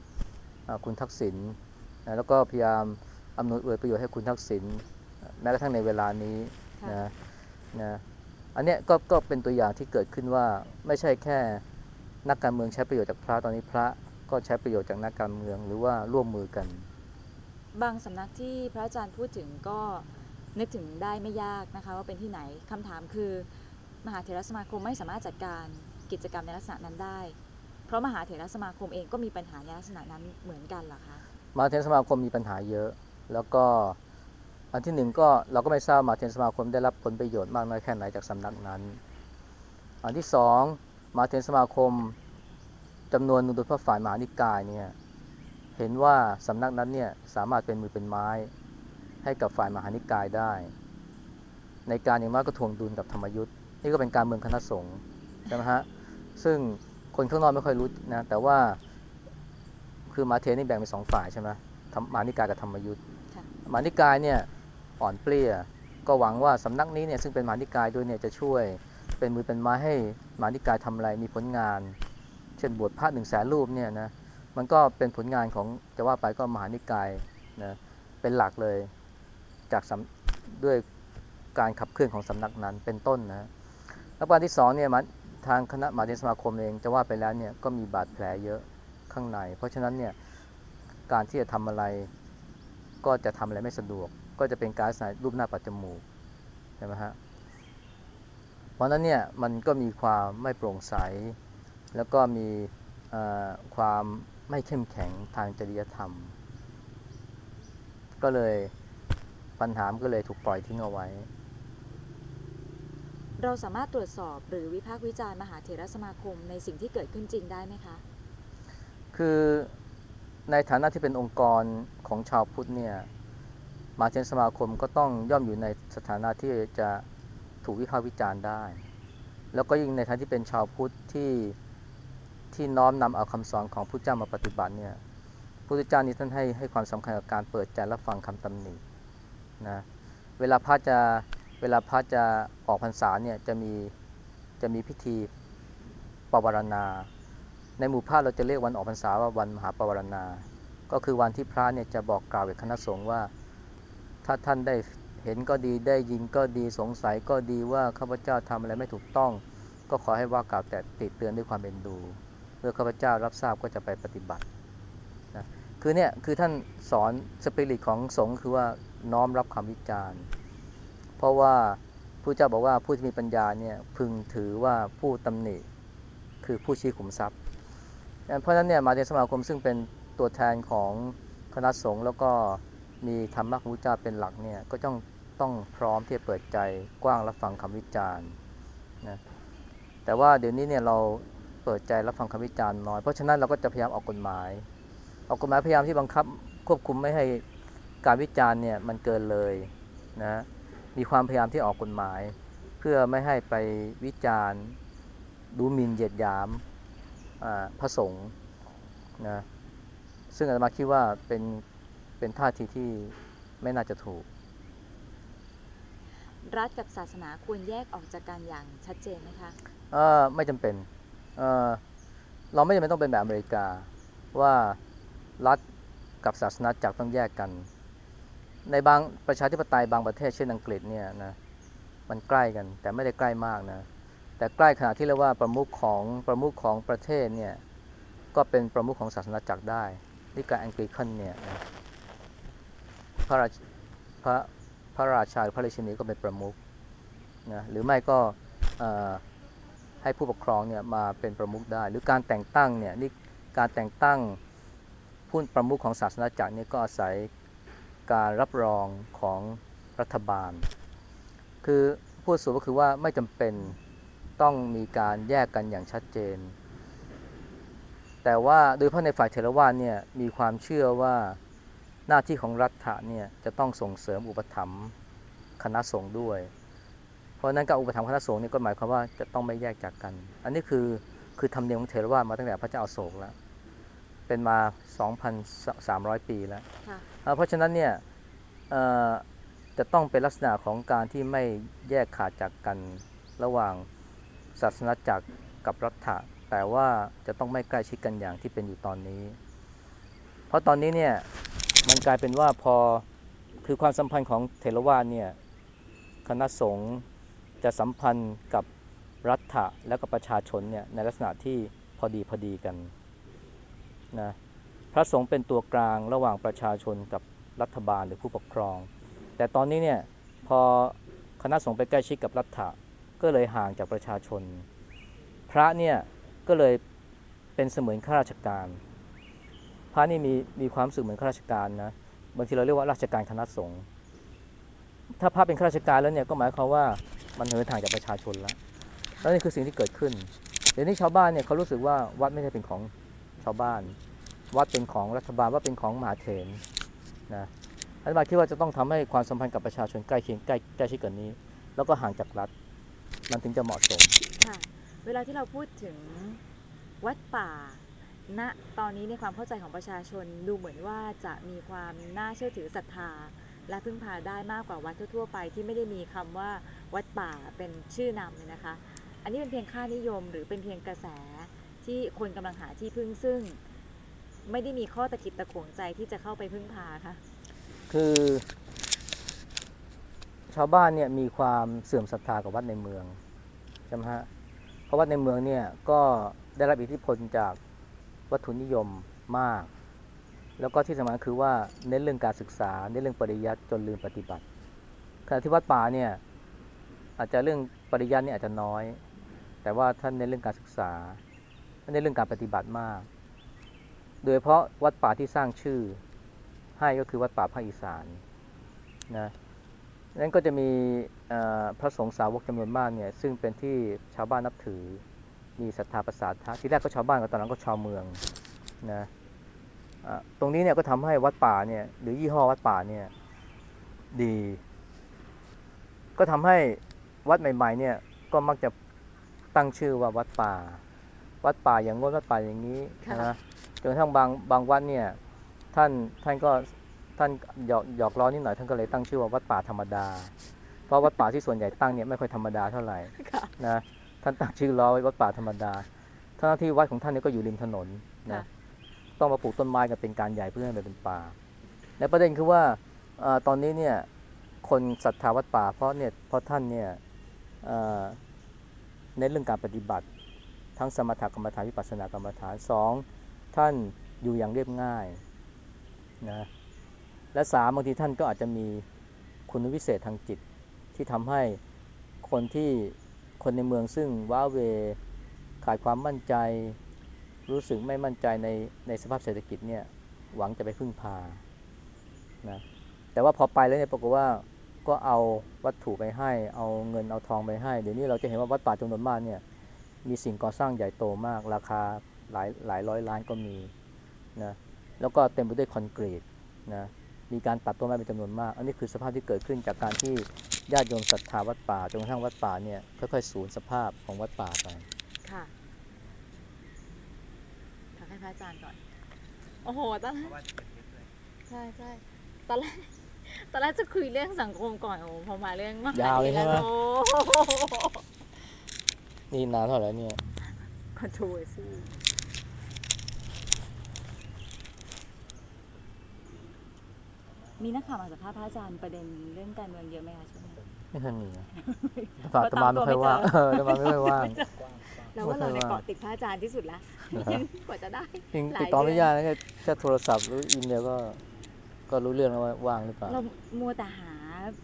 อ่าคุณทักษิณนะแล้วก็พยายามอำนวยอวยประโยชน์ให้คุณทักษิณแม้กระทั่งในเวลานี้ค่ะนะนะอันเนี้ยก็ก็เป็นตัวอย่างที่เกิดขึ้นว่าไม่ใช่แค่นักการเมืองใช้ประโยชน์จากพระตอนนี้พระ ก็ใช้ประโยชน์จากนักการเมืองหรือว่าร่วมมือกัน บางสำนักที่พระอาจารย์พูดถึงก็นึกถึงได้ไม่ยากนะคะว่าเป็นที่ไหนคำถามคือ มหาเถรสมาคมไม่สามารถจัดการกิจกรรมในลักษณะนั้นได้ เพราะมหาเถรสมาคมเองก็มีปัญหาในลักษณะนั้นเหมือนกันเหรอคะมหาเทรสมาคมมีปัญหาเยอะ แล้วก็อันที่หนึ่งก็เราก็ไม่ทราบมหาเทรสมาคมได้รับผลประโยชน์มากน้อยแค่ไหนจากสำนักนั้น อันที่สองมหาเทรสมาคม จำนวนหนึ่งโดยเฉพาะฝ่ายมหานิกายเนี่ยเห็นว่าสำนักนั้นเนี่ยสามารถเป็นมือเป็นไม้ให้กับฝ่ายมหานิกายได้ ในการอย่างมากก็ทวงดุลกับธรรมยุทธ์นี่ก็เป็นการเมืองคณะสงฆ์ใช่ไหมฮะซึ่งคนข้างนอกไม่ค่อยรู้นะแต่ว่าคือมหาเทรนี่แบ่งเป็นสองฝ่ายใช่ไหมธรรมมหานิกายกับธรรมยุทธ์ค่ะมหานิกายเนี่ยอ่อนเปลี้ยก็หวังว่าสำนักนี้เนี่ยซึ่งเป็นมหานิกายด้วยเนี่ยจะช่วยเป็นมือเป็นไม้ให้มหานิกายทำอะไรมีผลงาน เช่นบวชพระหนึ่งแสนรูปเนี่ยนะมันก็เป็นผลงานของจะว่าไปก็มหานิกายนะเป็นหลักเลยจากด้วยการขับเคลื่อนของสำนักนั้นเป็นต้นนะแล้วประการที่สองเนี่ยมันทางคณะมหาเทรสมาคมเองจะว่าไปแล้วเนี่ยก็มีบาดแผลเยอะข้างใน เพราะฉะนั้นเนี่ยการที่จะทำอะไรก็จะทำอะไรไม่สะดวก ก็จะเป็นการใส่รูปหน้าปัดจมูกใช่ไหมฮะเพราะนั้นเนี่ยมันก็มีความไม่โปร่งใส แล้วก็มีเอ่อความไม่เข้มแข็งทางจริยธรรม ก็เลยปัญหามนก็เลยถูกปล่อยทิ้งเอาไว้ เราสามารถตรวจสอบหรือวิพากษ์วิจารณ์มหาเถรสมาคมในสิ่งที่เกิดขึ้นจริงได้ไหมคะ คือในฐานะที่เป็นองค์กรของชาวพุทธเนี่ยมหาเทรสมาคมก็ต้องย่อมอยู่ในสถานะที่จะถูกวิพากษ์วิจารณ์ได้ แล้วก็ยิ่งในฐานะที่เป็นชาวพุทธที่ ที่น้อมนำเอาคำสอนของพระเจ้ามาปฏิบัติเนี่ยพระพุทธเจ้านี่ท่านให้ให้ความสำคัญกับการเปิดใจรับฟังคำตำหนินะเวลาพระจะเวลาพระจะออกพรรษาเนี่ยจะมีจะมีพิธีปวารณา ในหมู่พระเราจะเรียกวันออกพรรษาว่าวันมหาปวารณา ก็คือวันที่พระเนี่ยจะบอกกล่าวกับคณะสงฆ์ว่า ถ้าท่านได้เห็นก็ดีได้ยินก็ดีสงสัยก็ดีว่าข้าพเจ้าทำอะไรไม่ถูกต้อง ก็ขอให้ว่ากล่าวแต่ติดเตือนด้วยความเป็นดู เมื่อข้าพเจ้ารับทราบก็จะไปปฏิบัตินะคือเนี่ยคือท่านสอนสปิริตของสงฆ์คือว่าน้อมรับคำวิจารณ์ เพราะว่าผู้เจ้าบอกว่าผู้ที่มีปัญญาเนี่ยพึงถือว่าผู้ตำหนิคือผู้ชี้ขุมทรัพย์ เพราะฉะนั้นเนี่ยมาเทสมาคมซึ่งเป็นตัวแทนของคณะสงฆ์แล้วก็มีธรรมะของพระเจ้าเป็นหลักเนี่ยก็ต้องต้องพร้อมที่จะเปิดใจกว้างรับฟังคำวิจารณ์นะแต่ว่าเดี๋ยวนี้เนี่ยเรา เปิดใจรับฟังคำวิจารณ์น้อย เพราะฉะนั้นเราก็จะพยายามออกกฎหมาย ออกกฎหมายพยายามที่บังคับควบคุมไม่ให้การวิจารณ์เนี่ยมันเกินเลยนะมีความพยายามที่ออกกฎหมาย เพื่อไม่ให้ไปวิจารณ์ดูหมิ่นเหยียดหยามพระสงฆ์นะซึ่งอาตมาคิดว่าเป็นเป็นท่าทีที่ไม่น่าจะถูก รัฐกับศาสนาควรแยกออกจากกันอย่างชัดเจนไหมคะเออไม่จำเป็น เราไม่จำเป็นต้องเป็นแบบอเมริกาว่ารัฐกับศาสนาจักรต้องแยกกัน ในบางประชาธิปไตยบางประเทศเช่นอังกฤษเนี่ยนะมันใกล้กันแต่ไม่ได้ใกล้มากนะแต่ใกล้ขนาดที่เรียกว่าประมุขของประมุขของประเทศเนี่ยก็เป็นประมุขของศาสนาจักรได้นี่การอังกฤษขันเนี่ยพระราชพระพระราชาพระราชินีก็เป็นประมุขนะหรือไม่ก็ ให้ผู้ปกครองเนี่ยมาเป็นประมุขได้ หรือการแต่งตั้งเนี่ยนี่การแต่งตั้งผู้ประมุขของศาสนาจักรนี่ก็อาศัยการรับรองของรัฐบาล คือพูดสูงก็คือว่าไม่จำเป็นต้องมีการแยกกันอย่างชัดเจน แต่ว่าโดยเฉพาะในฝ่ายเทรวาสเนี่ยมีความเชื่อว่าหน้าที่ของรัฐะเนี่ยจะต้องส่งเสริมอุปถัมภ์คณะสงฆ์ด้วย เพราะนั้นการอุปถัมภ์คณะสงฆ์นี่ก็หมายความว่าจะต้องไม่แยกจากกัน อันนี้คือคือธรรมเนียมของเทรวาสมาตั้งแต่พระเจ้าโศกแล้ว เป็นมา 2,300 ปีแล้ว เพราะฉะนั้นเนี่ยจะต้องเป็นลักษณะของการที่ไม่แยกขาดจากกันระหว่างศาสนาจักรกับรัฐะแต่ว่าจะต้องไม่ใกล้ชิดกันอย่างที่เป็นอยู่ตอนนี้ เพราะตอนนี้เนี่ยมันกลายเป็นว่าพอคือความสัมพันธ์ของเทรวาสเนี่ยคณะสงฆ์ จะสัมพันธ์กับรัฐะและกับประชาชนเนี่ยในลักษณะที่พอดีพอดีกันนะพระสงฆ์เป็นตัวกลางระหว่างประชาชนกับรัฐบาลหรือผู้ปกครอง แต่ตอนนี้เนี่ยพอคณะสงฆ์ไปใกล้ชิดกับรัฐะก็เลยห่างจากประชาชน พระเนี่ยก็เลยเป็นเสมือนข้าราชการ พระนี่มีมีความสึกเหมือนข้าราชการนะบางทีเราเรียกว่าราชการคณะสงฆ์ถ้าพระเป็นข้าราชการแล้วเนี่ยก็หมายความว่า มันเหินทางจากประชาชนแล้วแล้วนี่คือสิ่งที่เกิดขึ้นเดี๋ยวนี้ชาวบ้านเนี่ยเขารู้สึกว่าวัดไม่ใช่เป็นของชาวบ้าน วัดเป็นของรัฐบาลว่าเป็นของมหาเถรนะรัฐบาลคิดว่าจะต้องทำให้ความสัมพันธ์กับประชาชนใกล้เคียงใกล้ใกล้ชิดกันนี้ แล้วก็ห่างจากรัฐ มันถึงจะเหมาะสมค่ะเวลาที่เราพูดถึงวัดป่าณตอนนี้ในความเข้าใจของประชาชนดูเหมือนว่าจะมีความน่าเชื่อถือศรัทธา และพึ่งพาได้มากกว่าวัดทั่วไปที่ไม่ได้มีคำว่าวัดป่าเป็นชื่อนำเลยนะคะ อันนี้เป็นเพียงค่านิยมหรือเป็นเพียงกระแสที่คนกำลังหาที่พึ่งซึ่ง ไม่ได้มีข้อตะกิดตะขวงใจที่จะเข้าไปพึ่งพาค่ะ คือ ชาวบ้านเนี่ยมีความเสื่อมศรัทธากับวัดในเมืองใช่ไหมฮะเพราะวัดในเมืองเนี่ยก็ได้รับอิทธิพลจากวัตถุนิยมมาก แล้วก็ที่สำคัญคือว่าเน้นเรื่องการศึกษา เน้นเรื่องปริยัติจนลืมปฏิบัติขณะที่วัดป่าเนี่ยอาจจะเรื่องปริยัติเนี่ยอาจจะน้อย แต่ว่าท่านในเรื่องการศึกษาท่านในเรื่องการปฏิบัติมาก โดยเพราะวัดป่าที่สร้างชื่อให้ก็คือวัดป่าภาคอีสานนะนั้นก็จะมีพระสงฆ์สาวกจำนวนมากเนี่ยซึ่งเป็นที่ชาวบ้านนับถือมีศรัทธาประสาทที่แรกก็ชาวบ้านก็ตอนหลังก็ชาวเมืองนะ ตรงนี้เนี่ยก็ทำให้วัดป่าเนี่ยหรือยี่ห้อวัดป่าเนี่ยดี ก็ทำให้วัดใหม่ ๆ เนี่ยก็มักจะตั้งชื่อว่าวัดป่า วัดป่าอย่างงดวัดป่าอย่างนี้นะจนทั้งบางบางวัดเนี่ยท่านท่านก็ท่านหยอกหยอกล้อนิดหน่อยท่านก็เลยตั้งชื่อว่าวัดป่าธรรมดา เพราะวัดป่าที่ส่วนใหญ่ตั้งเนี่ยไม่ค่อยธรรมดาเท่าไหร่นะท่านตั้งชื่อล้อไว้วัดป่าธรรมดาทั้งที่วัดของท่านนี่ก็อยู่ริมถนนนะ ต้องมาปลูกต้นไม้กันเป็นการใหญ่เพื่อให้มันเป็นป่าในประเด็นคือว่าตอนนี้เนี่ยคนศรัทธาวัดป่า เพราะเนี่ยเพราะท่านเนี่ยในเรื่องการปฏิบัติ ทั้งสมถกรรมฐานวิปัสสนากรรมฐานสองท่านอยู่อย่างเรียบง่ายนะและสามบางทีท่านก็อาจจะมีคุณวิเศษทางจิตที่ทำให้คนที่คนในเมืองซึ่งว้าเวขาดความมั่นใจ รู้สึกไม่มั่นใจในในสภาพเศรษฐกิจเนี่ยหวังจะไปพึ่งพานะแต่ว่าพอไปแล้วเนี่ยปรากฏว่าก็เอาวัตถุไปให้ เอาเงินเอาทองไปให้ เดี๋ยวนี้เราจะเห็นว่าวัดป่าจำนวนมากเนี่ยมีสิ่งก่อสร้างใหญ่โตมาก ราคาหลายหลายร้อยล้านก็มีนะแล้วก็เต็มไปด้วยคอนกรีตนะมีการตัดต้นไม้เป็นจำนวนมาก อันนี้คือสภาพที่เกิดขึ้นจากการที่ญาติโยมศรัทธาวัดป่าจนกระทั่งวัดป่าเนี่ยค่อยๆสูญสภาพของวัดป่าไปค่ะ พระอาจารย์ก่อน โอ้โหตอนแรเพกราะว่าจะเป็นเทปด้วยใช่ใช่ตอนแรกตอนแรกจะคุยเรื่องสังคมก่อนโอ้โหพอมาเรื่องมหยาวเลยใช่ไหม โอ้นี่นานเท่าไหร่เนี่ย คอนโทรเวอร์ซีมีนักข่าวมาสัมภาษณ์พระอาจารย์ประเด็นเรื่องการเมืองเยอะไหมคะช่วงนี้ ไม่เคยมีนะเพราะอาตมาไม่ค่อยว่างตามตัวไม่เจอเอออาตมาไม่ค่อยว่าง กว้างกว้าง เราว่าเราเนี่ยไม่ค่อยว่างเกาะติดพระอาจารย์ที่สุดละเหรอฮะกว่าจะได้จริงหลติดต่อไม่เดืนยากนะแค่แค่โทรศัพท์หรืออีเมลก็ก็รู้เรื่องแล้วว่าว่างหรือเปล่า เรามัวแต่หา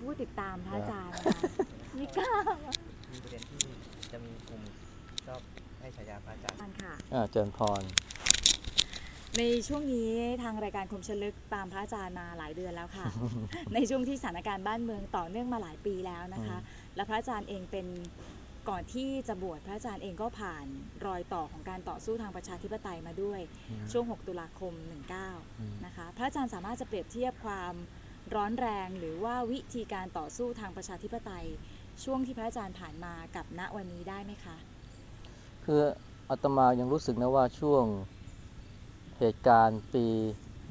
ผู้ติดตามพระอาจารย์นะคะไม่กล้ามีประเด็นที่จะมีกลุ่มชอบให้ฉายาพระอาจารย์อ่านค่ะอ่าเจริญพร ในช่วงนี้ทางรายการคมชลึกตามพระอาจารย์มาหลายเดือนแล้วค่ะ ในช่วงที่สถานการณ์บ้านเมืองต่อเนื่องมาหลายปีแล้วนะคะ และพระอาจารย์เองเป็น ก่อนที่จะบวชพระอาจารย์เองก็ผ่านรอยต่อของการต่อสู้ทางประชาธิปไตยมาด้วยอืมช่วง 6 ตุลาคมอืม19 นะคะ พระอาจารย์สามารถจะเปรียบเทียบความร้อนแรงหรือว่าวิธีการต่อสู้ทางประชาธิปไตย ช่วงที่พระอาจารย์ผ่านมากับณวันนี้ได้ไหมคะ คืออาตมายังรู้สึกนะว่าช่วงเหตุการณ์ปี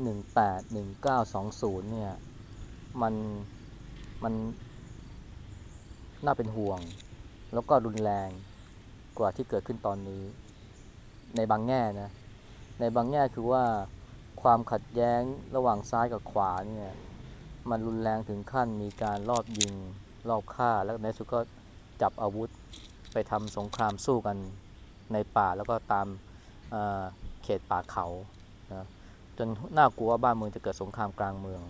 18 1920 เนี่ย มันมันน่าเป็นห่วง แล้วก็รุนแรงกว่าที่เกิดขึ้นตอนนี้ ในบางแง่นะ ในบางแง่คือว่าความขัดแย้งระหว่างซ้ายกับขวาเนี่ยมันรุนแรงถึงขั้นมีการลอบยิงลอบฆ่า แล้วในสุดก็จับอาวุธไปทำสงครามสู้กันในป่าแล้วก็ตามเอ่อเขตป่าเขานะจนน่ากลัวว่าบ้านเมืองจะเกิดสงครามกลางเมือง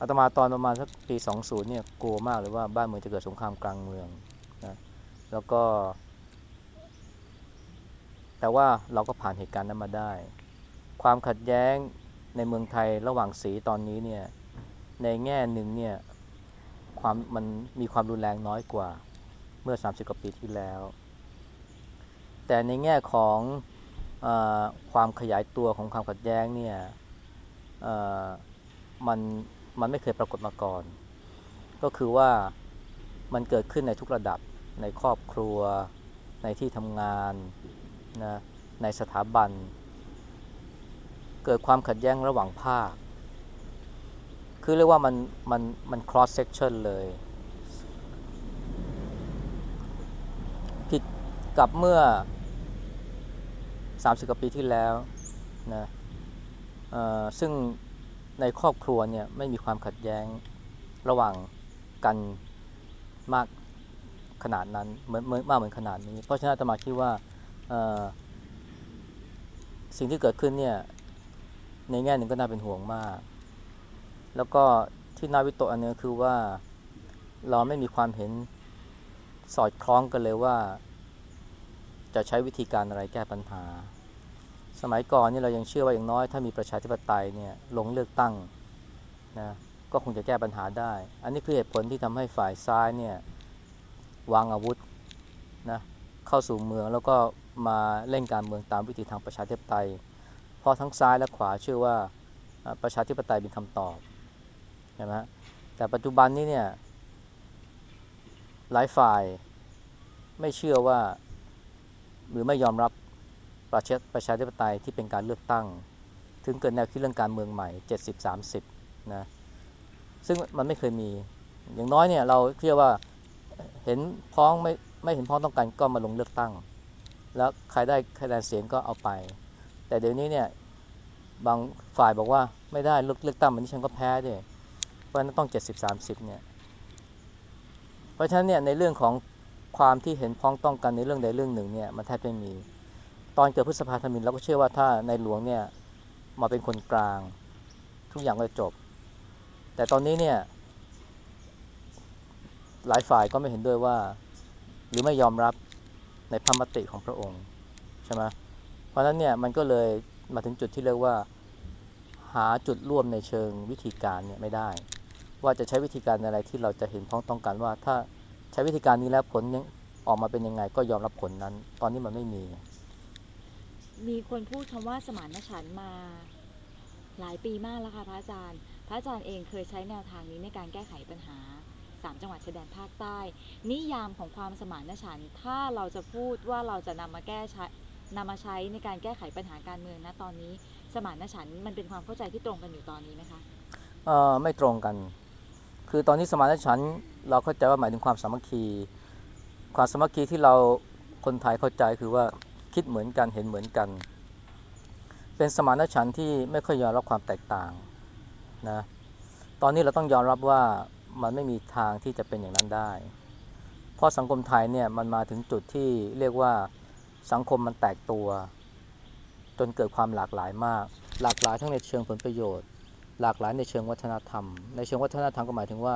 อาตมาตอนประมาณสักปี 20 เนี่ยกลัวมากเลยว่าบ้านเมืองจะเกิดสงครามกลางเมืองนะแล้วก็ แต่ว่าเราก็ผ่านเหตุการณ์นั้นมาได้ ความขัดแย้งในเมืองไทยระหว่างสีตอนนี้เนี่ยในแง่หนึ่งเนี่ยความมันมีความรุนแรงน้อยกว่าเมื่อ 30 กว่าปีที่แล้ว แต่ในแง่ของอความขยายตัวของความขัดแย้งเนี่ยมัน มันไม่เคยปรากฏมาก่อน ก็คือว่ามันเกิดขึ้นในทุกระดับในครอบครัว ในที่ทำงานนะในสถาบัน เกิดความขัดแย้งระหว่างภาค คือเรียกว่ามันมันมัน cross section เลยผิดกับเมื่อ 30 กว่าปีที่แล้วนะซึ่ง ในครอบครัวเนี่ยไม่มีความขัดแย้งระหว่างกันมากขนาดนั้นเหมือนเหมือมากเหมือนขนาดนี้ เพราะฉะนั้นตมาคิดว่าสิ่งที่เกิดขึ้นเนี่ยในแง่หนึ่งก็น่าเป็นห่วงมาก แล้วก็ที่น่าวิตกอันนึงคือว่าเราไม่มีความเห็นสอดคล้องกันเลยว่า จะใช้วิธีการอะไรแก้ปัญหา สมัยก่อนนี่เรายังเชื่อว่าอย่างน้อย ถ้ามีประชาธิปไตยเนี่ยลงเลือกตั้งนะก็คงจะแก้ปัญหาได้ อันนี้คือเหตุผลที่ทำให้ฝ่ายซ้ายเนี่ยวางอาวุธนะเข้าสู่เมืองแล้วก็มาเล่นการเมืองตามวิธีทางประชาธิปไตย เพราะทั้งซ้ายและขวาเชื่อว่าประชาธิปไตยเป็นคำตอบใช่ไหมแต่ปัจจุบันนี้เนี่ยหลายฝ่ายไม่เชื่อว่า หรือไม่ยอมรับ ประชาประชาธิปไตยที่เป็นการเลือกตั้ง ถึงเกิดแนวคิดเรื่องการเมืองใหม่ 70-30 นะ ซึ่งมันไม่เคยมี อย่างน้อยเนี่ยเราเชื่อว่าเห็นพ้องไม่ไม่เห็นพ้องต้องกันก็มาลงเลือกตั้ง แล้วใครได้คะแนนเสียงก็เอาไป แต่เดี๋ยวนี้เนี่ยบางฝ่ายบอกว่าไม่ได้เลือกเลือกตั้งมันนี้ฉันก็แพ้ด้วยเพราะฉะนั้นต้อง 70-30 เนี่ย เพราะฉะนั้นเนี่ยในเรื่องของความที่เห็นพ้องต้องกันในเรื่องใดเรื่องหนึ่งเนี่ยมันแทบไม่มี ตอนเกิดพฤษภาธมินเราก็เชื่อว่าถ้าในหลวงเนี่ยมาเป็นคนกลาง ทุกอย่างก็จบ แต่ตอนนี้เนี่ย หลายฝ่ายก็ไม่เห็นด้วยว่า หรือไม่ยอมรับในพระมติของพระองค์ใช่ไหมเพราะฉะนั้นเนี่ยมันก็เลยมาถึงจุดที่เรียกว่า หาจุดร่วมในเชิงวิธีการเนี่ยไม่ได้ ว่าจะใช้วิธีการอะไรที่เราจะเห็นพ้องต้องกันว่า ถ้าใช้วิธีการนี้แล้วผลยังออกมาเป็นยังไงก็ยอมรับผลนั้น ตอนนี้มันไม่มี มีคนพูดคำว่าสมานฉันท์มาหลายปีมากแล้วค่ะพระอาจารย์ พระอาจารย์เองเคยใช้แนวทางนี้ในการแก้ไขปัญหาสามจังหวัดชายแดนภาคใต้ นิยามของความสมานฉันท์ถ้าเราจะพูดว่าเราจะนำมาแก้ใช้นำมาใช้ในการแก้ไขปัญหาการเมืองนะตอนนี้ สมานฉันท์มันเป็นความเข้าใจที่ตรงกันอยู่ตอนนี้ไหมคะเอ่อไม่ตรงกัน คือตอนนี้สมานฉันท์เราเข้าใจว่าหมายถึงความสามัคคี ความสามัคคีที่เราคนไทยเข้าใจคือว่า คิดเหมือนกันเห็นเหมือนกัน เป็นสมานฉันท์ที่ไม่ค่อยยอมรับความแตกต่างนะตอนนี้เราต้องยอมรับว่ามันไม่มีทางที่จะเป็นอย่างนั้นได้ เพราะสังคมไทยเนี่ยมันมาถึงจุดที่เรียกว่าสังคมมันแตกตัว จนเกิดความหลากหลายมาก หลากหลายทั้งในเชิงผลประโยชน์ หลากหลายในเชิงวัฒนธรรม ในเชิงวัฒนธรรมก็หมายถึงว่า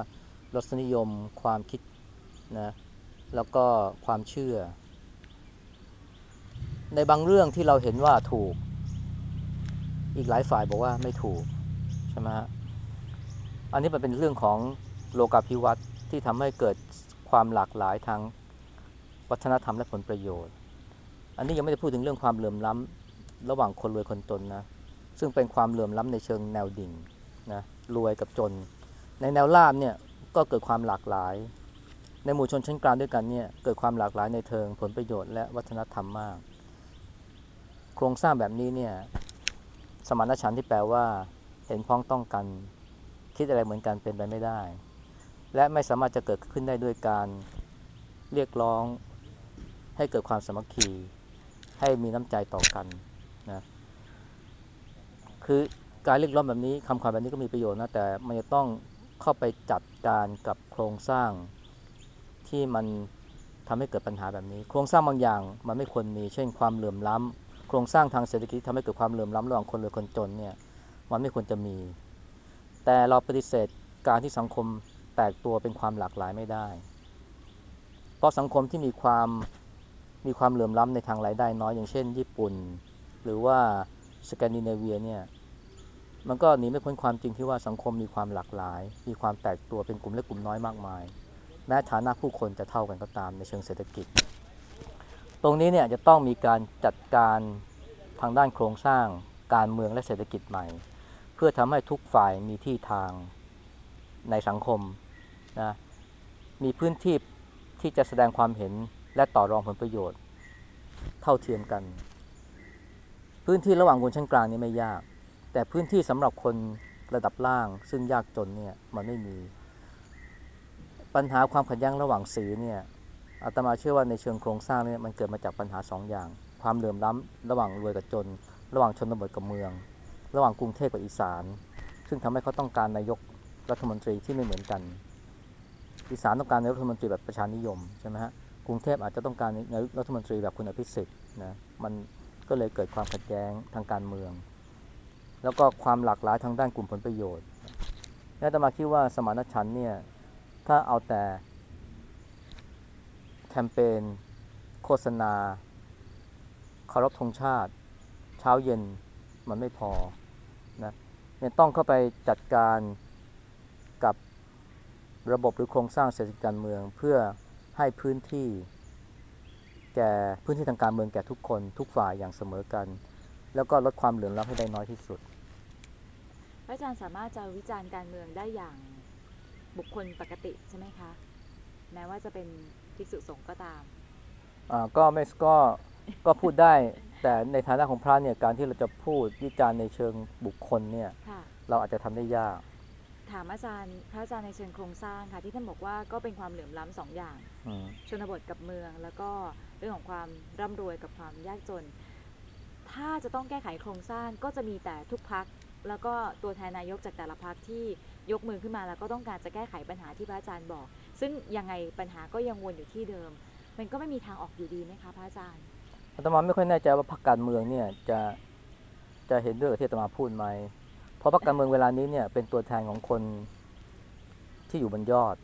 รสนิยม ความคิดนะแล้วก็ความเชื่อ ในบางเรื่องที่เราเห็นว่าถูก อีกหลายฝ่ายบอกว่าไม่ถูกใช่ไหมฮะอันนี้มันเป็นเรื่องของโลกาภิวัตน์ที่ทำให้เกิดความหลากหลายทางวัฒนธรรมและผลประโยชน์ อันนี้ยังไม่ได้พูดถึงเรื่องความเหลื่อมล้ำระหว่างคนรวยคนจนนะ ซึ่งเป็นความเหลื่อมล้ำในเชิงแนวดิ่งนะรวยกับจน ในแนวราบเนี่ยก็เกิดความหลากหลาย ในหมู่ชนชั้นกลางด้วยกันเนี่ยเกิดความหลากหลายในเชิงผลประโยชน์และวัฒนธรรมมาก ครงสร้างแบบนี้เนี่ยสมานฉันท์ที่แปลว่า เห็นพ้องต้องกัน คิดอะไรเหมือนกันเป็นไปไม่ได้ และไม่สามารถจะเกิดขึ้นได้ด้วยการเรียกร้อง ให้เกิดความสมัคคี ให้มีน้ำใจต่อกันนะคือการเรียกร้องแบบนี้คำขวัญแบบนี้ก็มีประโยชน์นะแต่มันจะต้องเข้าไปจัดการกับโครงสร้างที่มันทำให้เกิดปัญหาแบบนี้ โครงสร้างบางอย่างมันไม่ควรมี เช่นความเหลื่อมล้ำ โครงสร้างทางเศรษฐกิจที่ทำให้เกิดความเหลื่อมล้ำระหว่างคนรวยคนจนเนี่ยมันไม่ควรจะมี แต่เราปฏิเสธการที่สังคมแตกตัวเป็นความหลากหลายไม่ได้ เพราะสังคมที่มีความมีความเหลื่อมล้ำในทางรายได้น้อยอย่างเช่น ญี่ปุ่น หรือว่าสแกนดิเนเวียเนี่ยมันก็หนีไม่พ้นความจริงที่ว่าสังคมมีความหลากหลาย มีความแตกตัวเป็นกลุ่มเล็กกลุ่มน้อยมากมาย แม้ฐานะผู้คนจะเท่ากันก็ตามในเชิงเศรษฐกิจ ตรงนี้เนี่ยจะต้องมีการจัดการทางด้านโครงสร้างการเมืองและเศรษฐกิจใหม่ เพื่อทำให้ทุกฝ่ายมีที่ทางในสังคมนะมีพื้นที่ที่จะแสดงความเห็นและต่อรองผลประโยชน์ เท่าเทียมกัน พื้นที่ระหว่างคนชั้นกลางนี่ไม่ยาก แต่พื้นที่สำหรับคนระดับล่าง ซึ่งยากจนเนี่ยมันไม่มี ปัญหาความขัดแย้งระหว่างสีเนี่ย อาตมาเชื่อว่าในเชิงโครงสร้างเนี่ยมันเกิดมาจากปัญหาสองอย่าง ความเหลื่อมล้ำระหว่างรวยกับจน ระหว่างชนบทกับเมือง ระหว่างกรุงเทพกับอีสาน ซึ่งทำให้เขาต้องการนายกรัฐมนตรีที่ไม่เหมือนกัน อีสานต้องการนายกรัฐมนตรีแบบประชานิยมใช่ไหมฮะกรุงเทพอาจจะต้องการนายกรัฐมนตรีแบบคุณอภิสิทธิ์นะมันก็เลยเกิดความขัดแย้งทางการเมือง แล้วก็ความหลากหลายทางด้านกลุ่มผลประโยชน์และอาตมาคิดว่าสมานฉันเนี่ยถ้าเอาแต่ แคมเปญโฆษณาคารพธงชาติ เช้าเย็นมันไม่พอนะเนี่ยต้องเข้าไปจัดการกับระบบหรือโครงสร้างเศรษฐกิจการเมือง เพื่อให้พื้นที่ แก่พื้นที่ทางการเมืองแก่ทุกคนทุกฝ่ายอย่างเสมอกัน แล้วก็ลดความเหลื่อมล้ำให้ได้น้อยที่สุดอาจารย์สามารถจะวิจารณ์การเมืองได้อย่างบุคคลปกติใช่ไหมคะ แม้ว่าจะเป็น ภิกษุสงฆ์ก็ตามอ่าก็ไม่ก็ก็พูดได้ แต่ในฐานะของพระเนี่ยการที่เราจะพูดวิจารณ์ในเชิงบุคคลเนี่ยค่ะเราอาจจะทำได้ยาก ถามอาจารย์ พระอาจารย์ในเชิงโครงสร้างค่ะที่ท่านบอกว่าก็เป็นความเหลื่อมล้ำสองอย่างอืมชนบทกับเมือง แล้วก็เรื่องของความร่ำรวยกับความยากจน ถ้าจะต้องแก้ไขโครงสร้างก็จะมีแต่ทุกพักแล้วก็ตัวแทนนายกจากแต่ละพักที่ยกมือขึ้นมาแล้วก็ต้องการจะแก้ไขปัญหาที่พระอาจารย์บอก ซึ่งยังไงปัญหาก็ยังวนอยู่ที่เดิม มันก็ไม่มีทางออกอยู่ดีไหมคะพระอาจารย์อาตมาไม่ค่อยแน่ใจว่าพรรคการเมืองเนี่ยจะจะเห็นด้วยกับที่อาตมาพูดไหมเพราะพรรคการเมืองเวลานี้เนี่ยเป็นตัวแทนของคนที่อยู่บนยอด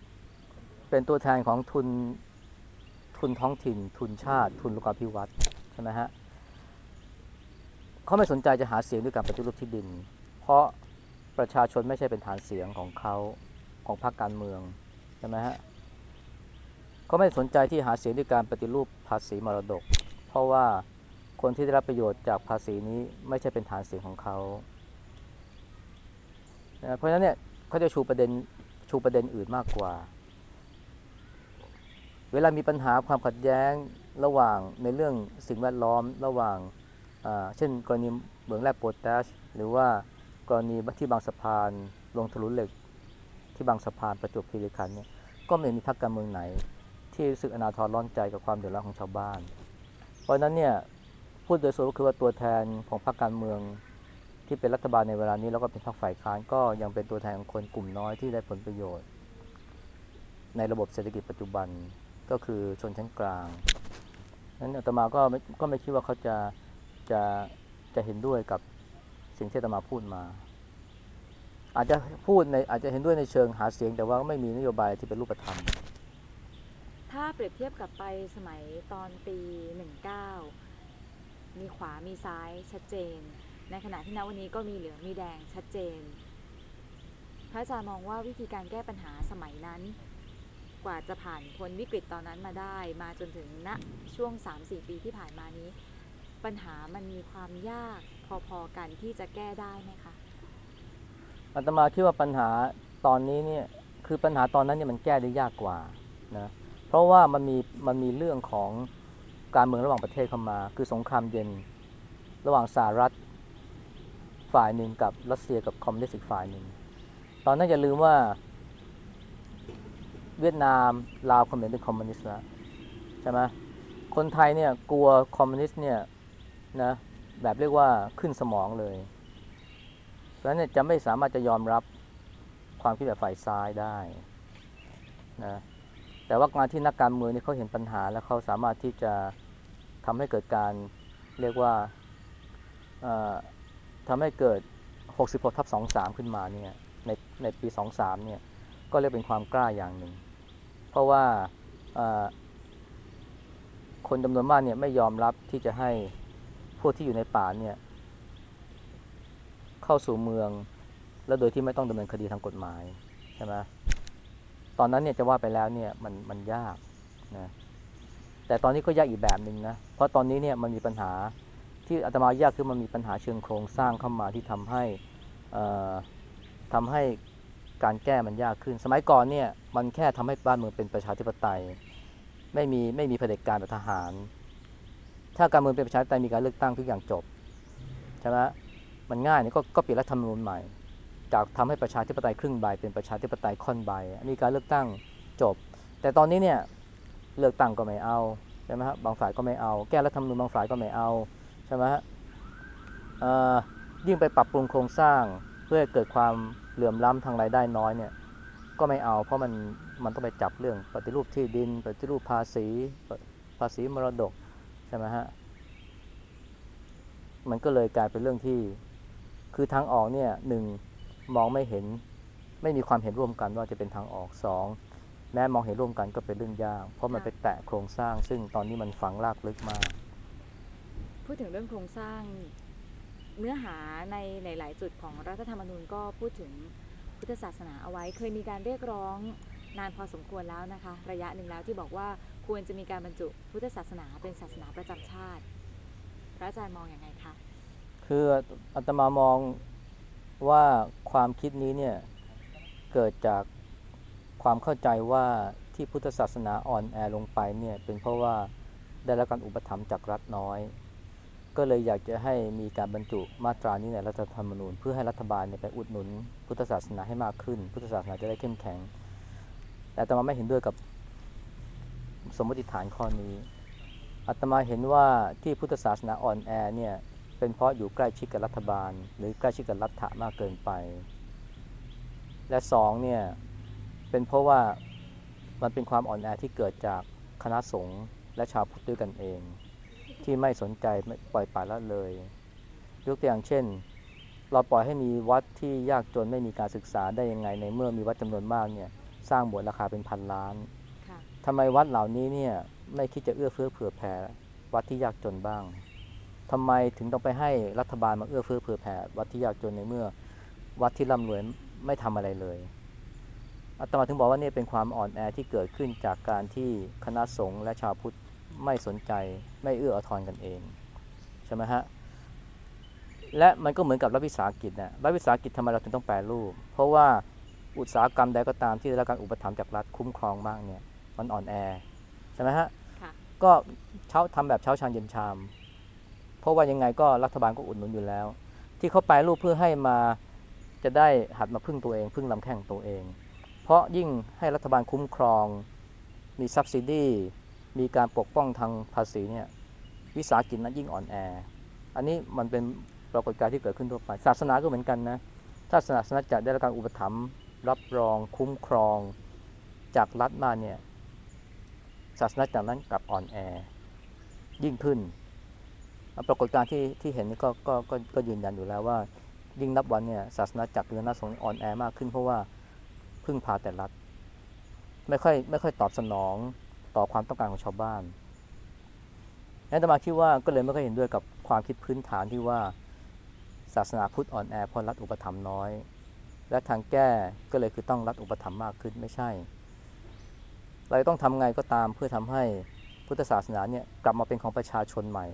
เป็นตัวแทนของทุนทุนท้องถิ่น ทุนชาติ ทุนลูกาภิวัตน์ใช่ไหมฮะเขาไม่สนใจจะหาเสียงด้วยการปฏิรูปที่ดิน เพราะประชาชนไม่ใช่เป็นฐานเสียงของเขาของพรรคการเมืองใช่ไหมฮะ เขาไม่สนใจที่หาเสียงด้วยการปฏิรูปภาษีมรดก เพราะว่าคนที่ได้รับประโยชน์จากภาษีนี้ไม่ใช่เป็นฐานเสียงของเขา เพราะฉะนั้นเนี่ยเขาจะชูประเด็นชูประเด็นอื่นมากกว่า เวลามีปัญหาความขัดแย้งระหว่างในเรื่องสิ่งแวดล้อมระหว่างเช่น กรณีเหมืองแร่โพแทสหรือว่ากรณีที่บางสะพานลงถลุเหล็กที่บางสะพานประจวบคีรีขันธ์เนี่ยก็ไม่มีพรรคการเมืองไหน ที่รู้สึกอนาทรร้อนใจกับความเดือดร้อนของชาวบ้าน เพราะนั้นเนี่ยพูดโดยสรุปก็คือว่าตัวแทนของพรรคการเมืองที่เป็นรัฐบาลในเวลานี้แล้วก็เป็นพรรคฝ่ายค้านก็ยังเป็นตัวแทนของคนกลุ่มน้อยที่ได้ผลประโยชน์ ในระบบเศรษฐกิจปัจจุบันก็คือชนชั้นกลางนั้นอาตมาก็ไม่ก็ไม่คิดว่าเขาจะจะจะเห็นด้วยกับสิ่งที่อาตมาพูดมา อาจจะพูดในอาจจะเห็นด้วยในเชิงหาเสียง แต่ว่าไม่มีนโยบายที่เป็นรูปธรรม ถ้าเปรียบเทียบกับไปสมัยตอนปี 19 มีขวามีซ้ายชัดเจน ในขณะที่ณวันนี้ก็มีเหลืองมีแดงชัดเจน พระอาจารย์มองว่าวิธีการแก้ปัญหาสมัยนั้น กว่าจะผ่านพ้นวิกฤตตอนนั้นมาได้ มาจนถึงณช่วง 3-4 ปีที่ผ่านมานี้ ปัญหามันมีความยากพอๆกันที่จะแก้ได้ไหมคะอาตมาคิดว่าปัญหาตอนนี้เนี่ยคือปัญหาตอนนั้นเนี่ยมันแก้ได้ยากกว่านะ เพราะว่ามันมีมันมีเรื่องของการเมืองระหว่างประเทศเข้ามา คือสงครามเย็นระหว่างสหรัฐฝ่ายหนึ่งกับรัสเซียกับคอมมิวนิสต์อีกฝ่ายหนึ่ง ตอนนั้นอย่าลืมว่า เวียดนามลาวเขมรเป็นคอมมิวนิสต์แล้วใช่ไหมคนไทยเนี่ยกลัวคอมมิวนิสต์เนี่ยนะแบบเรียกว่าขึ้นสมองเลยเพราะฉะนั้นจะไม่สามารถจะยอมรับความคิดแบบฝ่ายซ้ายได้นะ แต่ว่าการที่นักการเมืองนี่เขาเห็นปัญหา แล้วเขาสามารถที่จะทำให้เกิดการเรียกว่าเอ่อทำให้เกิด 66ทับ23 ขึ้นมาเนี่ยในในปี 23เนี่ยก็เรียกเป็นความกล้าอย่างหนึ่ง เพราะว่าคนจำนวนมากเนี่ยไม่ยอมรับที่จะให้พวกที่อยู่ในป่าเนี่ยเข้าสู่เมือง แล้วโดยที่ไม่ต้องดำเนินคดีทางกฎหมายใช่ไหม ตอนนั้นเนี่ยจะว่าไปแล้วเนี่ยมันมันยากนะแต่ตอนนี้ก็ยากอีกแบบหนึ่งนะเพราะตอนนี้เนี่ยมันมีปัญหาที่อาตมายากคือมันมีปัญหาเชิงโครงสร้างเข้ามาที่ทำให้เอ่อทำให้การแก้มันยากขึ้น สมัยก่อนเนี่ยมันแค่ทำให้บ้านเมืองเป็นประชาธิปไตย ไม่มีไม่มีเผด็จการแบบทหาร ถ้าการเมืองเป็นประชาธิปไตยมีการเลือกตั้งทุกอย่างจบใช่ไหมมันง่ายนี่ก็ก็เปลี่ยนรัฐธรรมนูญใหม่ จากทำให้ประชาธิปไตยครึ่งใบเป็นประชาธิปไตยค่อนใบ มีการเลือกตั้งจบ แต่ตอนนี้เนี่ยเลือกตั้งก็ไม่เอาใช่ไหมฮะบบางฝ่ายก็ไม่เอา แก้รัฐธรรมนูญบางฝ่ายก็ไม่เอาใช่ไหมฮะยิ่งไปปรับปรุงโครงสร้างเพื่อเกิดความเหลื่อมล้ำทางรายได้น้อยเนี่ยก็ไม่เอา เพราะมันมันต้องไปจับเรื่องปฏิรูปที่ดิน ปฏิรูปภาษีภาษีมรดกใช่ไหมฮะมันก็เลยกลายเป็นเรื่องที่คือทางออกเนี่ยหนึ่ง มองไม่เห็น ไม่มีความเห็นร่วมกันว่าจะเป็นทางออกสองแม้มองเห็นร่วมกันก็เป็นเรื่องยาก เพราะมันไปแตะโครงสร้าง ซึ่งตอนนี้มันฝังรากลึกมาก พูดถึงเรื่องโครงสร้างเนื้อหาในหลาย ๆ จุดของรัฐธรรมนูญก็พูดถึงพุทธศาสนาเอาไว้ เคยมีการเรียกร้องนานพอสมควรแล้วนะคะ ระยะหนึ่งแล้วที่บอกว่าควรจะมีการบรรจุพุทธศาสนาเป็นศาสนาประจำชาติ พระอาจารย์มองอยังไงคะ คืออาตมามอง ว่าความคิดนี้เนี่ยเกิดจากความเข้าใจว่าที่พุทธศาสนาอ่อนแอลงไปเนี่ยเป็นเพราะว่าได้รับการอุปถัมภ์จากรัฐน้อย ก็เลยอยากจะให้มีการบรรจุมาตรานี้ในรัฐธรรมนูญ เพื่อให้รัฐบาลเนี่ยไปอุดหนุน พุทธศาสนาให้มากขึ้น พุทธศาสนาจะได้เข้มแข็ง แต่อาตมาไม่เห็นด้วยกับสมมติฐานข้อนี้อาตมาเห็นว่าที่พุทธศาสนาอ่อนแอเนี่ย เป็นเพราะอยู่ใกล้ชิดกับรัฐบาล หรือใกล้ชิดกับรัฐะมากเกินไป และสองเนี่ยเป็นเพราะว่ามันเป็นความอ่อนแอที่เกิดจากคณะสงฆ์และชาวพุทธด้วยกันเอง ที่ไม่สนใจไม่ปล่อยปละละเลย ยกตัวอย่างเช่น เราปล่อยให้มีวัดที่ยากจนไม่มีการศึกษาได้ยังไงในเมื่อมีวัดจำนวนมากเนี่ยสร้างโบสถ์ราคาเป็นพันล้านค่ะทำไมวัดเหล่านี้เนี่ยไม่คิดจะเอื้อเฟื้อเผื่อแผ่วัดที่ยากจนบ้าง ทำไมถึงต้องไปให้รัฐบาลมาเอื้อเฟื้อเผื่อแผ่วัดที่ยากจนในเมื่อ วัดที่ร่ำรวยไม่ทำอะไรเลยอาตมาถึงบอกว่านี่เป็นความอ่อนแอที่เกิดขึ้นจากการที่คณะสงฆ์และชาวพุทธไม่สนใจไม่เอื้ออาทรกันเองใช่ไหมฮะและมันก็เหมือนกับรัฐวิสาหกิจนะรัฐวิสาหกิจทำไมเราถึงต้องแปรรูป เพราะว่าอุตสาหกรรมใดก็ตามที่ได้รับการอุปถัมภ์จากรัฐคุ้มครองมากเนี่ยมันอ่อนแอใช่ไหมฮะค่ะก็เช้าทำแบบเช้าชามเย็นชามเพ ราะว่ายังไงก็รัฐบาลก็อุดหนุนอยู่แล้ว ที่เขาแปรรูปเพื่อให้มาจะได้หัดมาพึ่งตัวเอง พึ่งลำแข้งตัวเอง เพราะยิ่งให้รัฐบาลคุ้มครอง มี subsidy มีการปกป้องทางภาษีเนี่ยวิสาหกิจนั้นยิ่งอ่อนแอ อันนี้มันเป็นปรากฏการณ์ที่เกิดขึ้นทั่วไป ศาสนาก็เหมือนกันนะถ้าศาสนาจักรได้รับการอุปถัมภ์รับรองคุ้มครองจากรัฐมาเนี่ยศาสนาจักนั้นกลับอ่อนแอ ยิ่งขึ้น ปรากฏการณ์ที่ที่เห็นก็ก็ก็ก็ยืนยันอยู่แล้วว่า ยิ่งนับวันเนี่ยศาสนาจักรหรือคณะสงฆ์อ่อนแอมากขึ้นเพราะว่าพึ่งพาแต่รัฐ ไม่ค่อยไม่ค่อยตอบสนองต่อความต้องการของชาวบ้านนั้นอาตมาคิดว่าก็เลยไม่ค่อยเห็นด้วยกับความคิดพื้นฐานที่ว่าศาสนาพุทธอ่อนแอเพราะรัฐอุปถัมภ์น้อย และทางแก้ก็เลยคือต้องรัฐอุปถัมภ์มากขึ้นไม่ใช่ เราต้องทำไงก็ตามเพื่อทำให้พุทธศาสนาเนี่ยกลับมาเป็นของประชาชนใหม่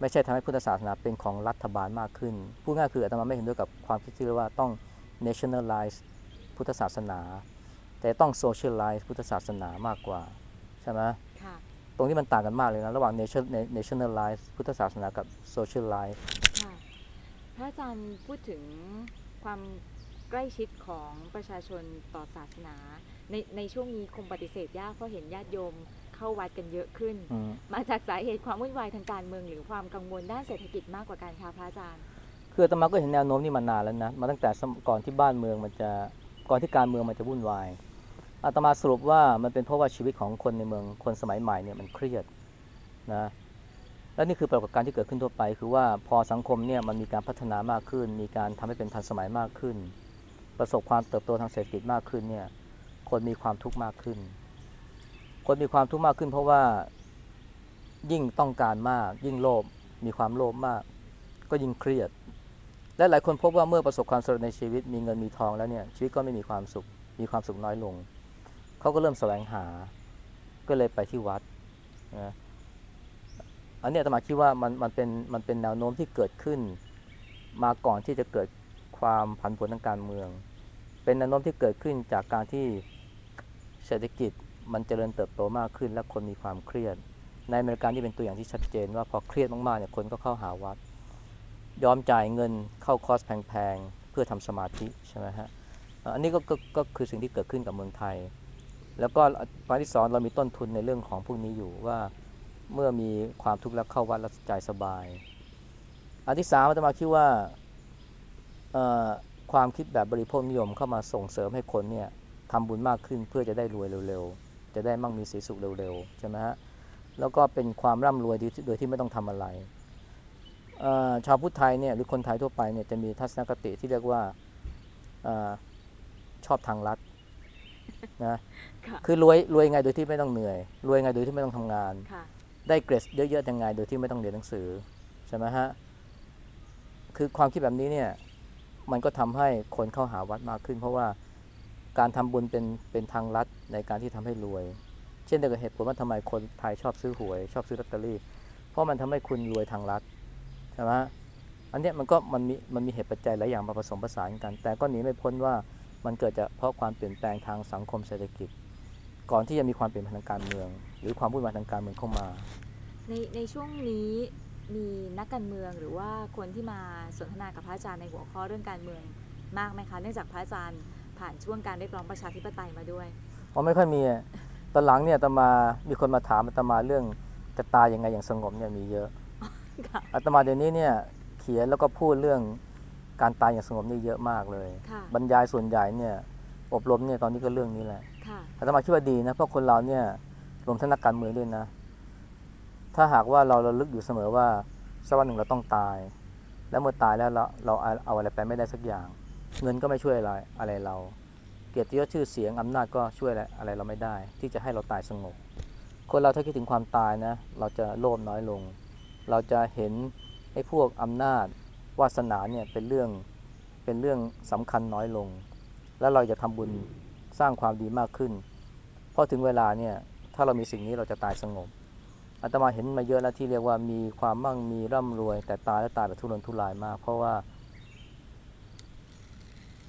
ไม่ใช่ทำให้พุทธศาสนาเป็นของรัฐบาลมากขึ้น พูดง่ายคืออาตมาไม่เห็นด้วยกับความคิดที่เรียกว่าต้อง nationalize พุทธศาสนา แต่ต้อง socialize พุทธศาสนามากกว่า ใช่ไหมค่ะตรงนี้มันต่างกันมากเลยนะ ระหว่าง nation nationalize พุทธศาสนากับ socialize ค่ะพระอาจารย์พูดถึงความใกล้ชิดของประชาชนต่อศาสนา ในในช่วงนี้คงปฏิเสธยากเพราะเห็นญาติโยม เข้าวัดกันเยอะขึ้นอืมมาจากสาเหตุความวุ่นวายทางการเมืองหรือความกังวลด้านเศรษฐกิจมากกว่ากันคะพระอาจารย์ คืออาตมาก็เห็นแนวโน้มนี่มานานแล้วนะมาตั้งแต่สมก่อนที่บ้านเมืองมันจะก่อนที่การเมืองมันจะวุ่นวายอาตมาสรุปว่ามันเป็นเพราะว่าชีวิตของคนในเมืองคนสมัยใหม่เนี่ยมันเครียดนะและนี่คือปรากฏการณ์ที่เกิดขึ้นทั่วไป คือว่าพอสังคมเนี่ยมันมีการพัฒนามากขึ้น มีการทำให้เป็นทันสมัยมากขึ้น ประสบความเติบโตทางเศรษฐกิจมากขึ้นเนี่ยคนมีความทุกข์มากขึ้น คนมีความทุกข์มากขึ้น เพราะว่ายิ่งต้องการมาก ยิ่งโลภมีความโลภมาก ก็ยิ่งเครียด และหลายคนพบว่าเมื่อประสบความสำเร็จในชีวิตมีเงินมีทองแล้วเนี่ยชีวิตก็ไม่มีความสุข มีความสุขน้อยลง เขาก็เริ่มแสวงหา ก็เลยไปที่วัดนะอันนี้ยอาตมาคิดว่ามันมันเป็นมันเป็นแนวโน้มที่เกิดขึ้น มาก่อนที่จะเกิดความผันผวนทางการเมือง เป็นแนวโน้มที่เกิดขึ้นจากการที่เศรษฐกิจ มันเจริญเติบโตมากขึ้น และคนมีความเครียด ในอเมริกานี่เป็นตัวอย่างที่ชัดเจน ว่าพอเครียดมากๆเนี่ยคนก็เข้าหาวัด ยอมจ่ายเงินเข้าคอร์สแพงๆ เพื่อทำสมาธิใช่ไหมฮะอันนี้ก็ก็ก็คือสิ่งที่เกิดขึ้นกับเมืองไทย แล้วก็ปาที่สองเรามีต้นทุนในเรื่องของพวกนี้อยู่ว่าเมื่อมีความทุกข์แล้วเข้าวัดแล้วใจสบาย อันที่สามอาตมาคิดว่าความคิดแบบบริโภคนิยมเข้ามาส่งเสริมให้คนเนี่ยทำบุญมากขึ้นเพื่อจะได้รวยเร็วๆ จะได้มั่งมีสีสุขเร็วๆใช่ไหมฮะแล้วก็เป็นความร่ำรวยโดยที่โดยที่ไม่ต้องทำอะไรเอ่อชาวพุทธไทยเนี่ยหรือคนไทยทั่วไปเนี่ยจะมีทัศนคติที่เรียกว่าเออชอบทางลัดนะค่ะคือรวยรวยยังไงโดยที่ไม่ต้องเหนื่อย รวยยังไงโดยที่ไม่ต้องทำงานค่ะได้เกรดเยอะๆยังไงโดยที่ไม่ต้องเรียนหนังสือใช่ไหมฮะคือความคิดแบบนี้เนี่ยมันก็ทำให้คนเข้าหาวัดมากขึ้น เพราะว่า การทำบุญเป็นเป็นทางลัดในการที่ทำให้รวย เช่นเดียวกับเหตุผลว่าทำไมคนไทยชอบซื้อหวย ชอบซื้อลอตเตอรี่ เพราะมันทำให้คุณรวยทางลัดใช่ไหมอันเนี้ยมันก็มันมีมันมีเหตุปัจจัยหลายอย่างมาผสมผสานกัน แต่ก็หนีไม่พ้นว่ามันเกิดจากเพราะความเปลี่ยนแปลงทางสังคมเศรษฐกิจ ก่อนที่จะมีความเปลี่ยนแปลงทางการเมือง หรือความวุ่นวายทางการเมืองเข้ามา ในในช่วงนี้มีนักการเมืองหรือว่าคนที่มาสนทนากับพระอาจารย์ในหัวข้อเรื่องการเมืองมากไหมคะ เนื่องจากพระอาจารย์ ผ่านช่วงการเรียกร้องประชาธิปไตยมาด้วยเพราะไม่ค่อยมีอะตอนหลังเนี่ยอาตมามีคนมาถามอาตมาเรื่องจะตายยังไงอย่างสงบเนี่ยมีเยอะค่ะอาตมาเดี๋ยวนี้เนี่ยเขียนแล้วก็พูดเรื่องการตายอย่างสงบนี่เยอะมากเลยค่ะบรรยายส่วนใหญ่เนี่ยอบรมเนี่ยตอนนี้ก็เรื่องนี้แหละค่ะอาตมาคิดว่าดีนะเพราะคนเราเนี่ยรวมทั้งนักการเมืองด้วยนะ ถ้าหากว่าเราระลึกอยู่เสมอว่าสักวันหนึ่งเราต้องตาย แล้วเมื่อตายแล้วเราเราเอาเอาอะไรไปไม่ได้สักอย่าง เงินก็ไม่ช่วยอะไรอะไรเรา เกียรติยศชื่อเสียงอำนาจก็ช่วยอะไรอะไรเราไม่ได้ ที่จะให้เราตายสงบ คนเราถ้าคิดถึงความตายนะ เราจะโลภน้อยลง เราจะเห็นไอ้พวกอำนาจวาสนาเนี่ยเป็นเรื่องเป็นเรื่องสำคัญน้อยลง แล้วเราจะทำบุญสร้างความดีมากขึ้นพอถึงเวลาเนี่ยถ้าเรามีสิ่งนี้เราจะตายสงบอาตมาเห็นมาเยอะแล้วที่เรียกว่ามีความมั่งมีร่ำรวย แต่ตายแล้วตายแบบทุรนทุรายมาก เพราะว่า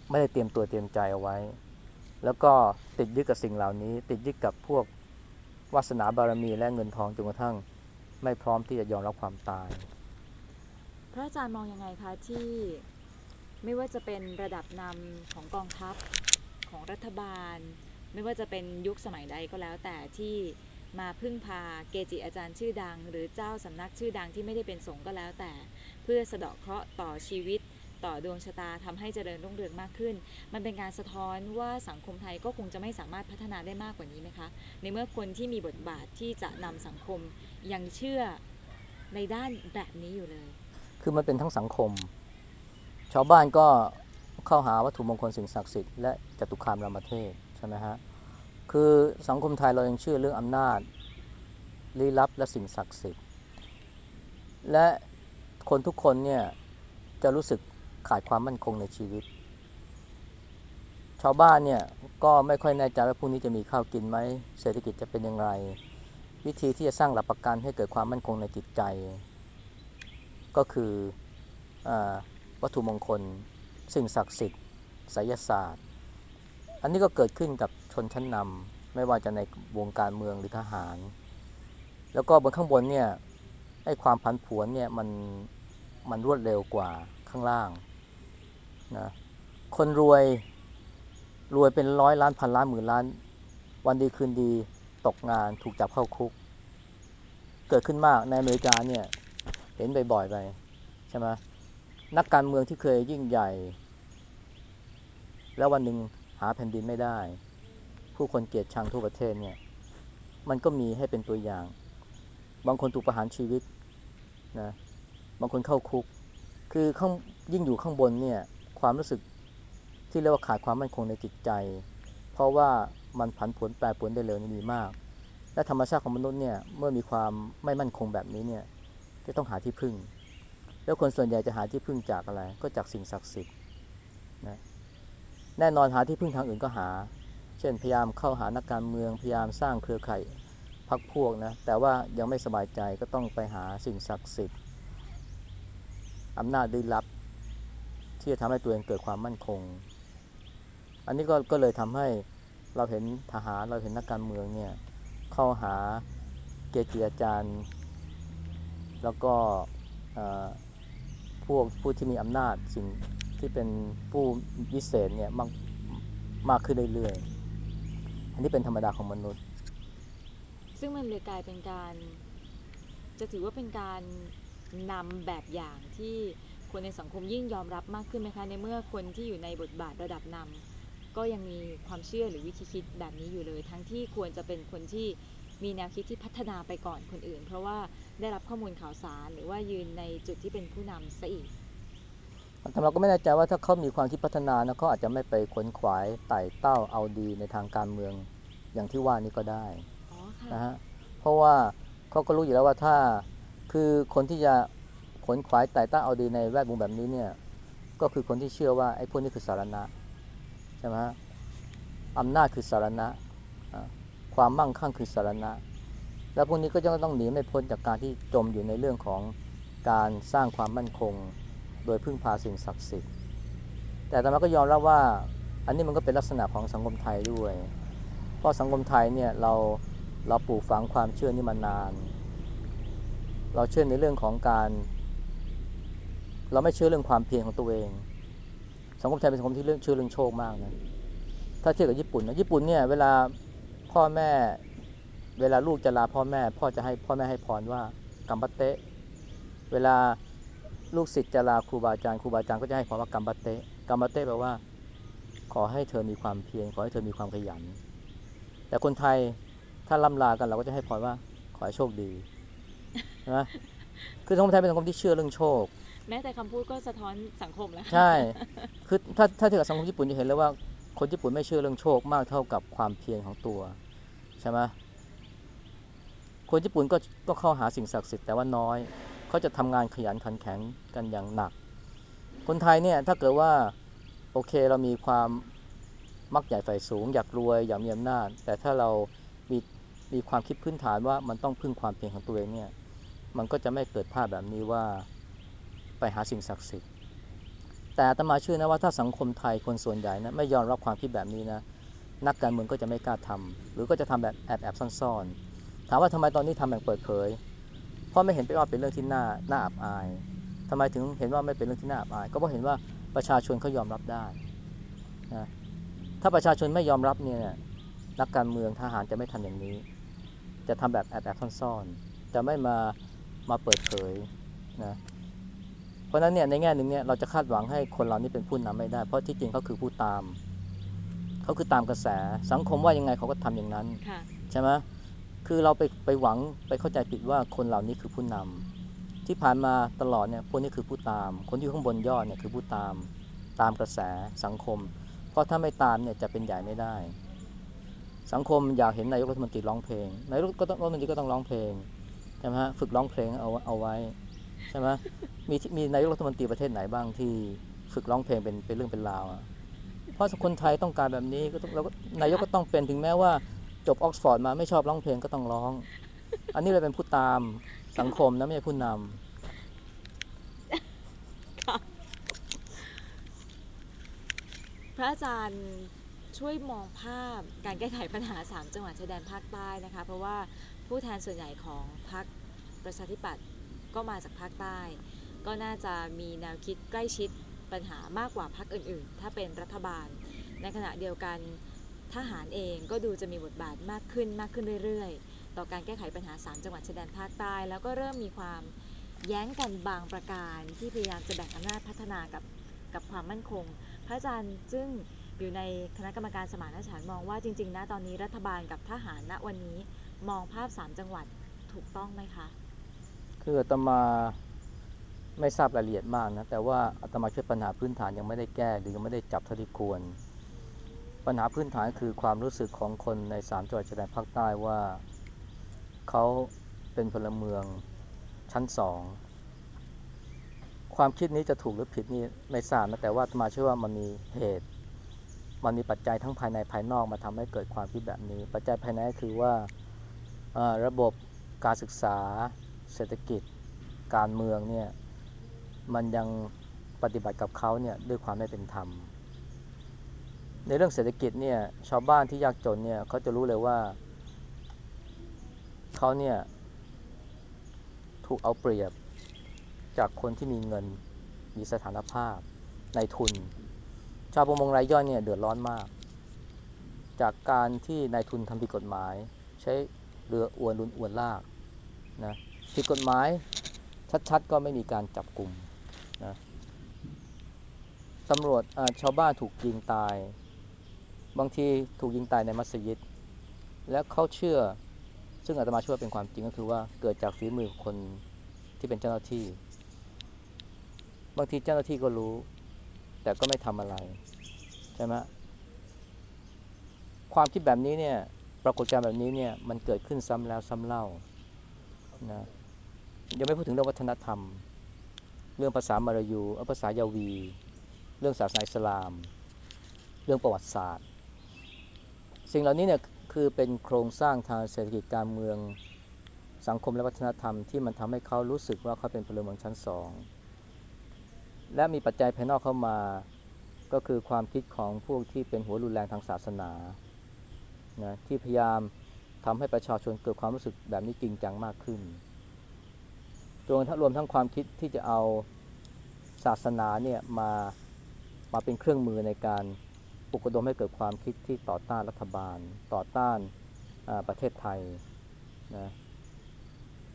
ไม่ได้เตรียมตัวเตรียมใจเอาไว้ แล้วก็ติดยึดกับสิ่งเหล่านี้ ติดยึดกับพวกวาสนาบารมีและเงินทองจนกระทั่งไม่พร้อมที่จะยอมรับความตาย พระอาจารย์มองยังไงคะที่ไม่ว่าจะเป็นระดับนำของกองทัพของรัฐบาล ไม่ว่าจะเป็นยุคสมัยใดก็แล้ว แต่ที่มาพึ่งพาเกจิอาจารย์ชื่อดัง หรือเจ้าสำนักชื่อดังที่ไม่ได้เป็นสงฆ์ก็แล้วแต่ เพื่อสะเดาะเคราะห์ต่อชีวิต ต่อดวงชะตาทำให้เจริญรุ่งเรืองมากขึ้น มันเป็นการสะท้อนว่าสังคมไทยก็คงจะไม่สามารถพัฒนาได้มากกว่านี้ไหมคะ ในเมื่อคนที่มีบทบาทที่จะนำสังคมยังเชื่อในด้านแบบนี้อยู่เลย คือมันเป็นทั้งสังคม ชาวบ้านก็เข้าหาวัตถุมงคลสิ่งศักดิ์สิทธิ์และจตุคามรามเทพใช่ไหมฮะ คือสังคมไทยเรายังเชื่อเรื่องอำนาจลี้ลับและสิ่งศักดิ์สิทธิ์ และคนทุกคนเนี่ยจะรู้สึก ขาดความมั่นคงในชีวิต ชาวบ้านเนี่ยก็ไม่ค่อยแน่ใจว่าพรุ่งนี้จะมีข้าวกินไหมเศรษฐกิจจะเป็นยังไงวิธีที่จะสร้างหลักประกันให้เกิดความมั่นคงในจิตใจ ก็คืออวัตถุมงคล สิ่งศักดิ์สิทธิ์ไสยศาสตร์ อันนี้ก็เกิดขึ้นกับชนชั้นนำไม่ว่าจะในวงการเมืองหรือทหาร แล้วก็บนข้างบนเนี่ยไอ้ความผันผวนเนี่ยมันมันรวดเร็วกว่าข้างล่าง นะคนรวยรวยเป็นร้อยล้านพันล้านหมื่นล้าน วันดีคืนดีตกงานถูกจับเข้าคุก เกิดขึ้นมากในอเมริกาเนี่ย เห็นบ่อยๆไปใช่ไหมนักการเมืองที่เคยยิ่งใหญ่ แล้ววันหนึ่งหาแผ่นดินไม่ได้ ผู้คนเกลียดชังทั่วประเทศเนี่ย มันก็มีให้เป็นตัวอย่าง บางคนถูกประหารชีวิตนะบางคนเข้าคุก คือข้างยิ่งอยู่ข้างบนเนี่ย ความรู้สึกที่เรียกว่าขาดความมั่นคงในจิตใจ เพราะว่ามันผันผวนแปรปรวนได้เร็วนี่มีมาก และธรรมชาติของมนุษย์เนี่ยเมื่อมีความไม่มั่นคงแบบนี้เนี่ยจะต้องหาที่พึ่ง แล้วคนส่วนใหญ่จะหาที่พึ่งจากอะไร ก็จากสิ่งศักดิ์สิทธิ์นะแน่นอนหาที่พึ่งทางอื่นก็หา เช่นพยายามเข้าหานักการเมืองพยายามสร้างเครือข่ายพักพวกนะแต่ว่ายังไม่สบายใจก็ต้องไปหาสิ่งศักดิ์สิทธิ์อำนาจลี้ลับ ที่จะทำให้ตัวเองเกิดความมั่นคง อันนี้ก็ก็เลยทำให้เราเห็นทหารเราเห็นนักการเมืองเนี่ยเข้าหาเกจิอาจารย์ แล้วก็พวกผู้ที่มีอำนาจสิ่งที่เป็นผู้วิเศษเนี่ยมากมากขึ้นเรื่อยๆ อันนี้เป็นธรรมดาของมนุษย์ ซึ่งมันเลยกลายเป็นการ จะถือว่าเป็นการนำแบบอย่างที่ คนในสังคมยิ่งยอมรับมากขึ้นไหมคะ ในเมื่อคนที่อยู่ในบทบาทระดับนำก็ยังมีความเชื่อหรือวิธีคิดแบบนี้อยู่เลย ทั้งที่ควรจะเป็นคนที่มีแนวคิดที่พัฒนาไปก่อนคนอื่น เพราะว่าได้รับข้อมูลข่าวสารหรือว่ายืนในจุดที่เป็นผู้นำซะอีกแต่เราก็ไม่แน่ใจว่าถ้าเขามีความคิดพัฒนานะเขาอาจจะไม่ไปขวนขวายไต่เต้าเอาดีในทางการเมืองอย่างที่ว่านี้ก็ได้นะฮะเพราะว่าเขาก็รู้อยู่แล้วว่าถ้าคือคนที่จะ นขวายไต่เต้าเอาดีในแวดวงแบบนี้เนี่ย ก็คือคนที่เชื่อว่าไอ้พวกนี้คือสารณะใช่ไหมฮะอำนาจคือสารณะ ความมั่งคั่งคือสารณะ แล้วพวกนี้ก็จะต้องหนีไม่พ้นจากการที่จมอยู่ในเรื่องของการสร้างความมั่นคง โดยพึ่งพาสิ่งศักดิ์สิทธิ์ แต่ตอนนั้นก็ยอมรับว่า อันนี้มันก็เป็นลักษณะของสังคมไทยด้วย เพราะสังคมไทยเนี่ยเราเราปลูกฝังความเชื่อนี่มานาน เราเชื่อในเรื่องของการ เราไม่เชื่อเรื่องความเพียรของตัวเอง สังคมไทยเป็นสังคมที่เรื่องเชื่อเรื่องโชคมากนะถ้าเทียบกับญี่ปุ่นนะญี่ปุ่นเนี่ยเวลาพ่อแม่เวลาลูกจะลาพ่อแม่ พ่อจะให้พ่อแม่ให้พรว่ากัมบัตเตะเวลาลูกศิษย์จะลาครูบาอาจารย์ครูบาอาจารย์ก็จะให้พรว่ากัมบัตเตะกัมบัตเตะแปลว่า ขอให้เธอมีความเพียรขอให้เธอมีความขยัน แต่คนไทยถ้าล่ำลากันเราก็จะให้พรว่าขอให้โชคดีใช่ไหมคือสังคมไทยเป็นสังคมที่เชื่อเรื่องโชค แม้แต่คำพูดก็สะท้อนสังคมแล้วใช่ คือถ้าถ้าเทียบกับสังคมญี่ปุ่นจะเห็นเลยว่าคนญี่ปุ่นไม่เชื่อเรื่องโชคมากเท่ากับความเพียรของตัวใช่ไหมคนญี่ปุ่นก็ก็เข้าหาสิ่งศักดิ์สิทธิ์แต่ว่าน้อยเขาจะทำงานขยันขันแข็งกันอย่างหนัก คนไทยเนี่ยถ้าเกิดว่าโอเคเรามีความมักใหญ่ไฟสูง อยากรวยอยากมีอำนาจ แต่ถ้าเรามีมีความคิดพื้นฐานว่ามันต้องพึ่งความเพียรของตัวเองเนี่ย มันก็จะไม่เกิดภาพแบบนี้ว่า ไปหาสิ่งศักดิ์สิทธิ์ แต่อาตมาเชื่อนะว่าถ้าสังคมไทยคนส่วนใหญ่นะไม่ยอมรับความคิดแบบนี้นะนักการเมืองก็จะไม่กล้าทำหรือก็จะทำแบบแอบแอบซ่อนๆถามว่าทำไมตอนนี้ทำอย่างเปิดเผย เพราะไม่เห็นไปว่าเป็นเรื่องที่น่าน่าอับอายทำไมถึงเห็นว่าไม่เป็นเรื่องที่น่าอับอาย ก็เพราะเห็นว่าประชาชนเขายอมรับได้นะถ้าประชาชนไม่ยอมรับเนี่ยนักการเมืองทหารจะไม่ทำอย่างนี้ จะทำแบบแอบแอบซ่อนๆจะไม่มามาเปิดเผยนะ เพราะฉะนั้นเนี่ยในแง่หนึ่งเนี่ยเราจะคาดหวังให้คนเรานี่เป็นผู้นำไม่ได้ เพราะที่จริงเขาคือผู้ตาม เขาคือตามกระแสสังคมว่ายังไงเขาก็ทำอย่างนั้นค่ะใช่ไหมคือเราไปไปหวังไปเข้าใจผิดว่าคนเหล่านี้คือผู้นำที่ผ่านมาตลอดเนี่ยพวกนี้คือผู้ตาม คนที่อยู่ข้างบนยอดเนี่ยคือผู้ตามตามกระแสสังคม เพราะถ้าไม่ตามเนี่ยจะเป็นใหญ่ไม่ได้ สังคมอยากเห็นนายกรัฐมนตรีร้องเพลงนายกก็ต้องรัฐมนตรีก็ต้องร้องเพลงใช่ไหมฮะฝึกร้องเพลงเอาเอาไว้ ใช่ไหมมีมีนายกรัฐมนตรีประเทศไหนบ้างที่ฝึกร้องเพลงเป็นเป็นเรื่องเป็นราวอะเพราะคนไทยต้องการแบบนี้ก็ต้องเราก็นายกก็ต้องเป็นถึงแม้ว่าจบออกซฟอร์ดมาไม่ชอบร้องเพลงก็ต้องร้อง อันนี้เลยเป็นผู้ตามสังคมนะไม่ใช่ผู้นำพระอาจารย์ช่วยมองภาพการแก้ไขปัญหา 3 จังหวัดชายแดนภาคใต้นะคะ เพราะว่าผู้แทนส่วนใหญ่ของพรรคประชาธิปัตย์ ก็มาจากภาคใต้ ก็น่าจะมีแนวคิดใกล้ชิดปัญหามากกว่าพรรคอื่นๆ ถ้าเป็นรัฐบาล ในขณะเดียวกันทหารเองก็ดูจะมีบทบาทมากขึ้นมากขึ้นเรื่อยๆ ต่อการแก้ไขปัญหา 3 จังหวัดชายแดนภาคใต้ แล้วก็เริ่มมีความแย้งกันบางประการที่พยายามจะแบ่งอำนาจพัฒนากับกับความมั่นคง พระอาจารย์ซึ่งอยู่ในคณะกรรมการสมานฉันท์มองว่าจริงๆนะตอนนี้รัฐบาลกับทหารณวันนี้มองภาพ 3 จังหวัดถูกต้องไหมคะ คืออาตมาไม่ทราบรายละเอียดมากนะ แต่ว่าอาตมาช่วยปัญหาพื้นฐานยังไม่ได้แก้ หรือยังไม่ได้จับเท่าที่ควร ปัญหาพื้นฐานคือความรู้สึกของคนในสามจังหวัดชายแดนภาคใต้ว่าเขาเป็นพลเมืองชั้นสองความคิดนี้จะถูกหรือผิดนี่ไม่ทราบนะแต่ว่าอาตมาเชื่อว่ามันมีเหตุ มันมีปัจจัยทั้งภายในภายนอกมาทำให้เกิดความคิดแบบนี้ ปัจจัยภายในก็คือว่าระบบการศึกษา เศรษฐกิจการเมืองเนี่ยมันยังปฏิบัติกับเขาเนี่ยด้วยความไม่เป็นธรรม ในเรื่องเศรษฐกิจเนี่ยชาวบ้านที่ยากจนเนี่ยเขาจะรู้เลยว่าเขาเนี่ยถูกเอาเปรียบจากคนที่มีเงินมีสถานภาพในทุน ชาวประมงรายย่อยเนี่ยเดือดร้อนมาก จากการที่นายทุนทำผิดกฎหมาย ใช้เรืออวนลุนอวนลากนะ ผิดกฎหมายชัดๆ ก็ไม่มีการจับกลุ่มนะตำรวจชาวบ้านถูกยิงตาย บางทีถูกยิงตายในมัสยิด และเขาเชื่อซึ่งอาตมาเชื่อว่าเป็นความจริงก็คือว่าเกิดจากฝีมือคนที่เป็นเจ้าหน้าที่ บางทีเจ้าหน้าที่ก็รู้ แต่ก็ไม่ทำอะไรใช่ไหมความคิดแบบนี้เนี่ยปรากฏการณ์แบบนี้เนี่ยมันเกิดขึ้นซ้ำแล้วซ้ำเล่านะ ยังไม่พูดถึงเรื่องวัฒนธรรม เรื่องภาษามลายูเอ่อภาษายาวี เรื่องศาสนาอิสลาม เรื่องประวัติศาสตร์ สิ่งเหล่านี้เนี่ยคือเป็นโครงสร้างทางเศรษฐกิจการเมืองสังคมและวัฒนธรรมที่มันทำให้เขารู้สึกว่าเขาเป็นพลเมืองชั้นสองและมีปัจจัยภายนอกเข้ามาก็คือความคิดของพวกที่เป็นหัวรุนแรงทางศาสนานะที่พยายามทำให้ประชาชนเกิดความรู้สึกแบบนี้จริงจังมากขึ้น รวมทั้งรวมทั้งความคิดที่จะเอาศาสนาเนี่ยมามาเป็นเครื่องมือในการปลุกระดมให้เกิดความคิดที่ต่อต้านรัฐบาล ต่อต้านประเทศไทยนะ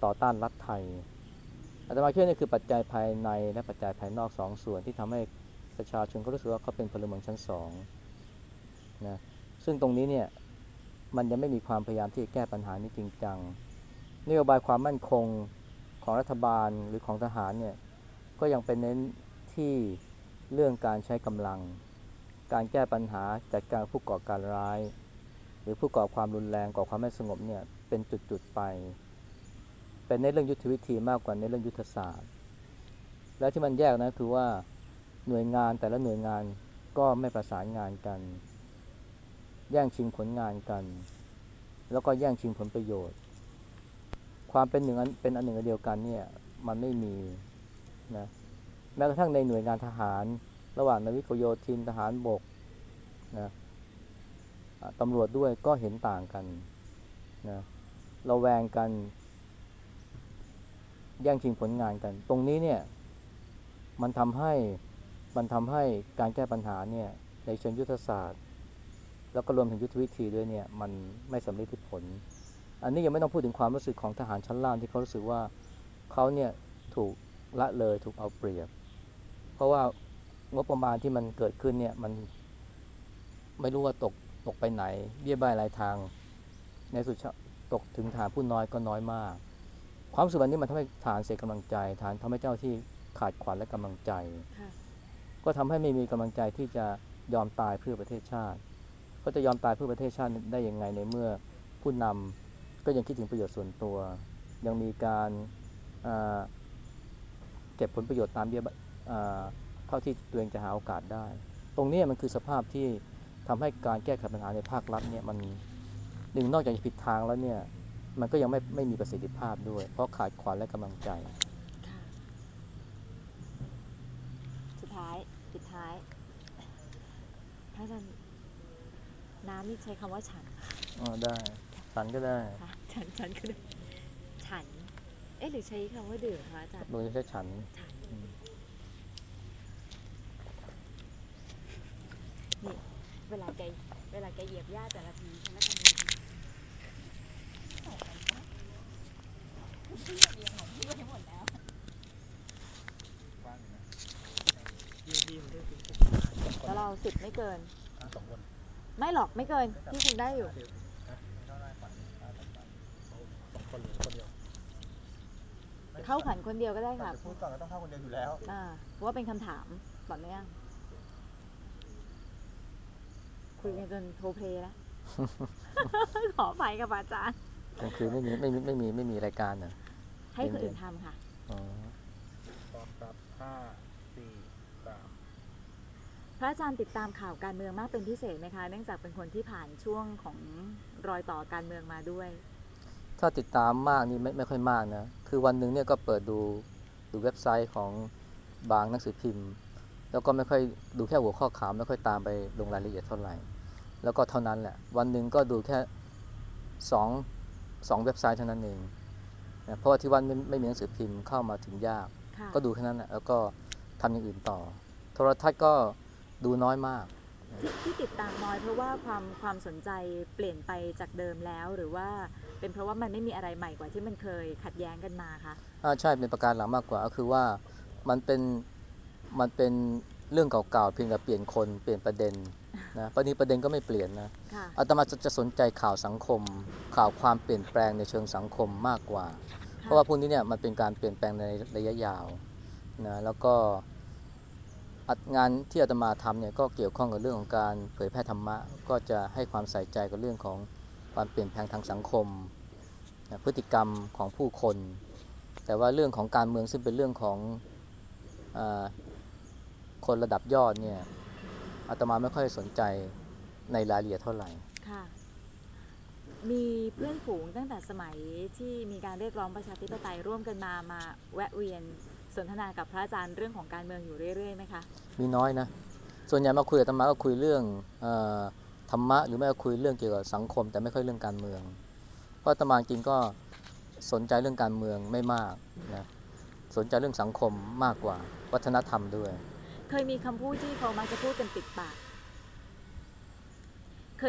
ต่อต้านรัฐไทยอาตมาเชื่อนี่คือปัจจัยภายในและปัจจัยภายนอกสองส่วนที่ทำให้ประชาชนเขารู้สึกว่าเขาเป็นพลเมืองชั้นสองนะซึ่งตรงนี้เนี่ยมันยังไม่มีความพยายามที่จะแก้ปัญหานี้จริงจังนโยบายความมั่นคง ของรัฐบาลหรือของทหารเนี่ยก็ยังเป็นเน้นที่เรื่องการใช้กำลัง การแก้ปัญหาจัดการผู้ก่อการร้าย หรือผู้ก่อความรุนแรงก่อความไม่สงบเนี่ยเป็นจุดๆไป เป็นในเรื่องยุทธวิธีมากกว่าในเรื่องยุทธศาสตร์ และที่มันแยกนะคือว่าหน่วยงานแต่ละหน่วยงานก็ไม่ประสานงานกัน แย่งชิงผลงานกัน แล้วก็แย่งชิงผลประโยชน์ ความเป็นหนึ่งันเป็นอันหนึ่งเดียวกันเนี่ย มันไม่มีนะแม้กระทั่งในหน่วยงานทหาร ระหว่างนาวิกโยธินทหารบกนะตำรวจด้วยก็เห็นต่างกันนะเราแวงกัน แย่งชิงผลงานกัน ตรงนี้เนี่ย มันทำให้มันทำให้การแก้ปัญหาเนี่ย ในเชิงยุทธศาสตร์ แล้วก็รวมถึงยุทธวิธีด้วยเนี่ย มันไม่สำเร็จผล อันนี้ยังไม่ต้องพูดถึงความรู้สึกของทหารชั้นล่างที่เขารู้สึกว่าเขาเนี่ยถูกละเลยถูกเอาเปรียบ เพราะว่างบประมาณที่มันเกิดขึ้นเนี่ยมันไม่รู้ว่าตกตกไปไหน เบี้ยบ้ายรายทาง ในสุดตกถึงฐานผู้น้อยก็น้อยมาก ความรู้สึกแบบนี้มันทำให้ฐานเสียกำลังใจฐานทำให้เจ้าที่ขาดขวัญและกำลังใจ ก็ทำให้ไม่มีกำลังใจที่จะยอมตายเพื่อประเทศชาติ ก็จะยอมตายเพื่อประเทศชาติได้ยังไงในเมื่อผู้นำ ก็ยังคิดถึงประโยชน์ส่วนตัว ยังมีการอ่าเก็บผลประโยชน์ตามเบี้ยบอ่าเท่าที่ตัวเองจะหาโอกาสได้ ตรงนี้มันคือสภาพที่ทำให้การแก้ไขปัญหาในภาครัฐเนี่ยมันหนึ่งนอกจากจะผิดทางแล้วเนี่ย มันก็ยังไม่ไม่มีประสิทธิภาพด้วย เพราะขาดขวัญและกำลังใจค่ะสุดท้ายปิดท้ายพระอาจารย์น้ำนี่ใช้คำว่าฉันอ๋อได้ฉันก็ได้ค่ะ ฉันฉันคือฉัน เอ๊ะหรือใช้คำว่าดื่มคะอาจารย์ โดยใช้ฉัน ฉัน อืม นี่ เวลาแกเวลาแกเหยียบหญ้าแต่ละทีฉันละกันแล้วเราสิบไม่เกิน สองคน ไม่หรอกไม่เกินที่คุณได้อยู่สองคนหรือคนเดียว เข้าขวัญคนเดียวก็ได้ค่ะ พูดก่อนก็ต้องเข้าคนเดียวอยู่แล้ว อ่าเพราะว่าเป็นคำถามต่อเนื่องคุยกันจนโทรเพลย์แล้ว ขอไปกับอาจารย์กลางคืนไม่มีไม่มีไม่มีไม่มีรายการเหรอให้คนเย็นๆอื่นทำค่ะ อ๋อพร้อมครับห้าสี่สามพระอาจารย์ติดตามข่าวการเมืองมากเป็นพิเศษไหมคะ เนื่องจากเป็นคนที่ผ่านช่วงของรอยต่อการเมืองมาด้วย ถ้าติดตามมากนี่ไม่ไม่ค่อยมากนะ คือวันหนึ่งเนี่ยก็เปิดดูดูเว็บไซต์ของบางหนังสือพิมพ์ แล้วก็ไม่ค่อยดูแค่หัวข้อข่าวไม่ค่อยตามไปลงรายละเอียดเท่าไหร่ แล้วก็เท่านั้นแหละ วันหนึ่งก็ดูแค่สองสองเว็บไซต์เท่านั้นเองนะเพราะว่าที่วันไม่ไม่มีหนังสือพิมพ์เข้ามาถึงยากค่ะก็ดูแค่นั้นแหละแล้วก็ทำอย่างอื่นต่อ โทรทัศน์ก็ดูน้อยมาก ที่ที่ติดตามน้อยเพราะว่าความความสนใจเปลี่ยนไปจากเดิมแล้ว หรือว่าเป็นเพราะว่ามันไม่มีอะไรใหม่กว่าที่มันเคยขัดแย้งกันมาคะอ่าใช่เป็นประการหลังมากกว่าก็คือว่ามันเป็นมันเป็นเรื่องเก่าๆเพียงแต่เปลี่ยนคนเปลี่ยนประเด็นนะประเด็นประเด็นก็ไม่เปลี่ยนนะค่ะอาตมาจะจะสนใจข่าวสังคม ข่าวความเปลี่ยนแปลงในเชิงสังคมมากกว่า เพราะว่าพวกนี้เนี่ยมันเป็นการเปลี่ยนแปลงในระยะยาวนะแล้วก็ อัดงานที่อาตมาทำเนี่ยก็เกี่ยวข้องกับเรื่องของการเผยแพร่ธรรมะ ก็จะให้ความใส่ใจกับเรื่องของความเปลี่ยนแปลงทางสังคม พฤติกรรมของผู้คน แต่ว่าเรื่องของการเมืองซึ่งเป็นเรื่องของอคนระดับยอดเนี่ยอาตมาไม่ค่อยสนใจในรายละเอียดเท่าไหร่ค่ะมีเพื่อนฝูงตั้งแต่สมัยที่มีการเรียกร้องประชาธิปไตยร่วมกันมามาแวะเวียน สนทนากับพระอาจารย์เรื่องของการเมืองอยู่เรื่อยๆไหมคะ มีน้อยนะ ส่วนใหญ่มาคุยกับอาตมาก็คุยเรื่องเออธรรมะหรือไม่ก็คุยเรื่องเกี่ยวกับสังคม แต่ไม่ค่อยเรื่องการเมือง เพราะอาตมาจริงก็สนใจเรื่องการเมืองไม่มากนะ สนใจเรื่องสังคมมากกว่าวัฒนธรรมด้วย เคยมีคำพูดที่เขามักจะพูดกันติดปากเค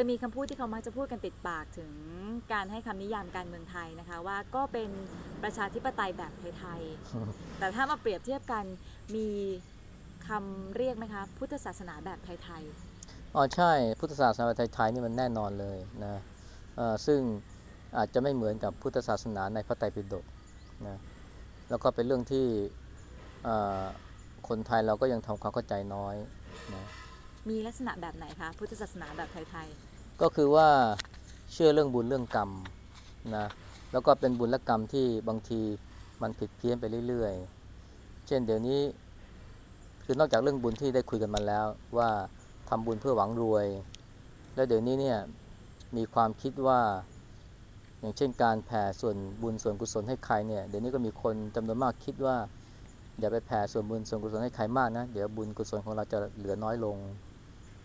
ยมีคำพูดที่เขามักจะพูดกันติดปากถึงการให้คำนิยามการเมืองไทยนะคะว่าก็เป็นประชาธิปไตยแบบไทยๆแต่ถ้ามาเปรียบเทียบกันมีคำเรียกไหมคะพุทธศาสนาแบบไทยอ๋อใช่พุทธศาสนาไทยๆนี่มันแน่นอนเลยนะเอ่อซึ่งอาจจะไม่เหมือนกับพุทธศาสนาในพระไตรปิฎกนะแล้วก็เป็นเรื่องที่เอ่อคนไทยเราก็ยังทำความเข้าใจน้อยนะ มีลักษณะแบบไหนคะพุทธศาสนาแบบไทยๆก็คือว่าเชื่อเรื่องบุญเรื่องกรรมนะแล้วก็เป็นบุญและกรรมที่บางทีมันผิดเพี้ยนไปเรื่อยๆ เช่นเดี๋ยวนี้คือนอกจากเรื่องบุญที่ได้คุยกันมาแล้ว ว่าทำบุญเพื่อหวังรวย แล้วเดี๋ยวนี้เนี่ยมีความคิดว่าอย่างเช่นการแผ่ส่วนบุญส่วนกุศลให้ใครเนี่ยเดี๋ยวนี้ก็มีคนจำนวนมากคิดว่า อย่าไปแผ่ส่วนบุญส่วนกุศลให้ใครมากนะเดี๋ยวบุญกุศลของเราจะเหลือน้อยลง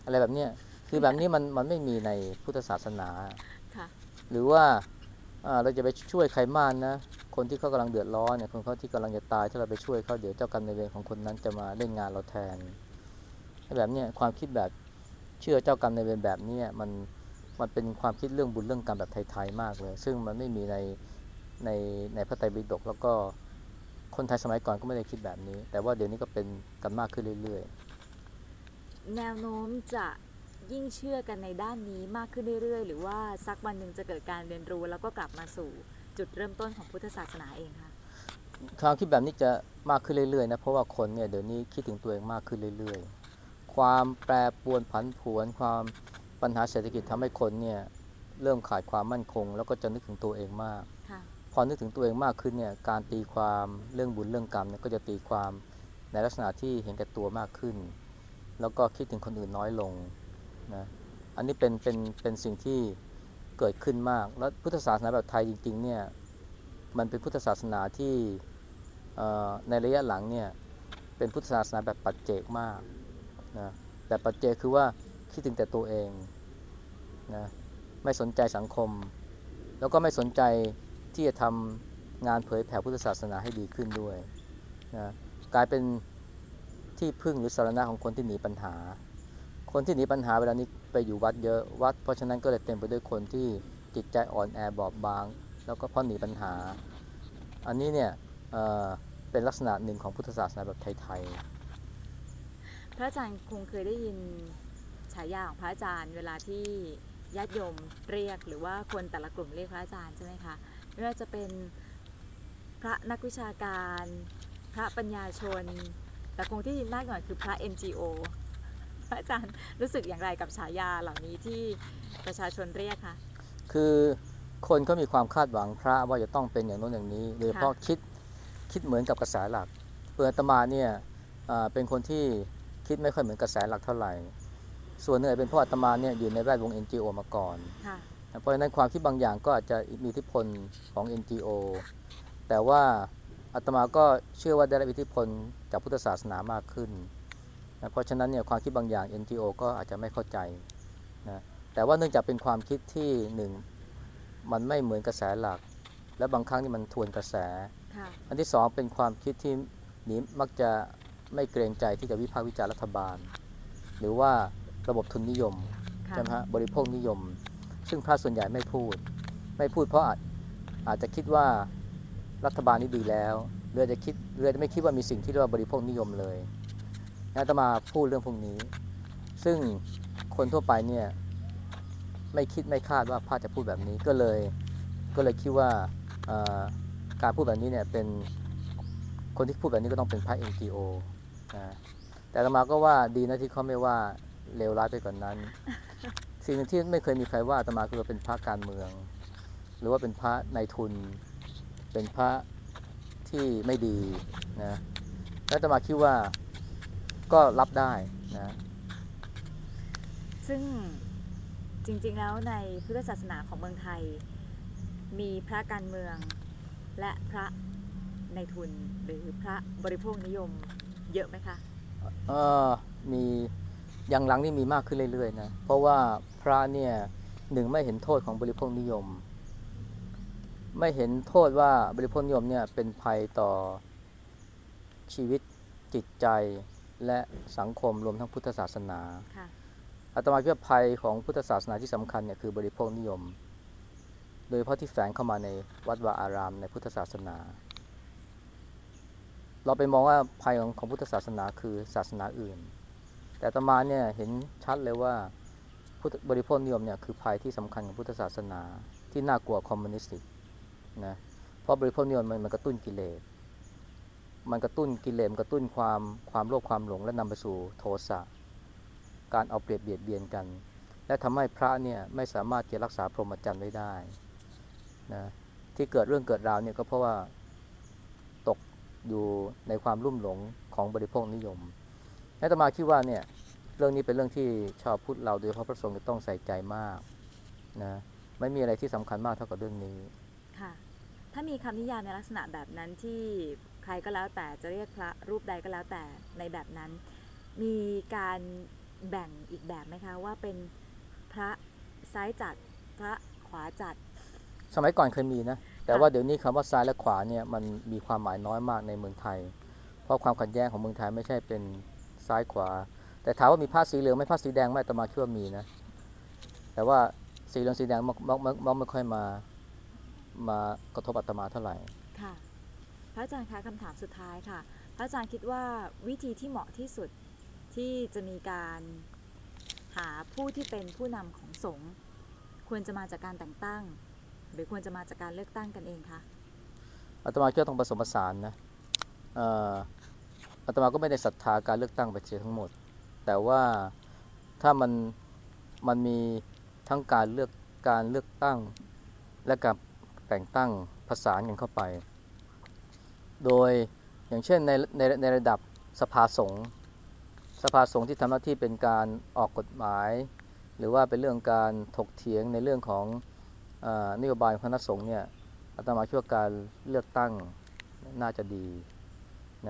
อะไรแบบเนี้ยคือแบบนี้มันมันไม่มีในพุทธศาสนาๆค่ะหรือว่าอ่าเราจะไปช่วยใครมากนะ คนที่เขากำลังเดือดร้อนเนี่ยคนเขาที่กำลังจะตายถ้าเราไปช่วยเขาเดี๋ยวเจ้ากรรมนายเวรของคนนั้นจะมาเล่นงานเราแทนแบบเนี้ยความคิดแบบเชื่อเจ้ากรรมนายเวรแบบเนี้ยมันมันเป็นความคิดเรื่องบุญเรื่องกรรมแบบไทยๆมากเลย ซึ่งมันไม่มีในในในพระไตรปิฎกแล้วก็คนไทยสมัยก่อนก็ไม่ได้คิดแบบนี้ แต่ว่าเดี๋ยวนี้ก็เป็นกันมากขึ้นเรื่อยๆ แนวโน้มจะยิ่งเชื่อกันในด้านนี้มากขึ้นเรื่อยๆ หรือว่าสักวันหนึ่งจะเกิดการเรียนรู้ แล้วก็กลับมาสู่จุดเริ่มต้นของพุทธศาสนาเองคะความคิดแบบนี้จะมากขึ้นเรื่อยๆนะเพราะว่าคนเนี่ยเดี๋ยวนี้คิดถึงตัวเองมากขึ้นเรื่อยๆ ความแปรปรวนผันผวนความปัญหาเศรษฐกิจทำให้คนเนี่ยเริ่มขาดความมั่นคง แล้วก็จะนึกถึงตัวเองมากค่ะพอนึกถึงตัวเองมากขึ้นเนี่ยการตีความเรื่องบุญเรื่องกรรมเนี่ยก็จะตีความในลักษณะที่เห็นแก่ตัวมากขึ้น แล้วก็คิดถึงคนอื่นน้อยลงนะอันนี้เป็นเป็นเป็นสิ่งที่เกิดขึ้นมาก แล้วพุทธศาสนาแบบไทยจริงๆเนี่ยมันเป็นพุทธศาสนาที่ในระยะหลังเนี่ยเป็นพุทธศาสนาแบบปัจเจกมากนะแบบปัจเจกคือว่าคิดถึงแต่ตัวเองนะไม่สนใจสังคม แล้วก็ไม่สนใจที่จะทำงานเผยแผ่พุทธศาสนาให้ดีขึ้นด้วยนะกลายเป็น ที่พึ่งหรือสารณะของคนที่หนีปัญหา คนที่หนีปัญหาเวลานี้ไปอยู่วัดเยอะวัด เพราะฉะนั้นก็เลยเต็มไปด้วยคนที่จิตใจอ่อนแอบอบบาง แล้วก็เพราะหนีปัญหา อันนี้เนี่ยเเป็นลักษณะหนึ่งของพุทธศาสนาแบบไทยๆ พระอาจารย์คงเคยได้ยินฉายาของพระอาจารย์ เวลาที่ญาติโยมเรียกหรือว่าคนแต่ละกลุ่มเรียกพระอาจารย์ใช่ไหมคะไม่ว่าจะเป็นพระนักวิชาการ พระปัญญาชน แต่คงที่ยินมากหน่อยคือพระ NGO พระอาจารย์รู้สึกอย่างไรกับฉายาเหล่านี้ที่ประชาชนเรียกคะๆคือคนก็มีความคาดหวังพระว่าจะต้องเป็นอย่างโน้นอย่างนี้ โดยเฉพาะคิดคิดเหมือนกับกระแสหลักเปือนอาตมาเนี่ยอ่าเป็นคนที่คิดไม่ค่อยเหมือนกระแสหลักเท่าไหร่ ส่วนหนึ่งอาจเป็นเพราะอาตมาเนี่ยอยู่ในแวดวง NGO มาก่อนค่ะเพราะฉะนั้นความคิดบางอย่างก็อาจจะมีอิทธิพลของ NGO แต่ว่า อาตมาก็เชื่อว่าได้รับอิทธิพลจากพุทธศาสนามากขึ้นนะเพราะฉะนั้นเนี่ยความคิดบางอย่าง NGO ก็อาจจะไม่เข้าใจนะแต่ว่าเนื่องจากเป็นความคิดที่หนึ่งมันไม่เหมือนกระแสหลัก และบางครั้งนี่มันทวนกระแสค่ะอันที่สองเป็นความคิดที่หนีมักจะไม่เกรงใจที่จะวิพากษ์วิจารณ์รัฐบาล หรือว่าระบบทุนนิยมค่ะใช่ไหมฮะบริโภคนิยม ซึ่งพระส่วนใหญ่ไม่พูด ไม่พูดเพราะอาจอาจจะคิดว่า รัฐบาลนี้ดีแล้วหรือจะคิดหรือจะไม่คิดว่ามีสิ่งที่เรียกว่าบริโภคนิยมเลยอาตมาพูดเรื่องพวกนี้ ซึ่งคนทั่วไปเนี่ยไม่คิดไม่คาดว่าพระจะพูดแบบนี้ก็เลยก็เลยคิดว่าการพูดแบบนี้เนี่ยเป็นคนที่พูดแบบนี้ก็ต้องเป็นพระ NGO นะแต่ตมาก็ว่าดีนะที่เขาไม่ว่าเลวร้ายไปกว่านนั้น สิ่งหนึ่งที่ไม่เคยมีใครว่าตมาคือเป็นพระการเมือง หรือว่าเป็นพระนายทุน เป็นพระที่ไม่ดีนะแล้วอาตมาคิดว่าก็รับได้นะ ซึ่งจริงๆแล้วในพุทธศาสนาของเมืองไทย มีพระการเมืองและพระในทุนหรือพระบริโภคนิยมเยอะไหมคะเออมีอย่างหลังนี่มีมากขึ้นเรื่อยๆนะ เพราะว่าพระเนี่ยหนึ่งไม่เห็นโทษของบริโภคนิยม ไม่เห็นโทษว่าบริโภคนิยมเนี่ยเป็นภัยต่อชีวิตจิตใจและสังคมรวมทั้งพุทธศาสนาค่ะอาตมาคิดว่าภัยของพุทธศาสนาที่สำคัญเนี่ยคือบริโภคนิยม โดยเฉพาะที่แฝงเข้ามาในวัดวาอารามในพุทธศาสนา เราไปมองว่าภัยของของพุทธศาสนาคือศาสนาอื่น แต่อาตมาเนี่ยเห็นชัดเลยว่าพุทธบริโภคนิยมเนี่ยคือภัยที่สำคัญของพุทธศาสนาที่น่ากลัวคอมมิวนิสต์อีก นะเพราะบริโภคนิยมมันมันกระตุ้นกิเลสมันกระตุ้นกิเลสกระตุ้นความความโลภความหลง และนำไปสู่โทสะการเอาเปรียบเบียดเบียนกัน และทำให้พระเนี่ยไม่สามารถจะรักษาพรหมจรรย์ไว้ได้นะที่เกิดเรื่องเกิดราวเนี่ยก็เพราะว่าตกอยู่ในความลุ่มหลงของบริโภคนิยมและตมาคิดว่าเนี่ยเรื่องนี้เป็นเรื่องที่ชาวพุทธเราโดยเฉพาะพระสงฆ์จะต้องใส่ใจมากนะไม่มีอะไรที่สำคัญมากเท่ากับเรื่องนี้ ถ้ามีคำนิยามในลักษณะแบบนั้นที่ใครก็แล้วแต่จะเรียกพระรูปใดก็แล้วแต่ในแบบนั้น มีการแบ่งอีกแบบไหมคะ ว่าเป็นพระซ้ายจัดพระขวาจัด สมัยก่อนเคยมีนะ แต่ว่าเดี๋ยวนี้คำว่าซ้ายและขวาเนี่ยมันมีความหมายน้อยมากในเมืองไทย เพราะความขัดแย้งของเมืองไทยไม่ใช่เป็นซ้ายขวา แต่ถามว่ามีผ้าสีเหลืองไหม่ผ้าสีแดงไหมอาตมาคิดว่ามีนะ แต่ว่าสีเหลืองสีแดงมักมักมักไม่ค่อยมา มากระทบอาตมาเท่าไหร่ค่ะพระอาจารย์คะคำถามสุดท้ายค่ะ พระอาจารย์คิดว่าวิธีที่เหมาะที่สุดที่จะมีการหาผู้ที่เป็นผู้นำของสงฆ์ควรจะมาจากการแต่งตั้ง หรือควรจะมาจากการเลือกตั้งกันเองคะอาตมาคิดว่าต้องผสมผสานนะเอ่ออาตมาก็ไม่ได้ศรัทธาการเลือกตั้งไปเสียทั้งหมด แต่ว่าถ้ามันมันมีทั้งการเลือกการเลือกตั้งและการ แต่งตั้งผสานกันเข้าไป โดยอย่างเช่นในในในระดับสภาสงฆ์สภาสงฆ์ที่ทำหน้าที่เป็นการออกกฎหมาย หรือว่าเป็นเรื่องการถกเถียงในเรื่องของอนโยบายคณะสงฆ์เนี่ยอาตมาคิดว่าการเลือกตั้งน่าจะดี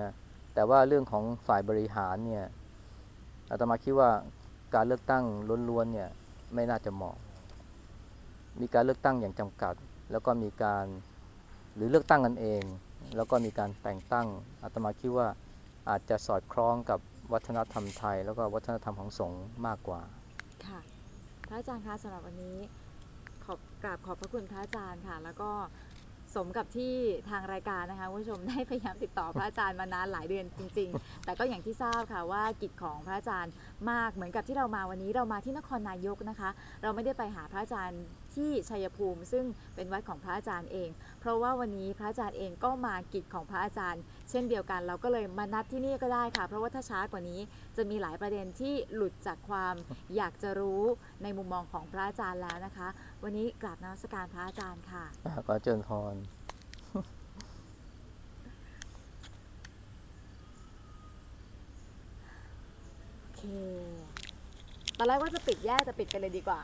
นะแต่ว่าเรื่องของฝ่ายบริหารเนี่ยอาตมาคิดว่าการเลือกตั้งล้วนๆเนี่ยไม่น่าจะเหมาะ มีการเลือกตั้งอย่างจำกัด แล้วก็มีการหรือเลือกตั้งกันเอง แล้วก็มีการแต่งตั้งอาตมาคิดว่าอาจจะสอดคล้องกับวัฒนธรรมไทย แล้วก็วัฒนธรรมของสงฆ์มากกว่าค่ะพระอาจารย์คะสำหรับวันนี้ขอบกราบขอบพระคุณพระอาจารย์ค่ะ แล้วก็สมกับที่ทางรายการนะคะผู้ชมได้พยายามติดต่อพระอาจารย์มานานหลายเดือนจริง ๆ แต่ก็อย่างที่ทราบค่ะว่ากิจของพระอาจารย์มากเหมือนกับที่เรามาวันนี้เรามาที่นครนายกนะคะ เราไม่ได้ไปหาพระอาจารย์ ที่ชัยภูมิ ซึ่งเป็นวัดของพระอาจารย์เอง เพราะว่าวันนี้พระอาจารย์เองก็มากิจของพระอาจารย์ เช่นเดียวกันเราก็เลยมานัดที่นี่ก็ได้ค่ะ เพราะว่าถ้าช้ากว่านี้จะมีหลายประเด็นที่หลุดจากความอยากจะรู้ในมุมมองของพระอาจารย์แล้วนะคะ วันนี้กราบนมัสการพระอาจารย์ค่ะอ่าขอเจริญพรโอเคตอนแรกว่าจะปิดแยกแต่ปิดไปเลยดีกว่า